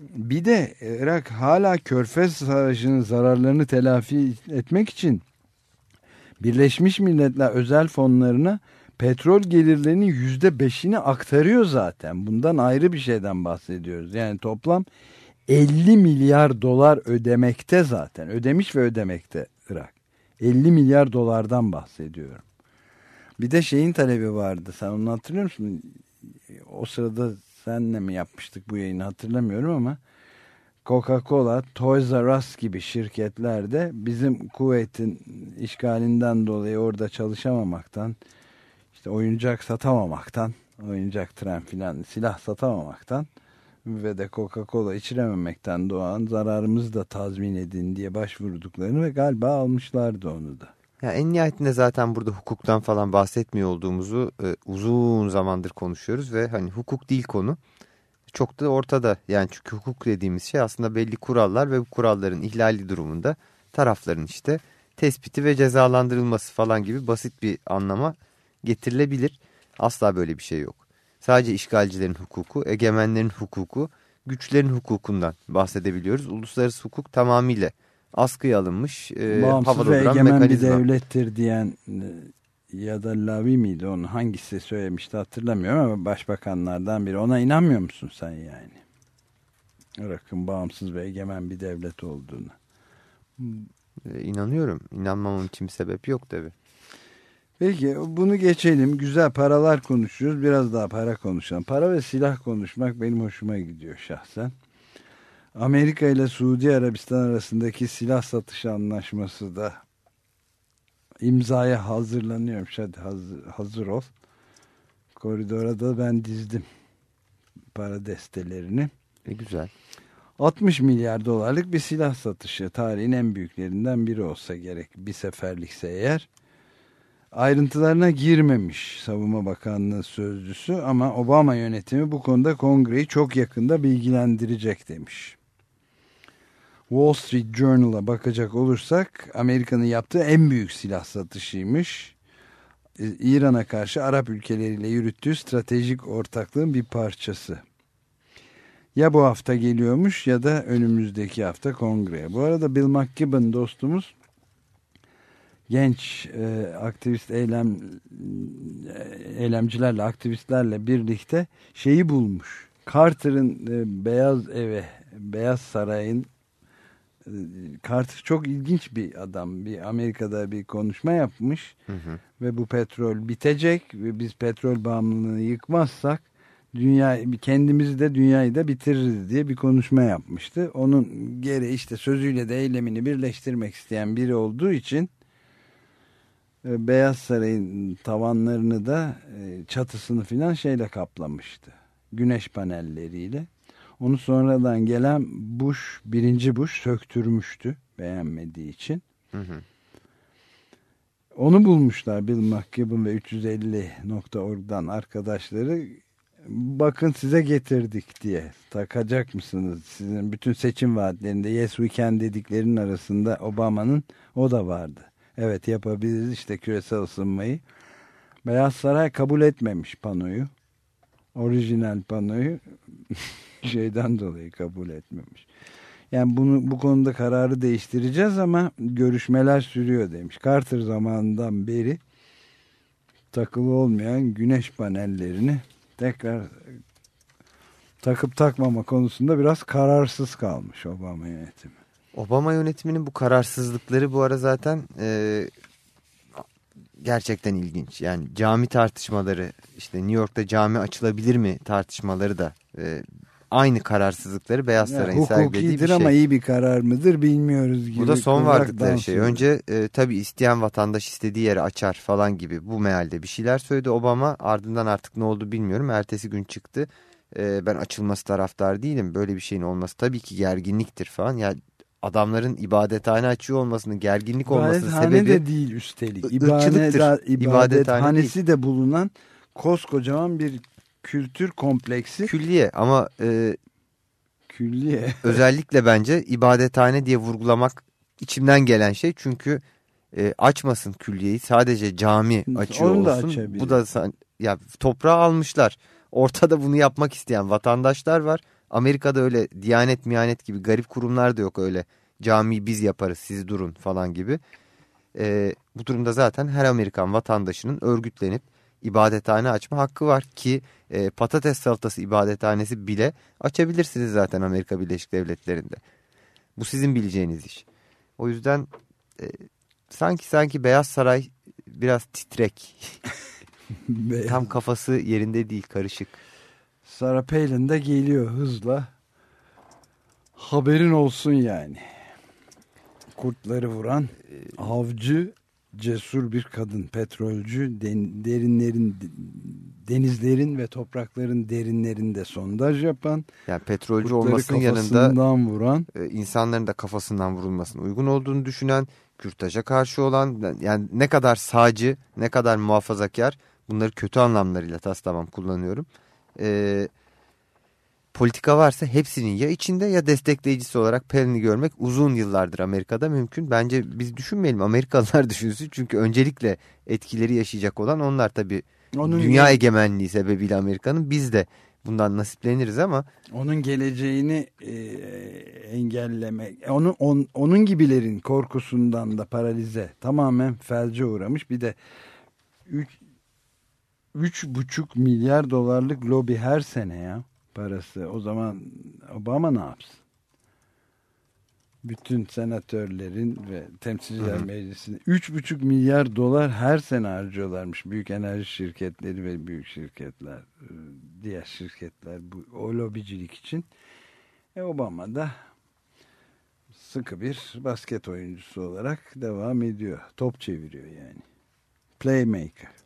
bir de Irak hala Körfez Savaşı'nın zararlarını telafi etmek için Birleşmiş Milletler özel fonlarına petrol gelirlerinin yüzde beşini aktarıyor zaten. Bundan ayrı bir şeyden bahsediyoruz. Yani toplam 50 milyar dolar ödemekte zaten. Ödemiş ve ödemekte Irak. 50 milyar dolardan bahsediyorum. Bir de şeyin talebi vardı. Sen onu hatırlıyor musun? O sırada senle mi yapmıştık bu yayını hatırlamıyorum ama Coca-Cola, Toys R Us gibi şirketlerde bizim kuvvetin işgalinden dolayı orada çalışamamaktan, işte oyuncak satamamaktan, oyuncak tren filan silah satamamaktan ve de Coca-Cola içirememekten doğan zararımızı da tazmin edin diye başvurduklarını ve galiba almışlardı onu da. Ya en nihayetinde zaten burada hukuktan falan bahsetmiyor olduğumuzu e, uzun zamandır konuşuyoruz ve hani hukuk değil konu. Çok da ortada yani çünkü hukuk dediğimiz şey aslında belli kurallar ve bu kuralların ihlali durumunda tarafların işte tespiti ve cezalandırılması falan gibi basit bir anlama getirilebilir. Asla böyle bir şey yok. Sadece işgalcilerin hukuku, egemenlerin hukuku, güçlerin hukukundan bahsedebiliyoruz. Uluslararası hukuk tamamıyla askıya alınmış e, havada ve duran egemen bir mekanizma. devlettir diyen e, ya da Lavi miydi onu hangisi söylemişti hatırlamıyorum ama başbakanlardan biri. Ona inanmıyor musun sen yani? Irak'ın bağımsız ve egemen bir devlet olduğunu. E, inanıyorum. İnanmamam için bir sebep yok tabi. Peki bunu geçelim. Güzel paralar konuşuyoruz. Biraz daha para konuşalım. Para ve silah konuşmak benim hoşuma gidiyor şahsen. Amerika ile Suudi Arabistan arasındaki silah satışı anlaşması da imzaya hazırlanıyormuş. Hadi hazır, hazır ol. Koridora da ben dizdim para destelerini. E, güzel. 60 milyar dolarlık bir silah satışı tarihin en büyüklerinden biri olsa gerek bir seferlikse eğer ayrıntılarına girmemiş Savunma Bakanlığı sözcüsü ama Obama yönetimi bu konuda kongreyi çok yakında bilgilendirecek demiş. Wall Street Journal'a bakacak olursak Amerika'nın yaptığı en büyük silah satışıymış. Ee, İran'a karşı Arap ülkeleriyle yürüttüğü stratejik ortaklığın bir parçası. Ya bu hafta geliyormuş ya da önümüzdeki hafta kongreye. Bu arada Bill McKibben dostumuz genç e, aktivist eylem e, eylemcilerle aktivistlerle birlikte şeyi bulmuş. Carter'ın e, Beyaz Eve Beyaz Saray'ın e, Carter çok ilginç bir adam. Bir Amerika'da bir konuşma yapmış Hı hı. ve bu petrol bitecek ve biz petrol bağımlılığını yıkmazsak dünya kendimizi de dünyayı da bitiririz diye bir konuşma yapmıştı. Onun gereği işte sözüyle de eylemini birleştirmek isteyen biri olduğu için e, Beyaz Saray'ın tavanlarını da e, çatısını filan şeyle kaplamıştı. Güneş panelleriyle. Onu sonradan gelen Bush, birinci Bush söktürmüştü beğenmediği için. Hı hı. Onu bulmuşlar Bill McKibben ve 350.org'dan arkadaşları. Bakın size getirdik diye. Takacak mısınız? Sizin bütün seçim vaatlerinde Yes We Can dediklerinin arasında Obama'nın o da vardı. Evet yapabiliriz işte küresel ısınmayı. Beyaz Saray kabul etmemiş panoyu. Orijinal panoyu şeyden dolayı kabul etmemiş. Yani bunu bu konuda kararı değiştireceğiz ama görüşmeler sürüyor demiş. Carter zamanından beri takılı olmayan güneş panellerini tekrar takıp takmama konusunda biraz kararsız kalmış Obama yönetimi. Obama yönetiminin bu kararsızlıkları bu ara zaten e, gerçekten ilginç. Yani cami tartışmaları işte New York'ta cami açılabilir mi tartışmaları da e, aynı kararsızlıkları Beyaz Yani Saray'ın sergilediği bir hukukidir şey. ama iyi bir karar mıdır bilmiyoruz gibi. Bu da son vardıkları şey. ediyor. Önce e, tabii isteyen vatandaş istediği yere açar falan gibi bu mealde bir şeyler söyledi Obama. Ardından artık ne oldu bilmiyorum. Ertesi gün çıktı. E, ben açılması taraftar değilim. Böyle bir şeyin olması tabii ki gerginliktir falan. Ya adamların ibadethane açıyor olmasının gerginlik olmasının sebebi de değil üstelik. İbadethane ibadethanesi de bulunan koskocaman bir kültür kompleksi. külliye ama e, Külliye. özellikle bence ibadethane diye vurgulamak içimden gelen şey. Çünkü e, açmasın külliyeyi sadece cami açıyor Onu da olsun. açabilir. Bu da ya toprağı almışlar. Ortada bunu yapmak isteyen vatandaşlar var. Amerika'da öyle diyanet miyanet gibi garip kurumlar da yok öyle. Camiyi biz yaparız siz durun falan gibi. E, bu durumda zaten her Amerikan vatandaşının örgütlenip ibadethane açma hakkı var ki e, patates salatası ibadethanesi bile açabilirsiniz zaten Amerika Birleşik Devletleri'nde. Bu sizin bileceğiniz iş. O yüzden e, sanki sanki Beyaz Saray biraz titrek. Tam kafası yerinde değil karışık. Sarah Palin de geliyor hızla. Haberin olsun yani. Kurtları vuran avcı cesur bir kadın petrolcü derinlerin denizlerin ve toprakların derinlerinde sondaj yapan Yani petrolcü olmasının yanında kafasından vuran e, insanların da kafasından vurulmasının uygun olduğunu düşünen, kürtaja karşı olan yani ne kadar sağcı, ne kadar muhafazakar bunları kötü anlamlarıyla tas tamam kullanıyorum. E, politika varsa hepsinin ya içinde ya destekleyicisi olarak Pelin'i görmek uzun yıllardır Amerika'da mümkün. Bence biz düşünmeyelim Amerikalılar düşünsün. Çünkü öncelikle etkileri yaşayacak olan onlar tabii. Onun dünya egemenliği sebebiyle Amerika'nın biz de bundan nasipleniriz ama onun geleceğini e, engellemek onun on- onun gibilerin korkusundan da paralize tamamen felce uğramış. Bir de üç buçuk milyar dolarlık lobi her sene ya parası. O zaman Obama ne yapsın? Bütün senatörlerin ve temsilciler meclisinde üç buçuk milyar dolar her sene harcıyorlarmış. Büyük enerji şirketleri ve büyük şirketler, e, diğer şirketler bu o lobicilik için. E Obama da sıkı bir basket oyuncusu olarak devam ediyor. Top çeviriyor yani. Playmaker.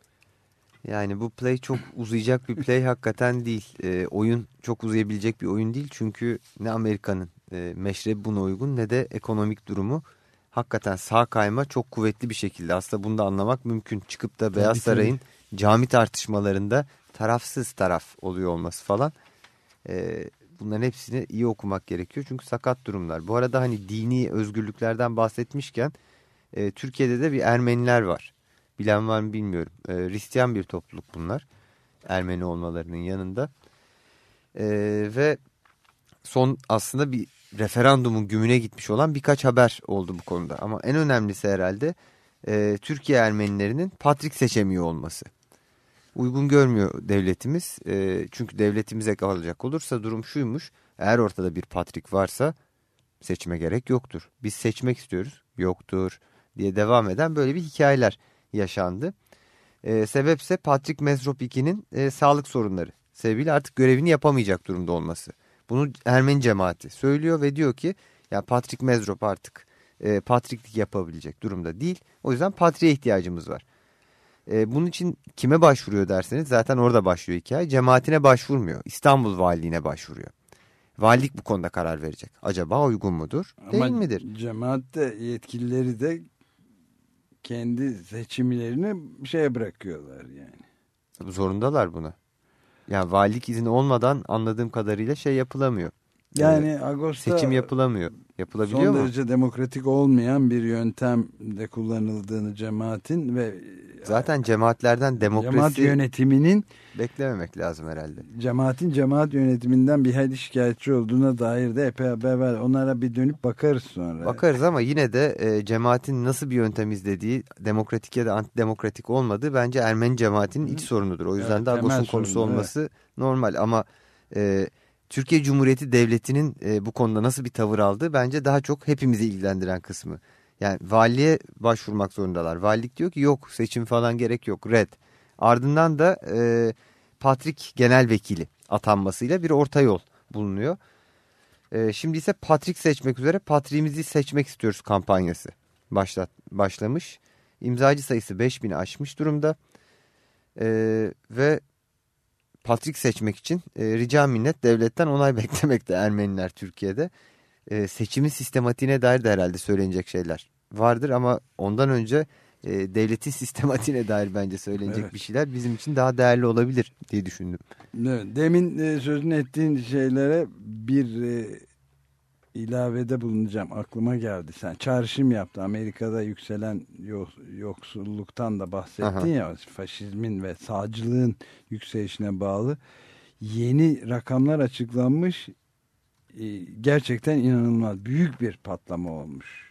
Yani bu play çok uzayacak bir play hakikaten değil. E, oyun çok uzayabilecek bir oyun değil. Çünkü ne Amerika'nın e, meşrebi buna uygun ne de ekonomik durumu hakikaten sağ kayma çok kuvvetli bir şekilde. Aslında bunu da anlamak mümkün. Çıkıp da Beyaz. Saray'ın cami tartışmalarında tarafsız taraf oluyor olması falan. E, bunların hepsini iyi okumak gerekiyor. Çünkü sakat durumlar. Bu arada hani dini özgürlüklerden bahsetmişken e, Türkiye'de de bir Ermeniler var. Bilen var mı bilmiyorum. E, Hristiyan bir topluluk bunlar. Ermeni olmalarının yanında. E, ve son aslında bir referandumun gümüne gitmiş olan birkaç haber oldu bu konuda. Ama en önemlisi herhalde e, Türkiye Ermenilerinin patrik seçemiyor olması. Uygun görmüyor devletimiz. E, çünkü devletimize kalacak olursa durum şuymuş. Eğer ortada bir patrik varsa seçime gerek yoktur. Biz seçmek istiyoruz. Yoktur diye devam eden böyle bir hikayeler yaşandı. E, sebepse Patrick Mesrop 2'nin e, sağlık sorunları sebebiyle artık görevini yapamayacak durumda olması. Bunu Ermeni cemaati söylüyor ve diyor ki ya Patrick Mesrop artık e, patriklik yapabilecek durumda değil. O yüzden patriğe ihtiyacımız var. E, bunun için kime başvuruyor derseniz zaten orada başlıyor hikaye. Cemaatine başvurmuyor. İstanbul Valiliğine başvuruyor. Valilik bu konuda karar verecek. Acaba uygun mudur? Değil Ama midir? cemaat de yetkilileri de kendi seçimlerini şeye bırakıyorlar yani. Zorundalar buna. Yani valilik izni olmadan anladığım kadarıyla şey yapılamıyor. Yani Ee, Ağustos'ta seçim yapılamıyor. Yapılabiliyor son mu? derece demokratik olmayan bir yöntemde kullanıldığını cemaatin ve Zaten cemaatlerden demokrasi cemaat yönetiminin beklememek lazım herhalde. cemaatin cemaat yönetiminden bir hayli şikayetçi olduğuna dair de epey haber var. Onlara bir dönüp bakarız sonra. Bakarız ama yine de e, cemaatin nasıl bir yöntem izlediği demokratik ya da antidemokratik olmadığı bence Ermeni cemaatinin iç sorunudur. O yüzden Evet, de Agos'un konusu sorunu, olması normal ama e, Türkiye Cumhuriyeti Devleti'nin e, bu konuda nasıl bir tavır aldığı bence daha çok hepimizi ilgilendiren kısmı. Yani valiye başvurmak zorundalar. Valilik diyor ki yok seçim falan gerek yok red. Ardından da e, Patrick Genel Vekili atanmasıyla bir orta yol bulunuyor. E, şimdi ise Patrick seçmek üzere Patrick'imizi seçmek istiyoruz kampanyası başlat, başlamış. İmzacı sayısı 5000'i aşmış durumda. E, ve Patrick seçmek için e, rica minnet devletten onay beklemekte Ermeniler Türkiye'de. E, seçimin sistematiğine dair de herhalde söylenecek şeyler vardır ama ondan önce e, devletin sistematiğine dair bence söylenecek Evet. bir şeyler bizim için daha değerli olabilir diye düşündüm. Evet, Demin e, sözünü ettiğin şeylere bir e, ilavede bulunacağım. Aklıma geldi. Sen çağrışım yaptı. Amerika'da yükselen yo- yoksulluktan da bahsettin Aha. ya. Faşizmin ve sağcılığın yükselişine bağlı. Yeni rakamlar açıklanmış. E, gerçekten inanılmaz. Büyük bir patlama olmuş.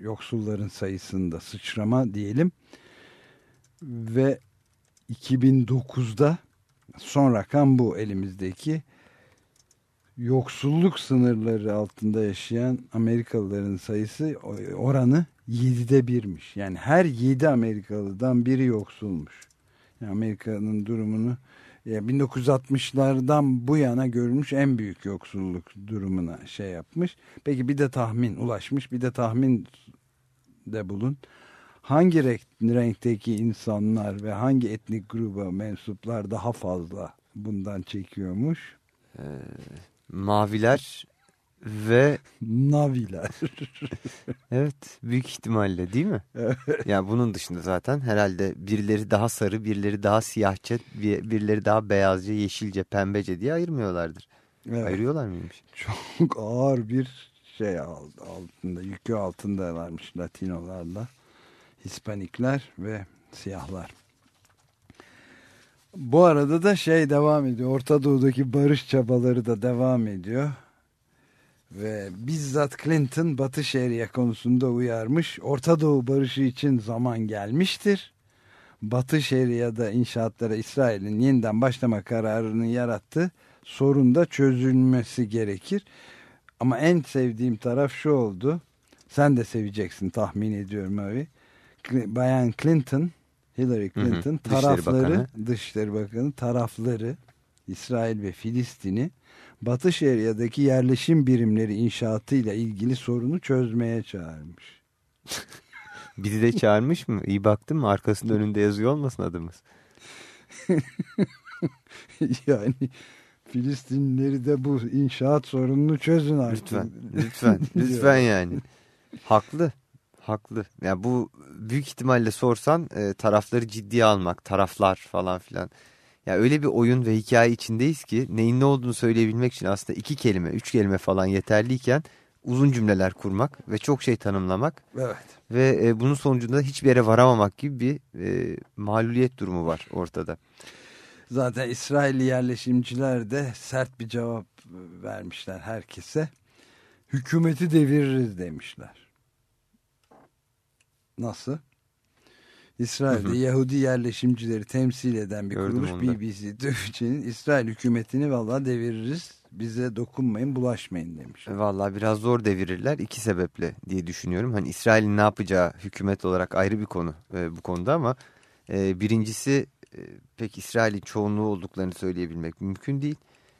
Yoksulların sayısında sıçrama diyelim. Ve 2009'da son rakam bu elimizdeki yoksulluk sınırları altında yaşayan Amerikalıların sayısı oranı 7'de birmiş. Yani her 7 Amerikalıdan biri yoksulmuş. Yani Amerika'nın durumunu 1960'lardan bu yana görülmüş en büyük yoksulluk durumuna şey yapmış. Peki bir de tahmin ulaşmış bir de tahmin de bulun. Hangi renk, renkteki insanlar ve hangi etnik gruba mensuplar daha fazla bundan çekiyormuş? Maviler ve Naviler. evet büyük ihtimalle değil mi? yani bunun dışında zaten herhalde birileri daha sarı, birileri daha siyahça, bir- birileri daha beyazca, yeşilce, pembece diye ayırmıyorlardır. Evet. Ayırıyorlar mıymış? Çok ağır bir şey al- altında, yükü altındalarmış Latinolarla, Hispanikler ve siyahlar. Bu arada da şey devam ediyor. Orta Doğu'daki barış çabaları da devam ediyor. Ve bizzat Clinton Batı Şeria konusunda uyarmış. Orta Doğu barışı için zaman gelmiştir. Batı Şeria'da inşaatlara İsrail'in yeniden başlama kararını yarattı. Sorun da çözülmesi gerekir. Ama en sevdiğim taraf şu oldu. Sen de seveceksin tahmin ediyorum abi. Bayan Clinton, Hillary Clinton hı. Dışişleri tarafları, Bakanı. Dışişleri Bakanı tarafları İsrail ve Filistin'i Batı Şeria'daki yerleşim birimleri inşaatıyla ilgili sorunu çözmeye çağırmış. Bizi de çağırmış mı? İyi baktın mı? Arkasında önünde yazıyor olmasın adımız. yani Filistinlileri de bu inşaat sorununu çözün artık. Lütfen, lütfen, lütfen yani. Haklı, haklı. Yani bu büyük ihtimalle sorsan e, tarafları ciddiye almak, taraflar falan filan. Ya öyle bir oyun ve hikaye içindeyiz ki neyin ne olduğunu söyleyebilmek için aslında iki kelime, üç kelime falan yeterliyken uzun cümleler kurmak ve çok şey tanımlamak Evet. ve e, bunun sonucunda hiçbir yere varamamak gibi bir e, mağluliyet durumu var ortada. Zaten İsrailli yerleşimciler de sert bir cevap vermişler herkese. Hükümeti deviririz demişler. Nasıl? İsrail'de Hı hı. Yahudi yerleşimcileri temsil eden bir Gördüm kuruluş. BBC Türkçe'nin İsrail hükümetini vallahi deviririz. Bize dokunmayın, bulaşmayın demiş. Vallahi biraz zor devirirler iki sebeple diye düşünüyorum. Hani İsrail'in ne yapacağı hükümet olarak ayrı bir konu e, bu konuda ama e, birincisi e, pek İsrail'in çoğunluğu olduklarını söyleyebilmek mümkün değil.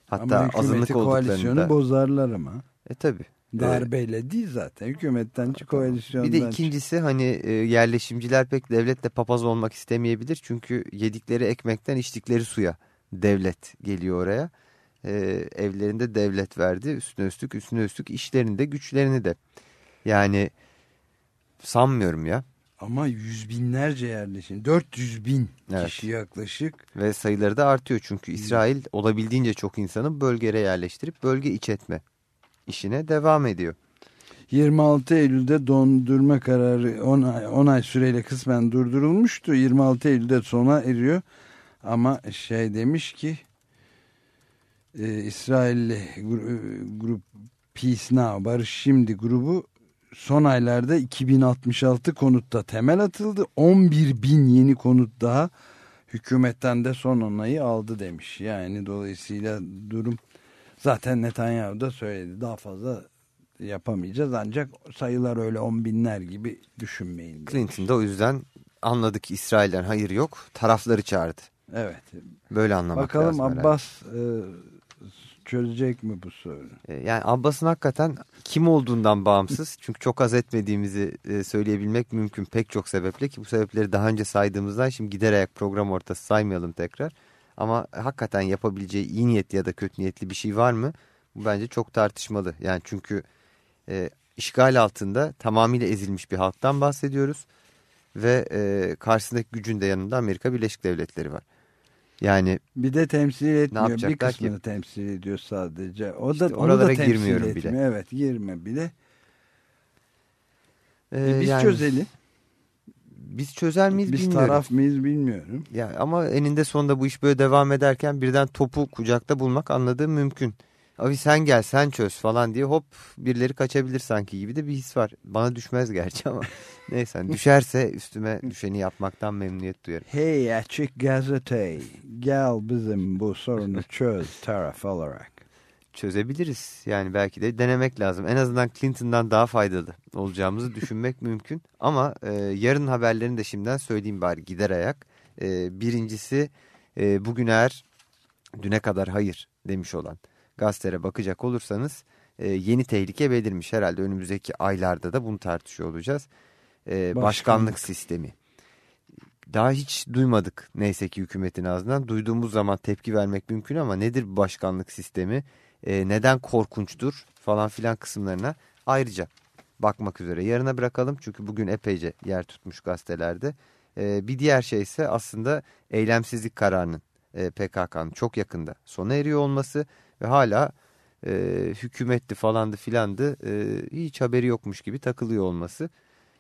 Hatta ama azınlık olduklarını koalisyonu da. bozarlar ama. E tabi. Darbeyle değil zaten. Hükümetten koalisyondan. Bir de ikincisi hani e, yerleşimciler pek devletle papaz olmak istemeyebilir. Çünkü yedikleri ekmekten içtikleri suya devlet geliyor oraya. E, evlerinde devlet verdi üstüne üstlük üstüne üstlük işlerini de güçlerini de. Yani sanmıyorum ya. Ama yüz binlerce yerleşim. 400 bin Evet. kişi yaklaşık. Ve sayıları da artıyor çünkü İsrail olabildiğince çok insanı bölgeye yerleştirip bölge iç etme işine devam ediyor. 26 Eylül'de dondurma kararı 10 ay, 10 ay süreyle kısmen durdurulmuştu. 26 Eylül'de sona eriyor. Ama şey demiş ki e, İsrailli gru- grup Peace Now Barış Şimdi grubu son aylarda 2066 konutta temel atıldı. 11 bin yeni konut daha hükümetten de son onayı aldı demiş. Yani dolayısıyla durum zaten Netanyahu da söyledi. Daha fazla yapamayacağız ancak sayılar öyle on binler gibi düşünmeyin. Clinton da o yüzden anladı ki İsrail'den hayır yok tarafları çağırdı. Evet. Böyle anlamak Bakalım lazım herhalde. Abbas e, çözecek mi bu sorunu? E, Yani Abbas'ın hakikaten kim olduğundan bağımsız. Çünkü çok az etmediğimizi e, söyleyebilmek mümkün pek çok sebeple ki bu sebepleri daha önce saydığımızdan şimdi giderek program ortası saymayalım tekrar. Ama hakikaten yapabileceği iyi niyetli ya da kötü niyetli bir şey var mı? Bu bence çok tartışmalı. Yani çünkü e, işgal altında tamamıyla ezilmiş bir halktan bahsediyoruz. Ve e, karşısındaki gücün de yanında Amerika Birleşik Devletleri var. Yani Bir de temsil etmiyor. Bir yapacaklar ki? kısmını temsil ediyor sadece. O İşte da oralara da girmiyorum bile. etmiyor. Evet girme bile. e, E, biz yani çözelim. Biz çözer miyiz Biz bilmiyorum. taraf mıyız bilmiyorum. Ya ama eninde sonunda bu iş böyle devam ederken birden topu kucakta bulmak anladığım mümkün. Abi sen gel sen çöz falan diye hop birileri kaçabilir sanki gibi de bir his var. Bana düşmez gerçi ama neyse hani düşerse üstüme düşeni yapmaktan memnuniyet duyarım. Hey açık gazete gel bizim bu sorunu çöz taraf olarak. Çözebiliriz yani belki de denemek lazım. En azından Clinton'dan daha faydalı olacağımızı düşünmek mümkün. Ama e, yarın haberlerini de şimdiden söyleyeyim bari gider ayak. E, birincisi e, bugün eğer düne kadar hayır demiş olan gazetelere bakacak olursanız e, yeni tehlike belirmiş. Herhalde önümüzdeki aylarda da bunu tartışıyor olacağız. E, başkanlık. Başkanlık. sistemi. Daha hiç duymadık neyse ki hükümetin ağzından. Duyduğumuz zaman tepki vermek mümkün ama nedir başkanlık sistemi? E, neden korkunçtur falan filan kısımlarına ayrıca bakmak üzere. Yarına bırakalım çünkü bugün epeyce yer tutmuş gazetelerde. E, bir diğer şey ise aslında eylemsizlik kararının e, PKK'nın çok yakında sona eriyor olması ve hala e, hükümetti falandı filandı e, hiç haberi yokmuş gibi takılıyor olması.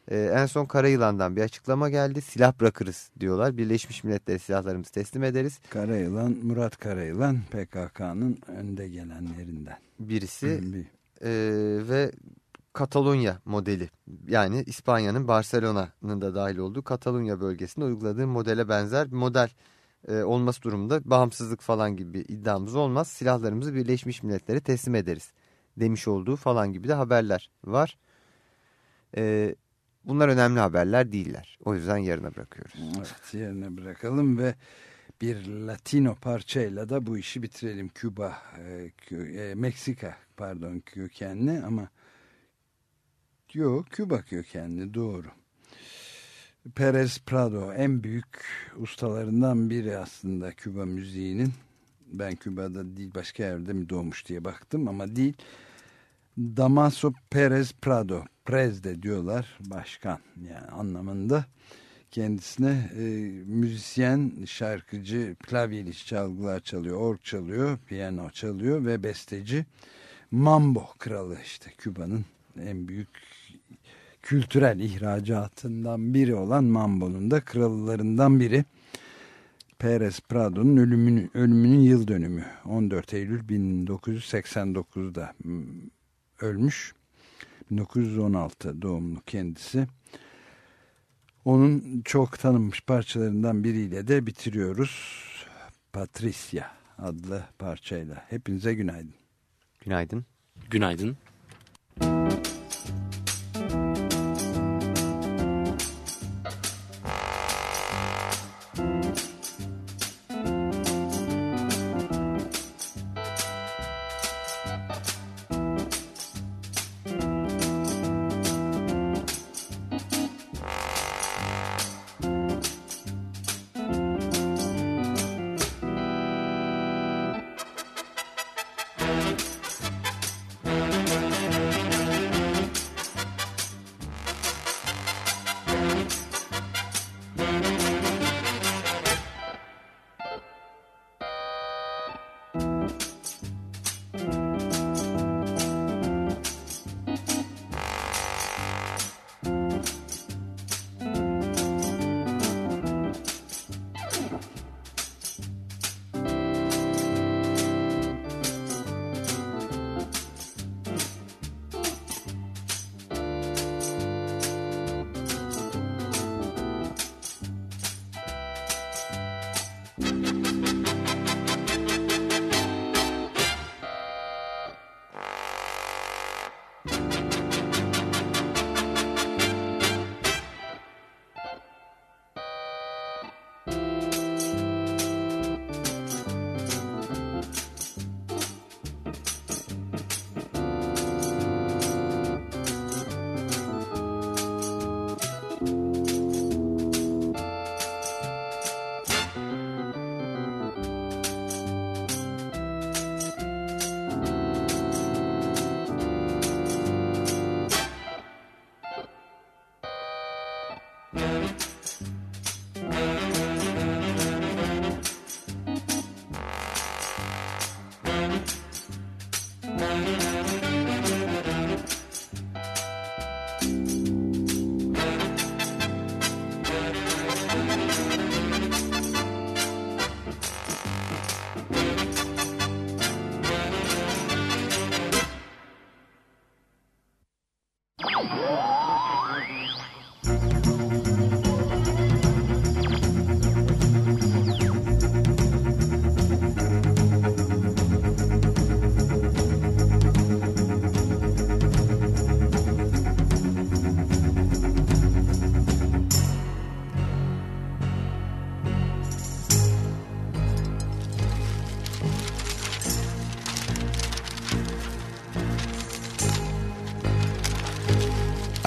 E, en son Karayılan'dan bir açıklama geldi. Silah bırakırız diyorlar. Birleşmiş Milletler'e silahlarımızı teslim ederiz. Karayılan Murat Karayılan PKK'nın önde gelenlerinden. Birisi Bir- e, ve Katalonya modeli yani İspanya'nın Barcelona'nın da dahil olduğu Katalonya bölgesinde uyguladığı modele benzer bir model e, olması durumunda bağımsızlık falan gibi bir iddiamız olmaz. Silahlarımızı Birleşmiş Milletler'e teslim ederiz demiş olduğu falan gibi de haberler var. E, bunlar önemli haberler değiller. O yüzden yarına bırakıyoruz. Evet yerine bırakalım ve bir Latino parçayla da bu işi bitirelim. Küba, e, e, Meksika pardon kökenli ama yok Küba kökenli doğru. Perez Prado en büyük ustalarından biri aslında Küba müziğinin. Ben Küba'da değil başka yerde mi doğmuş diye baktım ama değil. Damaso Perez Prado, Prez de diyorlar başkan yani anlamında. Kendisine e, müzisyen, şarkıcı, klavyeli çalgılar çalıyor, org çalıyor, piyano çalıyor ve besteci. Mambo kralı işte Küba'nın en büyük kültürel ihracatından biri olan Mambo'nun da kralılarından biri. Perez Prado'nun ölümünün, ölümünün yıl dönümü 14 Eylül 1989'da ölmüş. 1916 doğumlu kendisi. Onun çok tanınmış parçalarından biriyle de bitiriyoruz. Patricia adlı parçayla. Hepinize günaydın. Günaydın. Günaydın.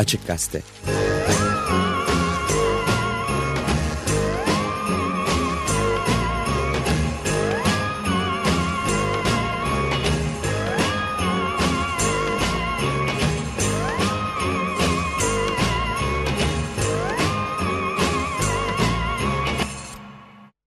Açık Gazete